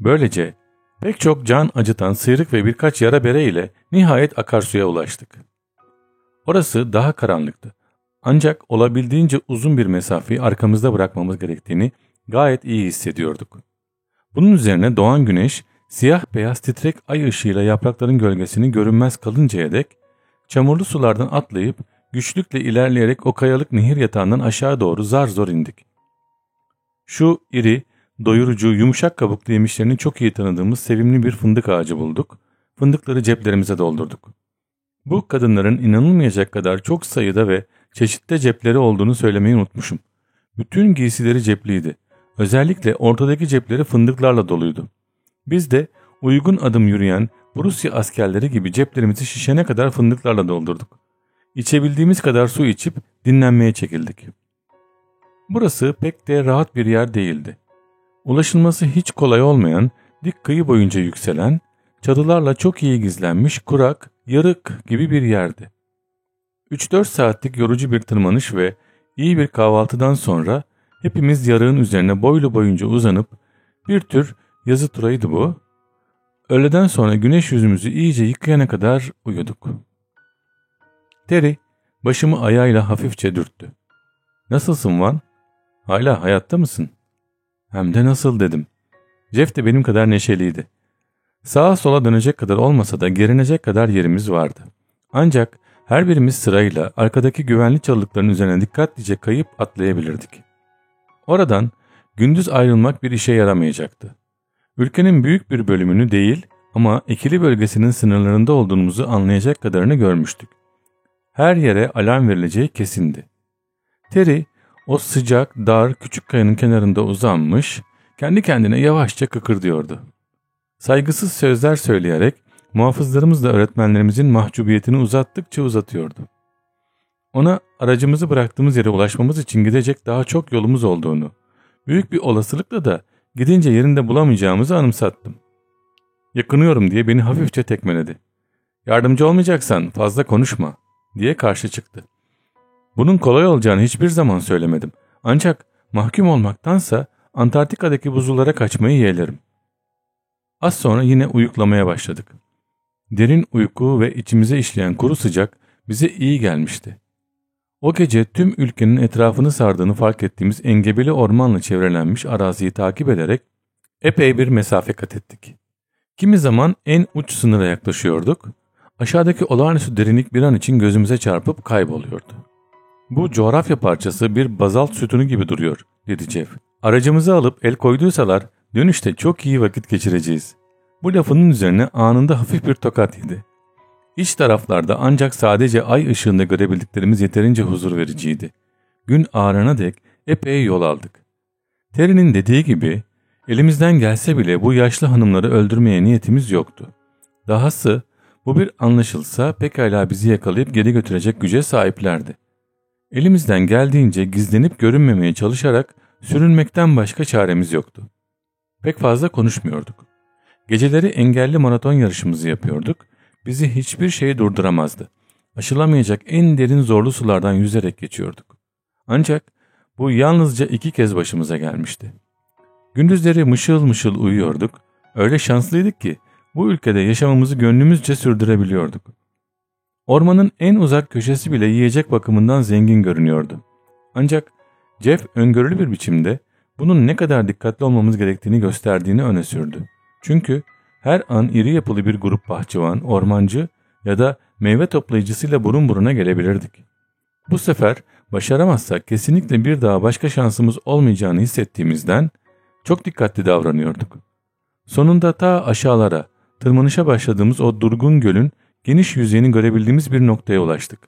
S1: Böylece pek çok can acıtan sıyrık ve birkaç yara bere ile nihayet akarsuya ulaştık. Orası daha karanlıktı. Ancak olabildiğince uzun bir mesafeyi arkamızda bırakmamız gerektiğini gayet iyi hissediyorduk. Bunun üzerine doğan güneş siyah beyaz titrek ay ışığıyla yaprakların gölgesini görünmez kalıncaya dek çamurlu sulardan atlayıp güçlükle ilerleyerek o kayalık nehir yatağından aşağı doğru zar zor indik. Şu iri, doyurucu, yumuşak kabuklu yemişlerini çok iyi tanıdığımız sevimli bir fındık ağacı bulduk. Fındıkları ceplerimize doldurduk. Bu kadınların inanılmayacak kadar çok sayıda ve çeşitli cepleri olduğunu söylemeyi unutmuşum. Bütün giysileri cepliydi. Özellikle ortadaki cepleri fındıklarla doluydu. Biz de uygun adım yürüyen Rusya askerleri gibi ceplerimizi şişene kadar fındıklarla doldurduk. İçebildiğimiz kadar su içip dinlenmeye çekildik. Burası pek de rahat bir yer değildi. Ulaşılması hiç kolay olmayan, dik kıyı boyunca yükselen, çadılarla çok iyi gizlenmiş, kurak, yarık gibi bir yerdi. 3-4 saatlik yorucu bir tırmanış ve iyi bir kahvaltıdan sonra hepimiz yarığın üzerine boylu boyunca uzanıp bir tür yazı turaydı bu. Öğleden sonra güneş yüzümüzü iyice yıkayana kadar uyuduk. Terry başımı ayağıyla hafifçe dürttü. Nasılsın Van? Hala hayatta mısın? Hem de nasıl dedim. Jeff de benim kadar neşeliydi. Sağa sola dönecek kadar olmasa da gerinecek kadar yerimiz vardı. Ancak her birimiz sırayla arkadaki güvenli çalılıkların üzerine dikkatlice kayıp atlayabilirdik. Oradan gündüz ayrılmak bir işe yaramayacaktı. Ülkenin büyük bir bölümünü değil ama ikili bölgesinin sınırlarında olduğumuzu anlayacak kadarını görmüştük. Her yere alarm verileceği kesindi. Terry o sıcak, dar, küçük kayanın kenarında uzanmış, kendi kendine yavaşça kıkırdıyordu. Saygısız sözler söyleyerek muhafızlarımız da öğretmenlerimizin mahcubiyetini uzattıkça uzatıyordu. Ona aracımızı bıraktığımız yere ulaşmamız için gidecek daha çok yolumuz olduğunu, büyük bir olasılıkla da gidince yerinde bulamayacağımızı anımsattım. Yakınıyorum diye beni hafifçe tekmeledi. Yardımcı olmayacaksan fazla konuşma diye karşı çıktı. Bunun kolay olacağını hiçbir zaman söylemedim. Ancak mahkum olmaktansa Antarktika'daki buzullara kaçmayı yeğlerim. Az sonra yine uyuklamaya başladık. Derin uyku ve içimize işleyen kuru sıcak bize iyi gelmişti. O gece tüm ülkenin etrafını sardığını fark ettiğimiz engebeli ormanla çevrelenmiş araziyi takip ederek epey bir mesafe kat ettik. Kimi zaman en uç sınıra yaklaşıyorduk, aşağıdaki olağanüstü derinlik bir an için gözümüze çarpıp kayboluyordu. Bu coğrafya parçası bir bazalt sütunu gibi duruyor, dedi Jeff. Aracımızı alıp el koyduysalar dönüşte çok iyi vakit geçireceğiz. Bu lafının üzerine anında hafif bir tokat yedi. İç taraflarda ancak sadece ay ışığında görebildiklerimiz yeterince huzur vericiydi. Gün ağarana dek epey yol aldık. Terry'nin dediği gibi elimizden gelse bile bu yaşlı hanımları öldürmeye niyetimiz yoktu. Dahası bu bir anlaşılsa pekala bizi yakalayıp geri götürecek güce sahiplerdi. Elimizden geldiğince gizlenip görünmemeye çalışarak sürünmekten başka çaremiz yoktu. Pek fazla konuşmuyorduk. Geceleri engelli maraton yarışımızı yapıyorduk. Bizi hiçbir şey durduramazdı. Aşılamayacak en derin zorlu sulardan yüzerek geçiyorduk. Ancak bu yalnızca iki kez başımıza gelmişti. Gündüzleri mışıl mışıl uyuyorduk. Öyle şanslıydık ki bu ülkede yaşamımızı gönlümüzce sürdürebiliyorduk. Ormanın en uzak köşesi bile yiyecek bakımından zengin görünüyordu. Ancak Jeff öngörülü bir biçimde bunun ne kadar dikkatli olmamız gerektiğini gösterdiğini öne sürdü. Çünkü her an iri yapılı bir grup bahçıvan, ormancı ya da meyve toplayıcısıyla burun buruna gelebilirdik. Bu sefer başaramazsak kesinlikle bir daha başka şansımız olmayacağını hissettiğimizden çok dikkatli davranıyorduk. Sonunda ta aşağılara, tırmanışa başladığımız o durgun gölün geniş yüzeyini görebildiğimiz bir noktaya ulaştık.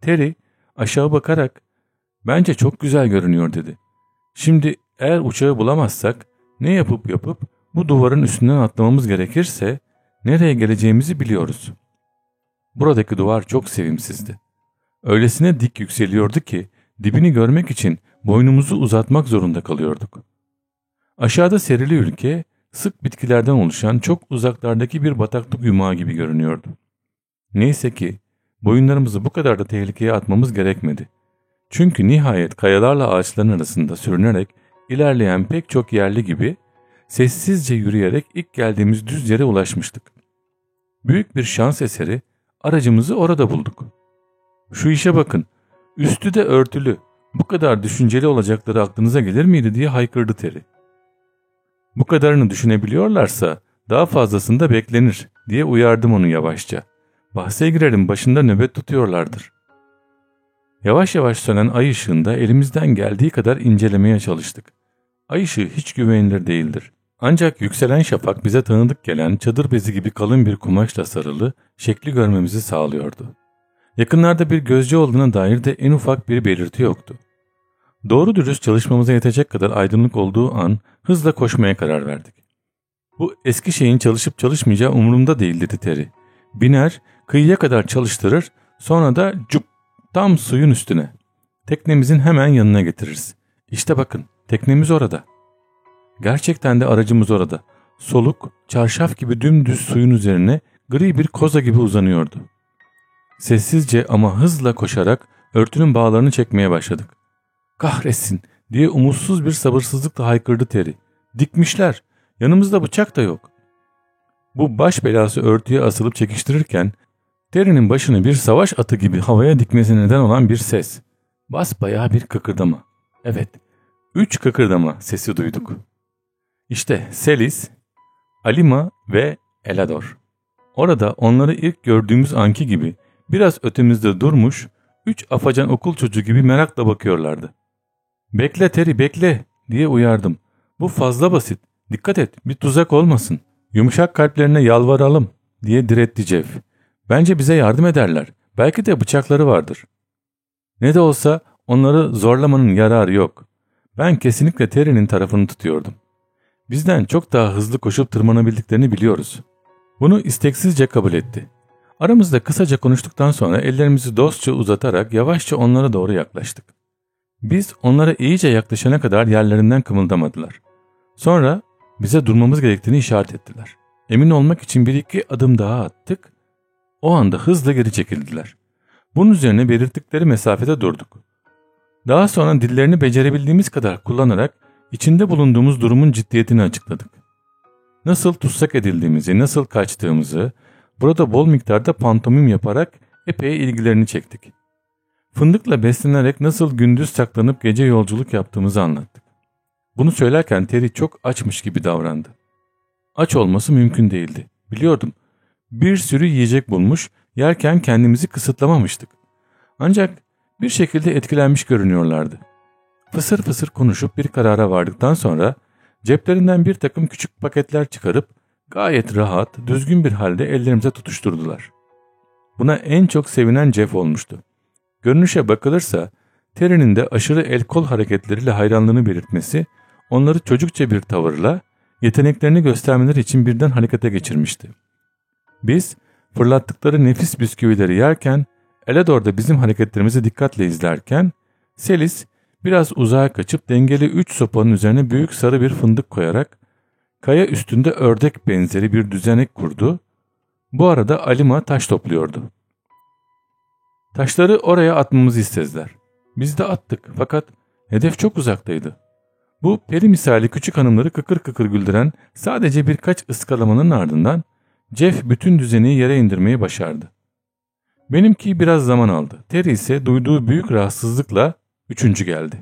S1: Terry aşağı bakarak bence çok güzel görünüyor dedi. Şimdi eğer uçağı bulamazsak ne yapıp yapıp bu duvarın üstünden atlamamız gerekirse nereye geleceğimizi biliyoruz. Buradaki duvar çok sevimsizdi. Öylesine dik yükseliyordu ki dibini görmek için boynumuzu uzatmak zorunda kalıyorduk. Aşağıda serili ülke sık bitkilerden oluşan çok uzaklardaki bir bataklık yumağı gibi görünüyordu. Neyse ki boyunlarımızı bu kadar da tehlikeye atmamız gerekmedi. Çünkü nihayet kayalarla ağaçların arasında sürünerek ilerleyen pek çok yerli gibi sessizce yürüyerek ilk geldiğimiz düz yere ulaşmıştık. Büyük bir şans eseri aracımızı orada bulduk. Şu işe bakın, üstü de örtülü, bu kadar düşünceli olacakları aklınıza gelir miydi diye haykırdı Terry. Bu kadarını düşünebiliyorlarsa daha fazlasında beklenir diye uyardım onu yavaşça. Bahse girerim başında nöbet tutuyorlardır. Yavaş yavaş sönen ay ışığında elimizden geldiği kadar incelemeye çalıştık. Ay ışığı hiç güvenilir değildir. Ancak yükselen şafak bize tanıdık gelen çadır bezi gibi kalın bir kumaşla sarılı şekli görmemizi sağlıyordu. Yakınlarda bir gözcü olduğuna dair de en ufak bir belirti yoktu. Doğru dürüst çalışmamıza yetecek kadar aydınlık olduğu an hızla koşmaya karar verdik. Bu eski şeyin çalışıp çalışmayacağı umurumda değil dedi Terry. Biner, kıyıya kadar çalıştırır, sonra da cup tam suyun üstüne. Teknemizin hemen yanına getiririz. İşte bakın, teknemiz orada. Gerçekten de aracımız orada. Soluk, çarşaf gibi dümdüz suyun üzerine gri bir koza gibi uzanıyordu. Sessizce ama hızla koşarak örtünün bağlarını çekmeye başladık. Kahretsin diye umutsuz bir sabırsızlıkla haykırdı Terry. Dikmişler. Yanımızda bıçak da yok. Bu baş belası örtüye asılıp çekiştirirken Terry'nin başını bir savaş atı gibi havaya dikmesi neden olan bir ses. Basbayağı bir kıkırdama. Evet, üç kıkırdama sesi duyduk. İşte Selis, Alima ve Elador. Orada onları ilk gördüğümüz anki gibi biraz ötemizde durmuş, üç afacan okul çocuğu gibi merakla bakıyorlardı. Bekle Terry bekle diye uyardım. Bu fazla basit. Dikkat et bir tuzak olmasın. Yumuşak kalplerine yalvaralım diye diretti Jeff. Bence bize yardım ederler. Belki de bıçakları vardır. Ne de olsa onları zorlamanın yararı yok. Ben kesinlikle Terry'nin tarafını tutuyordum. Bizden çok daha hızlı koşup tırmanabildiklerini biliyoruz. Bunu isteksizce kabul etti. Aramızda kısaca konuştuktan sonra ellerimizi dostça uzatarak yavaşça onlara doğru yaklaştık. Biz onlara iyice yaklaşana kadar yerlerinden kımıldamadılar. Sonra bize durmamız gerektiğini işaret ettiler. Emin olmak için bir iki adım daha attık. O anda hızla geri çekildiler. Bunun üzerine belirttikleri mesafede durduk. Daha sonra dillerini becerebildiğimiz kadar kullanarak içinde bulunduğumuz durumun ciddiyetini açıkladık. Nasıl tutsak edildiğimizi, nasıl kaçtığımızı, burada bol miktarda pantomim yaparak epey ilgilerini çektik. Fındıkla beslenerek nasıl gündüz saklanıp gece yolculuk yaptığımızı anlattık. Bunu söylerken Terry çok açmış gibi davrandı. Aç olması mümkün değildi. Biliyordum. Bir sürü yiyecek bulmuş, yerken kendimizi kısıtlamamıştık. Ancak bir şekilde etkilenmiş görünüyorlardı. Fısır fısır konuşup bir karara vardıktan sonra ceplerinden bir takım küçük paketler çıkarıp gayet rahat, düzgün bir halde ellerimize tutuşturdular. Buna en çok sevinen Jeff olmuştu. Görünüşe bakılırsa Terry'nin de aşırı el kol hareketleriyle hayranlığını belirtmesi onları çocukça bir tavırla yeteneklerini göstermeleri için birden harekete geçirmişti. Biz fırlattıkları nefis bisküvileri yerken Elador da bizim hareketlerimizi dikkatle izlerken Selis biraz uzağa kaçıp dengeli üç sopanın üzerine büyük sarı bir fındık koyarak kaya üstünde ördek benzeri bir düzenek kurdu. Bu arada Alima taş topluyordu. Taşları oraya atmamızı istediler. Biz de attık fakat hedef çok uzaktaydı. Bu peri misali küçük hanımları kıkır kıkır güldüren sadece birkaç ıskalamanın ardından Jeff bütün düzeni yere indirmeyi başardı. Benimki biraz zaman aldı. Terry ise duyduğu büyük rahatsızlıkla üçüncü geldi.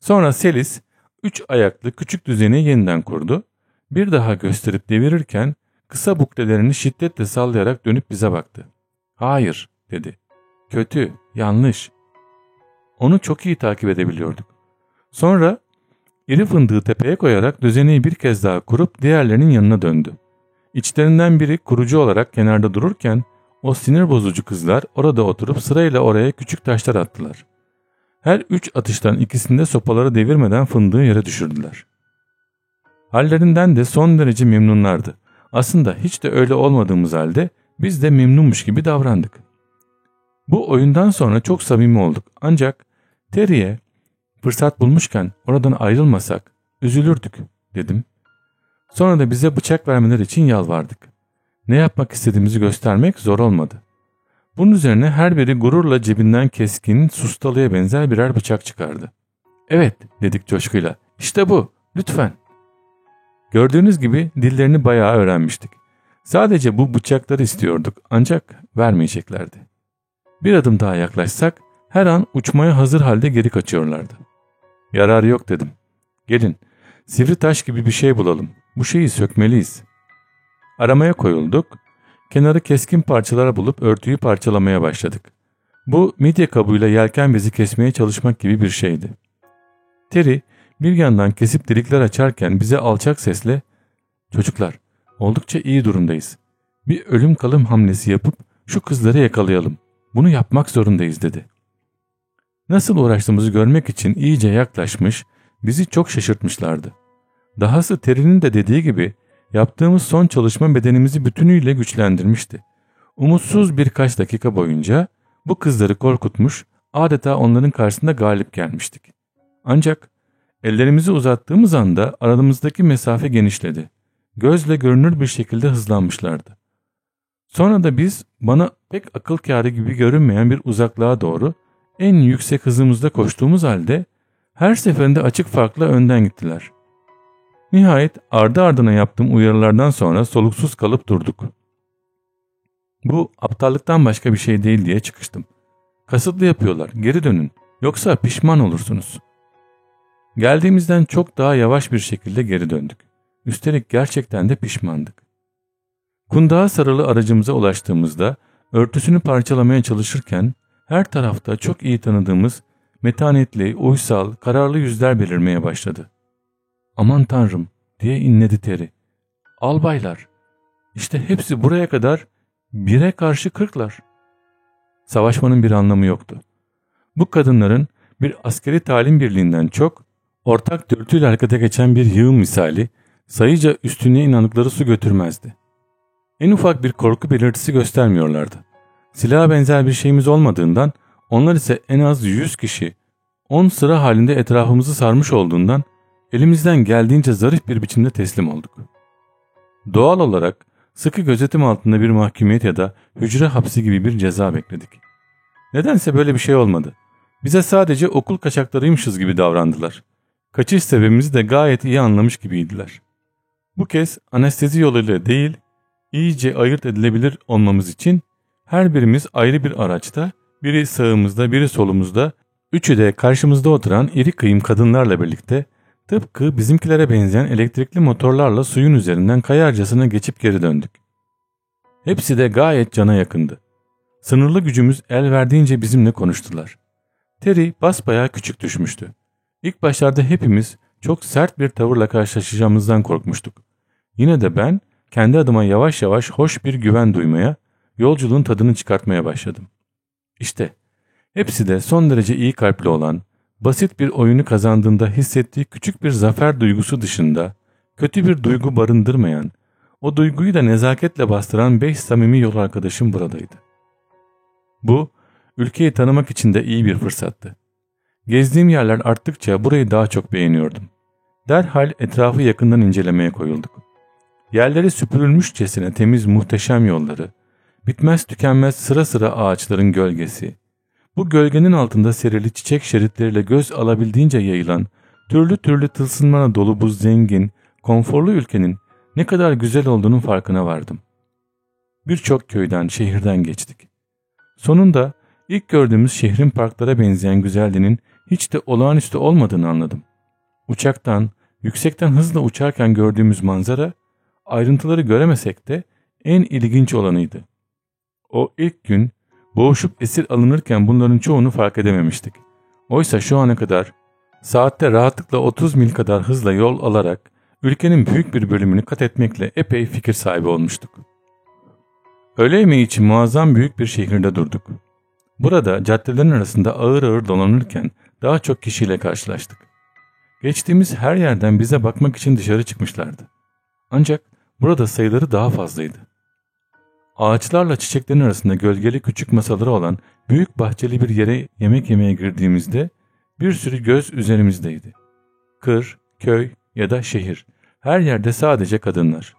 S1: Sonra Selis üç ayaklı küçük düzeni yeniden kurdu. Bir daha gösterip devirirken kısa buklelerini şiddetle sallayarak dönüp bize baktı. Hayır dedi. Kötü, yanlış. Onu çok iyi takip edebiliyorduk. Sonra iri fındığı tepeye koyarak düzeneyi bir kez daha kurup diğerlerinin yanına döndü. İçlerinden biri kurucu olarak kenarda dururken o sinir bozucu kızlar orada oturup sırayla oraya küçük taşlar attılar. Her üç atıştan ikisinde sopaları devirmeden fındığı yere düşürdüler. Hallerinden de son derece memnunlardı. Aslında hiç de öyle olmadığımız halde biz de memnunmuş gibi davrandık. Bu oyundan sonra çok samimi olduk. Ancak Terry'e fırsat bulmuşken oradan ayrılmasak üzülürdük dedim. Sonra da bize bıçak vermeler için yalvardık. Ne yapmak istediğimizi göstermek zor olmadı. Bunun üzerine her biri gururla cebinden keskin, sustalıya benzer birer bıçak çıkardı. Evet dedik coşkuyla. İşte bu. Lütfen. Gördüğünüz gibi dillerini bayağı öğrenmiştik. Sadece bu bıçakları istiyorduk ancak vermeyeceklerdi. Bir adım daha yaklaşsak her an uçmaya hazır halde geri kaçıyorlardı. Yararı yok dedim. Gelin sivri taş gibi bir şey bulalım. Bu şeyi sökmeliyiz. Aramaya koyulduk. Kenarı keskin parçalara bulup örtüyü parçalamaya başladık. Bu midye kabuğuyla yelken bezi kesmeye çalışmak gibi bir şeydi. Terry bir yandan kesip delikler açarken bize alçak sesle ''Çocuklar oldukça iyi durumdayız. Bir ölüm kalım hamlesi yapıp şu kızları yakalayalım. Bunu yapmak zorundayız.'' dedi. Nasıl uğraştığımızı görmek için iyice yaklaşmış, bizi çok şaşırtmışlardı. Dahası Terry'nin de dediği gibi Yaptığımız son çalışma bedenimizi bütünüyle güçlendirmişti. Umutsuz birkaç dakika boyunca bu kızları korkutmuş, adeta onların karşısında galip gelmiştik. Ancak ellerimizi uzattığımız anda aramızdaki mesafe genişledi. Gözle görünür bir şekilde hızlanmışlardı. Sonra da biz bana pek akıl kârı gibi görünmeyen bir uzaklığa doğru en yüksek hızımızda koştuğumuz halde her seferinde açık farkla önden gittiler. Nihayet ardı ardına yaptığım uyarılardan sonra soluksuz kalıp durduk. Bu aptallıktan başka bir şey değil diye çıkıştım. Kasıtlı yapıyorlar geri dönün yoksa pişman olursunuz. Geldiğimizden çok daha yavaş bir şekilde geri döndük. Üstelik gerçekten de pişmandık. Kundağa sarılı aracımıza ulaştığımızda örtüsünü parçalamaya çalışırken her tarafta çok iyi tanıdığımız metanetli, uysal, kararlı yüzler belirmeye başladı. Aman tanrım diye inledi Terry. Albaylar. İşte hepsi buraya kadar bire karşı kırklar. Savaşmanın bir anlamı yoktu. Bu kadınların bir askeri talim birliğinden çok ortak dürtüyle harekete geçen bir yığın misali sayıca üstüne inandıkları su götürmezdi. En ufak bir korku belirtisi göstermiyorlardı. Silaha benzer bir şeyimiz olmadığından onlar ise en az 100 kişi 10 sıra halinde etrafımızı sarmış olduğundan Elimizden geldiğince zarif bir biçimde teslim olduk. Doğal olarak sıkı gözetim altında bir mahkumiyet ya da hücre hapsi gibi bir ceza bekledik. Nedense böyle bir şey olmadı. Bize sadece okul kaçaklarıymışız gibi davrandılar. Kaçış sebebimizi de gayet iyi anlamış gibiydiler. Bu kez anestezi yoluyla değil, iyice ayırt edilebilir olmamız için her birimiz ayrı bir araçta, biri sağımızda, biri solumuzda, üçü de karşımızda oturan iri kıyım kadınlarla birlikte tıpkı bizimkilere benzeyen elektrikli motorlarla suyun üzerinden kayarcasına geçip geri döndük. Hepsi de gayet cana yakındı. Sınırlı gücümüz el verdiğince bizimle konuştular. Terry basbayağı küçük düşmüştü. İlk başlarda hepimiz çok sert bir tavırla karşılaşacağımızdan korkmuştuk. Yine de ben kendi adıma yavaş yavaş hoş bir güven duymaya, yolculuğun tadını çıkartmaya başladım. İşte hepsi de son derece iyi kalpli olan, basit bir oyunu kazandığında hissettiği küçük bir zafer duygusu dışında kötü bir duygu barındırmayan, o duyguyu da nezaketle bastıran beş samimi yol arkadaşım buradaydı. Bu, ülkeyi tanımak için de iyi bir fırsattı. Gezdiğim yerler arttıkça burayı daha çok beğeniyordum. Derhal etrafı yakından incelemeye koyulduk. Yerleri süpürülmüşçesine temiz muhteşem yolları, bitmez tükenmez sıra sıra ağaçların gölgesi, bu gölgenin altında serili çiçek şeritleriyle göz alabildiğince yayılan, türlü türlü tılsınmana dolu bu zengin, konforlu ülkenin ne kadar güzel olduğunun farkına vardım. Birçok köyden, şehirden geçtik. Sonunda ilk gördüğümüz şehrin parklara benzeyen güzelliğinin hiç de olağanüstü olmadığını anladım. Uçaktan, yüksekten hızla uçarken gördüğümüz manzara, ayrıntıları göremesek de en ilginç olanıydı. O ilk gün boğuşup esir alınırken bunların çoğunu fark edememiştik. Oysa şu ana kadar saatte rahatlıkla 30 mil kadar hızla yol alarak ülkenin büyük bir bölümünü kat etmekle epey fikir sahibi olmuştuk. Öğle yemeği için muazzam büyük bir şehirde durduk. Burada caddelerin arasında ağır ağır dolanırken daha çok kişiyle karşılaştık. Geçtiğimiz her yerden bize bakmak için dışarı çıkmışlardı. Ancak burada sayıları daha fazlaydı. Ağaçlarla çiçeklerin arasında gölgeli küçük masaları olan büyük bahçeli bir yere yemek yemeye girdiğimizde bir sürü göz üzerimizdeydi. Kır, köy ya da şehir. Her yerde sadece kadınlar.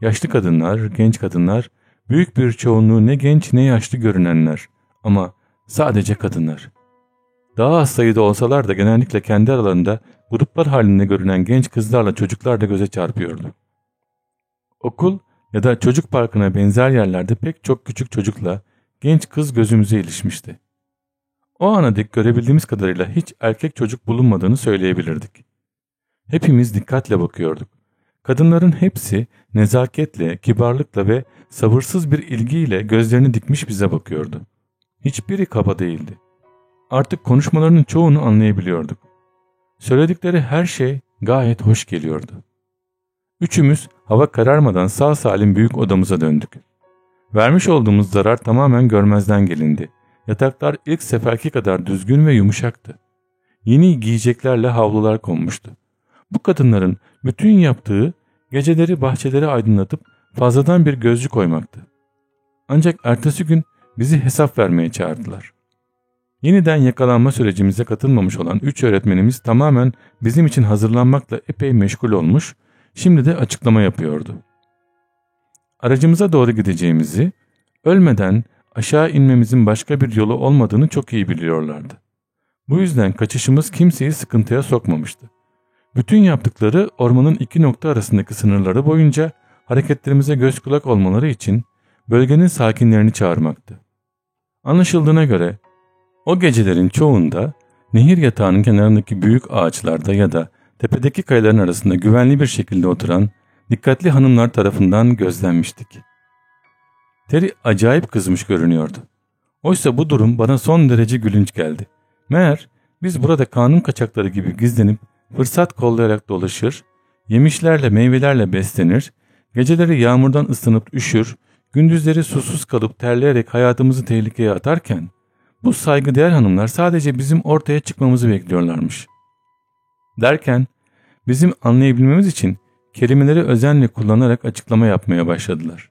S1: Yaşlı kadınlar, genç kadınlar, büyük bir çoğunluğu ne genç ne yaşlı görünenler ama sadece kadınlar. Daha az sayıda olsalar da genellikle kendi aralarında gruplar halinde görünen genç kızlarla çocuklar da göze çarpıyordu. Okul ya da çocuk parkına benzer yerlerde pek çok küçük çocukla genç kız gözümüze ilişmişti. O ana dek görebildiğimiz kadarıyla hiç erkek çocuk bulunmadığını söyleyebilirdik. Hepimiz dikkatle bakıyorduk. Kadınların hepsi nezaketle, kibarlıkla ve sabırsız bir ilgiyle gözlerini dikmiş bize bakıyordu. Hiçbiri kaba değildi. Artık konuşmalarının çoğunu anlayabiliyorduk. Söyledikleri her şey gayet hoş geliyordu. Üçümüz hava kararmadan sağ salim büyük odamıza döndük. Vermiş olduğumuz zarar tamamen görmezden gelindi. Yataklar ilk seferki kadar düzgün ve yumuşaktı. Yeni giyeceklerle havlular konmuştu. Bu kadınların bütün yaptığı geceleri bahçeleri aydınlatıp fazladan bir gözcü koymaktı. Ancak ertesi gün bizi hesap vermeye çağırdılar. Yeniden yakalanma sürecimize katılmamış olan üç öğretmenimiz tamamen bizim için hazırlanmakla epey meşgul olmuş Şimdi de açıklama yapıyordu. Aracımıza doğru gideceğimizi, ölmeden aşağı inmemizin başka bir yolu olmadığını çok iyi biliyorlardı. Bu yüzden kaçışımız kimseyi sıkıntıya sokmamıştı. Bütün yaptıkları ormanın iki nokta arasındaki sınırları boyunca hareketlerimize göz kulak olmaları için bölgenin sakinlerini çağırmaktı. Anlaşıldığına göre o gecelerin çoğunda nehir yatağının kenarındaki büyük ağaçlarda ya da tepedeki kayaların arasında güvenli bir şekilde oturan dikkatli hanımlar tarafından gözlenmiştik. Terry acayip kızmış görünüyordu. Oysa bu durum bana son derece gülünç geldi. Meğer biz burada kanun kaçakları gibi gizlenip fırsat kollayarak dolaşır, yemişlerle meyvelerle beslenir, geceleri yağmurdan ısınıp üşür, gündüzleri susuz kalıp terleyerek hayatımızı tehlikeye atarken bu saygıdeğer hanımlar sadece bizim ortaya çıkmamızı bekliyorlarmış. Derken bizim anlayabilmemiz için kelimeleri özenle kullanarak açıklama yapmaya başladılar.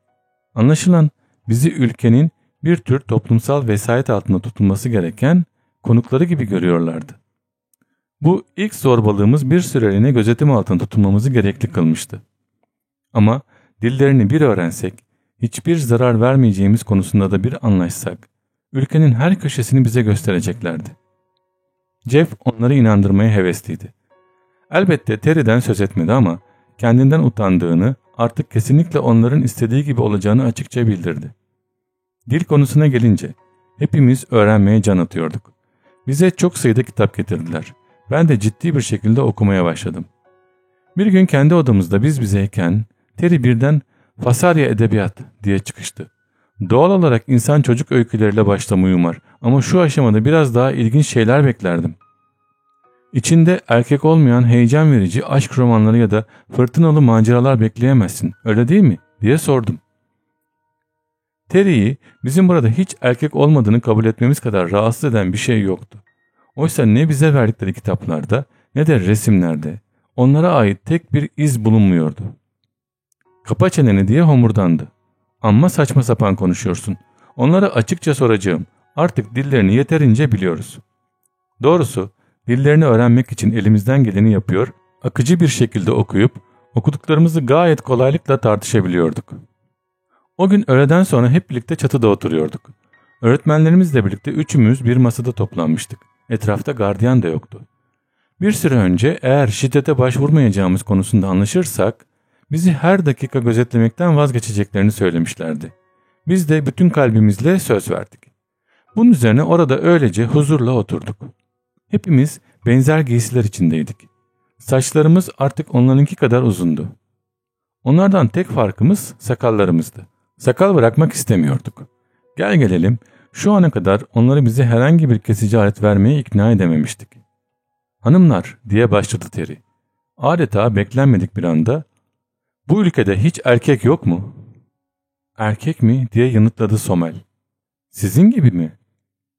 S1: Anlaşılan bizi ülkenin bir tür toplumsal vesayet altında tutulması gereken konukları gibi görüyorlardı. Bu ilk zorbalığımız bir süreliğine gözetim altında tutulmamızı gerekli kılmıştı. Ama dillerini bir öğrensek, hiçbir zarar vermeyeceğimiz konusunda da bir anlaşsak, ülkenin her köşesini bize göstereceklerdi. Jeff onları inandırmaya hevesliydi. Elbette Terry'den söz etmedi ama kendinden utandığını artık kesinlikle onların istediği gibi olacağını açıkça bildirdi. Dil konusuna gelince hepimiz öğrenmeye can atıyorduk. Bize çok sayıda kitap getirdiler. Ben de ciddi bir şekilde okumaya başladım. Bir gün kendi odamızda biz bizeyken Terry birden Fasarya Edebiyat diye çıkıştı. Doğal olarak insan çocuk öyküleriyle başlamayı umar ama şu aşamada biraz daha ilginç şeyler beklerdim. İçinde erkek olmayan heyecan verici aşk romanları ya da fırtınalı maceralar bekleyemezsin öyle değil mi diye sordum. Terry'i bizim burada hiç erkek olmadığını kabul etmemiz kadar rahatsız eden bir şey yoktu. Oysa ne bize verdikleri kitaplarda ne de resimlerde onlara ait tek bir iz bulunmuyordu. Kapa çeneni diye homurdandı. Amma saçma sapan konuşuyorsun. Onlara açıkça soracağım. Artık dillerini yeterince biliyoruz. Doğrusu dillerini öğrenmek için elimizden geleni yapıyor, akıcı bir şekilde okuyup okuduklarımızı gayet kolaylıkla tartışabiliyorduk. O gün öğleden sonra hep birlikte çatıda oturuyorduk. Öğretmenlerimizle birlikte üçümüz bir masada toplanmıştık. Etrafta gardiyan da yoktu. Bir süre önce eğer şiddete başvurmayacağımız konusunda anlaşırsak bizi her dakika gözetlemekten vazgeçeceklerini söylemişlerdi. Biz de bütün kalbimizle söz verdik. Bunun üzerine orada öylece huzurla oturduk. Hepimiz benzer giysiler içindeydik. Saçlarımız artık onlarınki kadar uzundu. Onlardan tek farkımız sakallarımızdı. Sakal bırakmak istemiyorduk. Gel gelelim şu ana kadar onları bize herhangi bir kesici alet vermeye ikna edememiştik. Hanımlar diye başladı Terry. Adeta beklenmedik bir anda bu ülkede hiç erkek yok mu? Erkek mi diye yanıtladı Somel. Sizin gibi mi?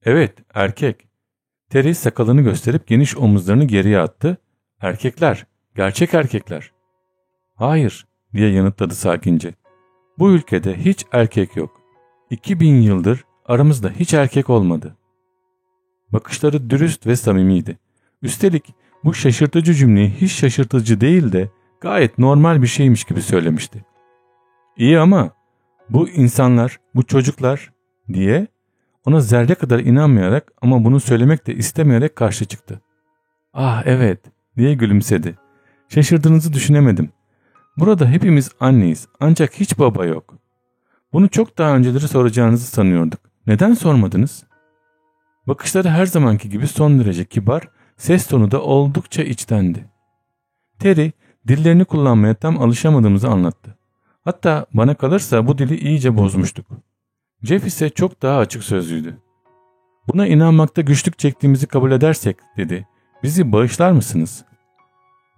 S1: Evet erkek. Terry sakalını gösterip geniş omuzlarını geriye attı. Erkekler, gerçek erkekler. Hayır diye yanıtladı sakince. Bu ülkede hiç erkek yok. 2000 yıldır aramızda hiç erkek olmadı. Bakışları dürüst ve samimiydi. Üstelik bu şaşırtıcı cümleyi hiç şaşırtıcı değil de gayet normal bir şeymiş gibi söylemişti. İyi ama bu insanlar, bu çocuklar diye ona zerre kadar inanmayarak ama bunu söylemek de istemeyerek karşı çıktı. Ah evet diye gülümsedi. Şaşırdığınızı düşünemedim. Burada hepimiz anneyiz ancak hiç baba yok. Bunu çok daha önceleri soracağınızı sanıyorduk. Neden sormadınız? Bakışları her zamanki gibi son derece kibar, ses tonu da oldukça içtendi. Terry dillerini kullanmaya tam alışamadığımızı anlattı. Hatta bana kalırsa bu dili iyice bozmuştuk. Jeff ise çok daha açık sözlüydü. Buna inanmakta güçlük çektiğimizi kabul edersek dedi. Bizi bağışlar mısınız?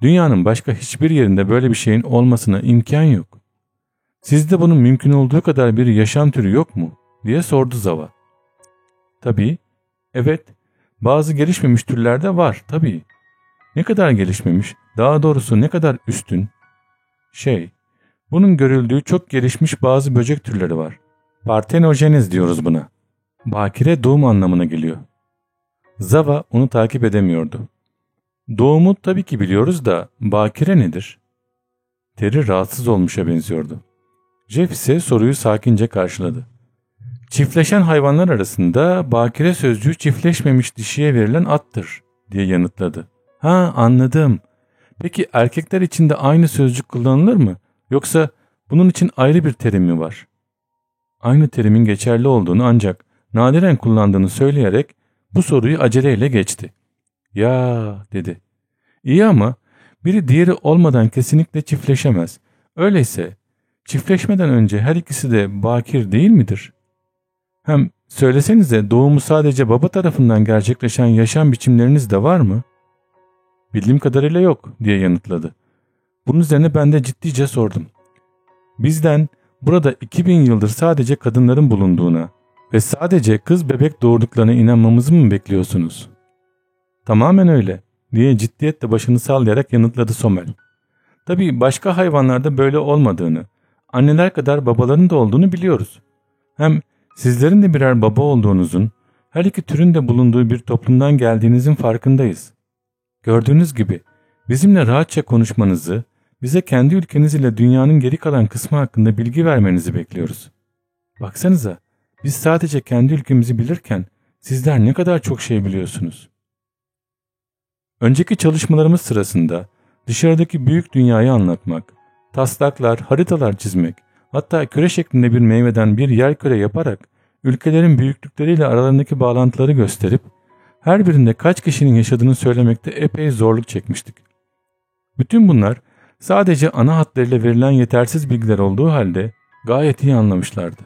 S1: Dünyanın başka hiçbir yerinde böyle bir şeyin olmasına imkan yok. Sizde bunun mümkün olduğu kadar bir yaşam türü yok mu? diye sordu Zava. Tabii, evet, bazı gelişmemiş türlerde var tabii. Ne kadar gelişmemiş, daha doğrusu ne kadar üstün? Şey, bunun görüldüğü çok gelişmiş bazı böcek türleri var. Partenojeniz diyoruz buna. Bakire doğum anlamına geliyor. Zava onu takip edemiyordu. Doğumu tabii ki biliyoruz da bakire nedir? Terry rahatsız olmuşa benziyordu. Jeff ise soruyu sakince karşıladı. Çiftleşen hayvanlar arasında bakire sözcüğü çiftleşmemiş dişiye verilen attır diye yanıtladı. Ha anladım. Peki erkekler için de aynı sözcük kullanılır mı? Yoksa bunun için ayrı bir terim mi var? Aynı terimin geçerli olduğunu ancak nadiren kullandığını söyleyerek bu soruyu aceleyle geçti. Ya dedi. İyi ama biri diğeri olmadan kesinlikle çiftleşemez. Öyleyse çiftleşmeden önce her ikisi de bakir değil midir? Hem söylesenize doğumu sadece baba tarafından gerçekleşen yaşam biçimleriniz de var mı? Bildiğim kadarıyla yok diye yanıtladı. Bunun üzerine ben de ciddice sordum. Bizden burada 2000 yıldır sadece kadınların bulunduğuna ve sadece kız bebek doğurduklarına inanmamızı mı bekliyorsunuz? Tamamen öyle diye ciddiyetle başını sallayarak yanıtladı Somel. Tabii başka hayvanlarda böyle olmadığını, anneler kadar babaların da olduğunu biliyoruz. Hem sizlerin de birer baba olduğunuzun, her iki türün de bulunduğu bir toplumdan geldiğinizin farkındayız. Gördüğünüz gibi bizimle rahatça konuşmanızı, bize kendi ülkeniz ile dünyanın geri kalan kısmı hakkında bilgi vermenizi bekliyoruz. Baksanıza, biz sadece kendi ülkemizi bilirken sizler ne kadar çok şey biliyorsunuz. Önceki çalışmalarımız sırasında dışarıdaki büyük dünyayı anlatmak, taslaklar, haritalar çizmek, hatta küre şeklinde bir meyveden bir yer küre yaparak ülkelerin büyüklükleriyle aralarındaki bağlantıları gösterip her birinde kaç kişinin yaşadığını söylemekte epey zorluk çekmiştik. Bütün bunlar sadece ana hatlarıyla verilen yetersiz bilgiler olduğu halde gayet iyi anlamışlardı.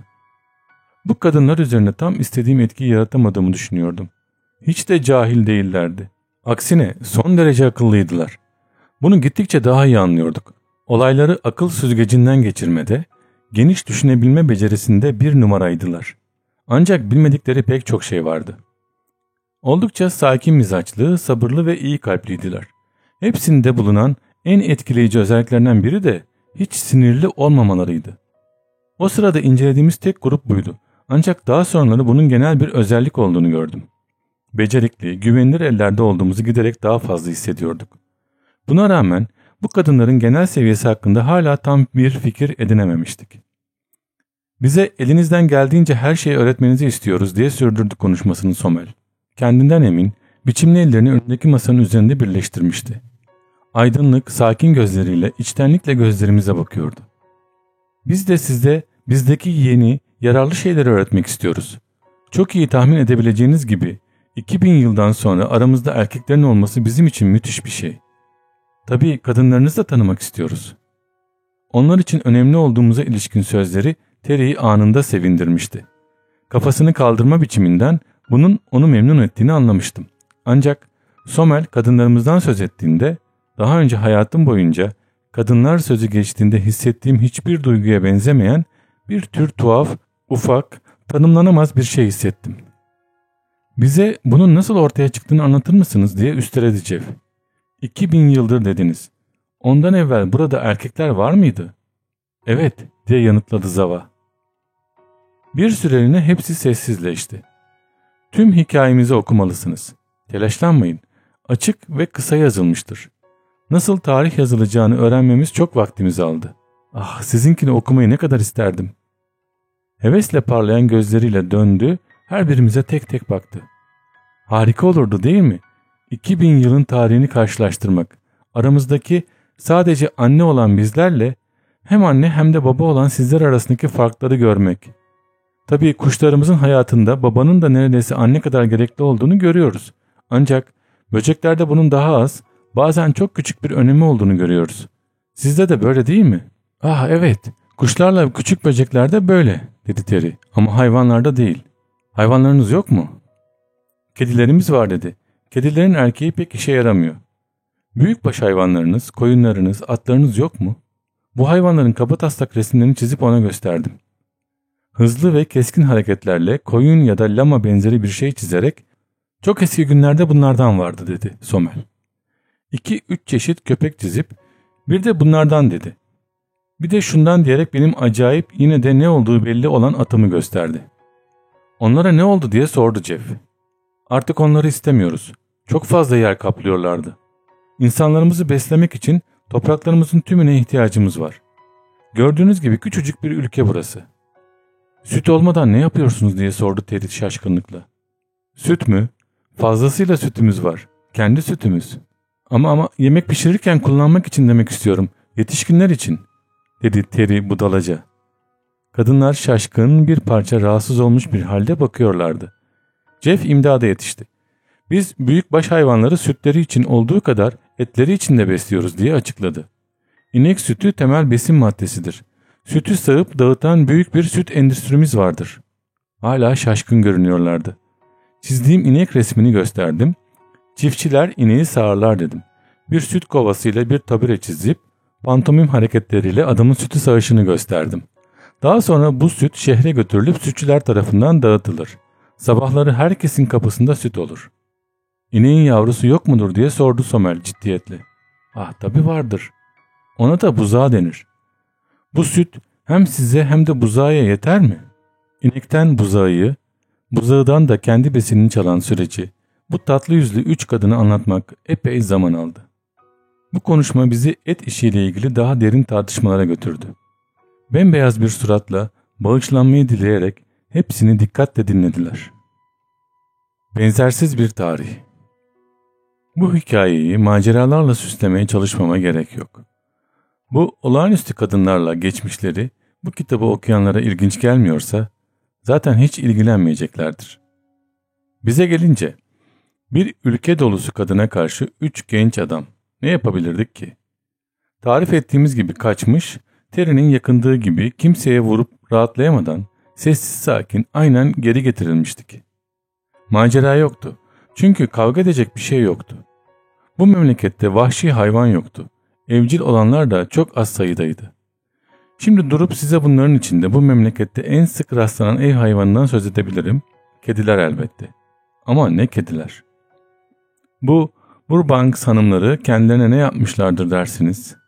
S1: Bu kadınlar üzerine tam istediğim etkiyi yaratamadığımı düşünüyordum. Hiç de cahil değillerdi. Aksine son derece akıllıydılar. Bunu gittikçe daha iyi anlıyorduk. Olayları akıl süzgecinden geçirmede, geniş düşünebilme becerisinde bir numaraydılar. Ancak bilmedikleri pek çok şey vardı. Oldukça sakin mizaçlı, sabırlı ve iyi kalpliydiler. Hepsinde bulunan en etkileyici özelliklerinden biri de hiç sinirli olmamalarıydı. O sırada incelediğimiz tek grup buydu. Ancak daha sonraları bunun genel bir özellik olduğunu gördüm. Becerikli, güvenilir ellerde olduğumuzu giderek daha fazla hissediyorduk. Buna rağmen bu kadınların genel seviyesi hakkında hala tam bir fikir edinememiştik. Bize elinizden geldiğince her şeyi öğretmenizi istiyoruz diye sürdürdü konuşmasını Somel. Kendinden emin, biçimli ellerini önündeki masanın üzerinde birleştirmişti. Aydınlık, sakin gözleriyle içtenlikle gözlerimize bakıyordu. Biz de size bizdeki yeni, yararlı şeyleri öğretmek istiyoruz. Çok iyi tahmin edebileceğiniz gibi 2000 yıldan sonra aramızda erkeklerin olması bizim için müthiş bir şey. Tabii kadınlarınızı da tanımak istiyoruz. Onlar için önemli olduğumuza ilişkin sözleri Terry'i anında sevindirmişti. Kafasını kaldırma biçiminden bunun onu memnun ettiğini anlamıştım. Ancak Somel kadınlarımızdan söz ettiğinde daha önce hayatım boyunca kadınlar sözü geçtiğinde hissettiğim hiçbir duyguya benzemeyen bir tür tuhaf, ufak, tanımlanamaz bir şey hissettim. Bize bunun nasıl ortaya çıktığını anlatır mısınız diye üsteledi Jeff. 2000 yıldır dediniz. Ondan evvel burada erkekler var mıydı? Evet diye yanıtladı Zava. Bir süreliğine hepsi sessizleşti. Tüm hikayemizi okumalısınız. Telaşlanmayın. Açık ve kısa yazılmıştır. Nasıl tarih yazılacağını öğrenmemiz çok vaktimizi aldı. Ah sizinkini okumayı ne kadar isterdim. Hevesle parlayan gözleriyle döndü, her birimize tek tek baktı. Harika olurdu değil mi? 2000 yılın tarihini karşılaştırmak. Aramızdaki sadece anne olan bizlerle hem anne hem de baba olan sizler arasındaki farkları görmek. Tabii kuşlarımızın hayatında babanın da neredeyse anne kadar gerekli olduğunu görüyoruz. Ancak böceklerde bunun daha az, bazen çok küçük bir önemi olduğunu görüyoruz. Sizde de böyle değil mi? Ah evet, kuşlarla küçük böceklerde böyle dedi Terry ama hayvanlarda değil. Hayvanlarınız yok mu? Kedilerimiz var dedi. Kedilerin erkeği pek işe yaramıyor. Büyükbaş hayvanlarınız, koyunlarınız, atlarınız yok mu? Bu hayvanların kabataslak resimlerini çizip ona gösterdim. Hızlı ve keskin hareketlerle koyun ya da lama benzeri bir şey çizerek çok eski günlerde bunlardan vardı dedi Somel. İki üç çeşit köpek çizip bir de bunlardan dedi. Bir de şundan diyerek benim acayip yine de ne olduğu belli olan atımı gösterdi. Onlara ne oldu diye sordu Jeff. Artık onları istemiyoruz. Çok fazla yer kaplıyorlardı. İnsanlarımızı beslemek için topraklarımızın tümüne ihtiyacımız var. Gördüğünüz gibi küçücük bir ülke burası. Süt olmadan ne yapıyorsunuz diye sordu Terry şaşkınlıkla. Süt mü? Fazlasıyla sütümüz var. Kendi sütümüz. Ama ama yemek pişirirken kullanmak için demek istiyorum. Yetişkinler için. Dedi Terry budalaca. Kadınlar şaşkın bir parça rahatsız olmuş bir halde bakıyorlardı. Jeff imdada yetişti. Biz büyük baş hayvanları sütleri için olduğu kadar etleri için de besliyoruz diye açıkladı. İnek sütü temel besin maddesidir. Sütü sağıp dağıtan büyük bir süt endüstrimiz vardır. Hala şaşkın görünüyorlardı. Çizdiğim inek resmini gösterdim. Çiftçiler ineği sağarlar dedim. Bir süt kovasıyla bir tabure çizip pantomim hareketleriyle adamın sütü sağışını gösterdim. Daha sonra bu süt şehre götürülüp sütçüler tarafından dağıtılır. Sabahları herkesin kapısında süt olur. İneğin yavrusu yok mudur diye sordu Somel ciddiyetle. Ah tabi vardır. Ona da buzağı denir. Bu süt hem size hem de buzağa yeter mi? İnekten buzağı, buzağıdan da kendi besinini çalan süreci bu tatlı yüzlü üç kadını anlatmak epey zaman aldı. Bu konuşma bizi et işiyle ilgili daha derin tartışmalara götürdü. Bembeyaz bir suratla bağışlanmayı dileyerek hepsini dikkatle dinlediler. Benzersiz bir tarih Bu hikayeyi maceralarla süslemeye çalışmama gerek yok. Bu olağanüstü kadınlarla geçmişleri bu kitabı okuyanlara ilginç gelmiyorsa zaten hiç ilgilenmeyeceklerdir. Bize gelince bir ülke dolusu kadına karşı üç genç adam ne yapabilirdik ki? Tarif ettiğimiz gibi kaçmış, terinin yakındığı gibi kimseye vurup rahatlayamadan sessiz sakin aynen geri getirilmiştik. Macera yoktu. Çünkü kavga edecek bir şey yoktu. Bu memlekette vahşi hayvan yoktu. Evcil olanlar da çok az sayıdaydı. Şimdi durup size bunların içinde bu memlekette en sık rastlanan ev hayvanından söz edebilirim. Kediler elbette. Ama ne kediler? Bu Burbank hanımları kendilerine ne yapmışlardır dersiniz?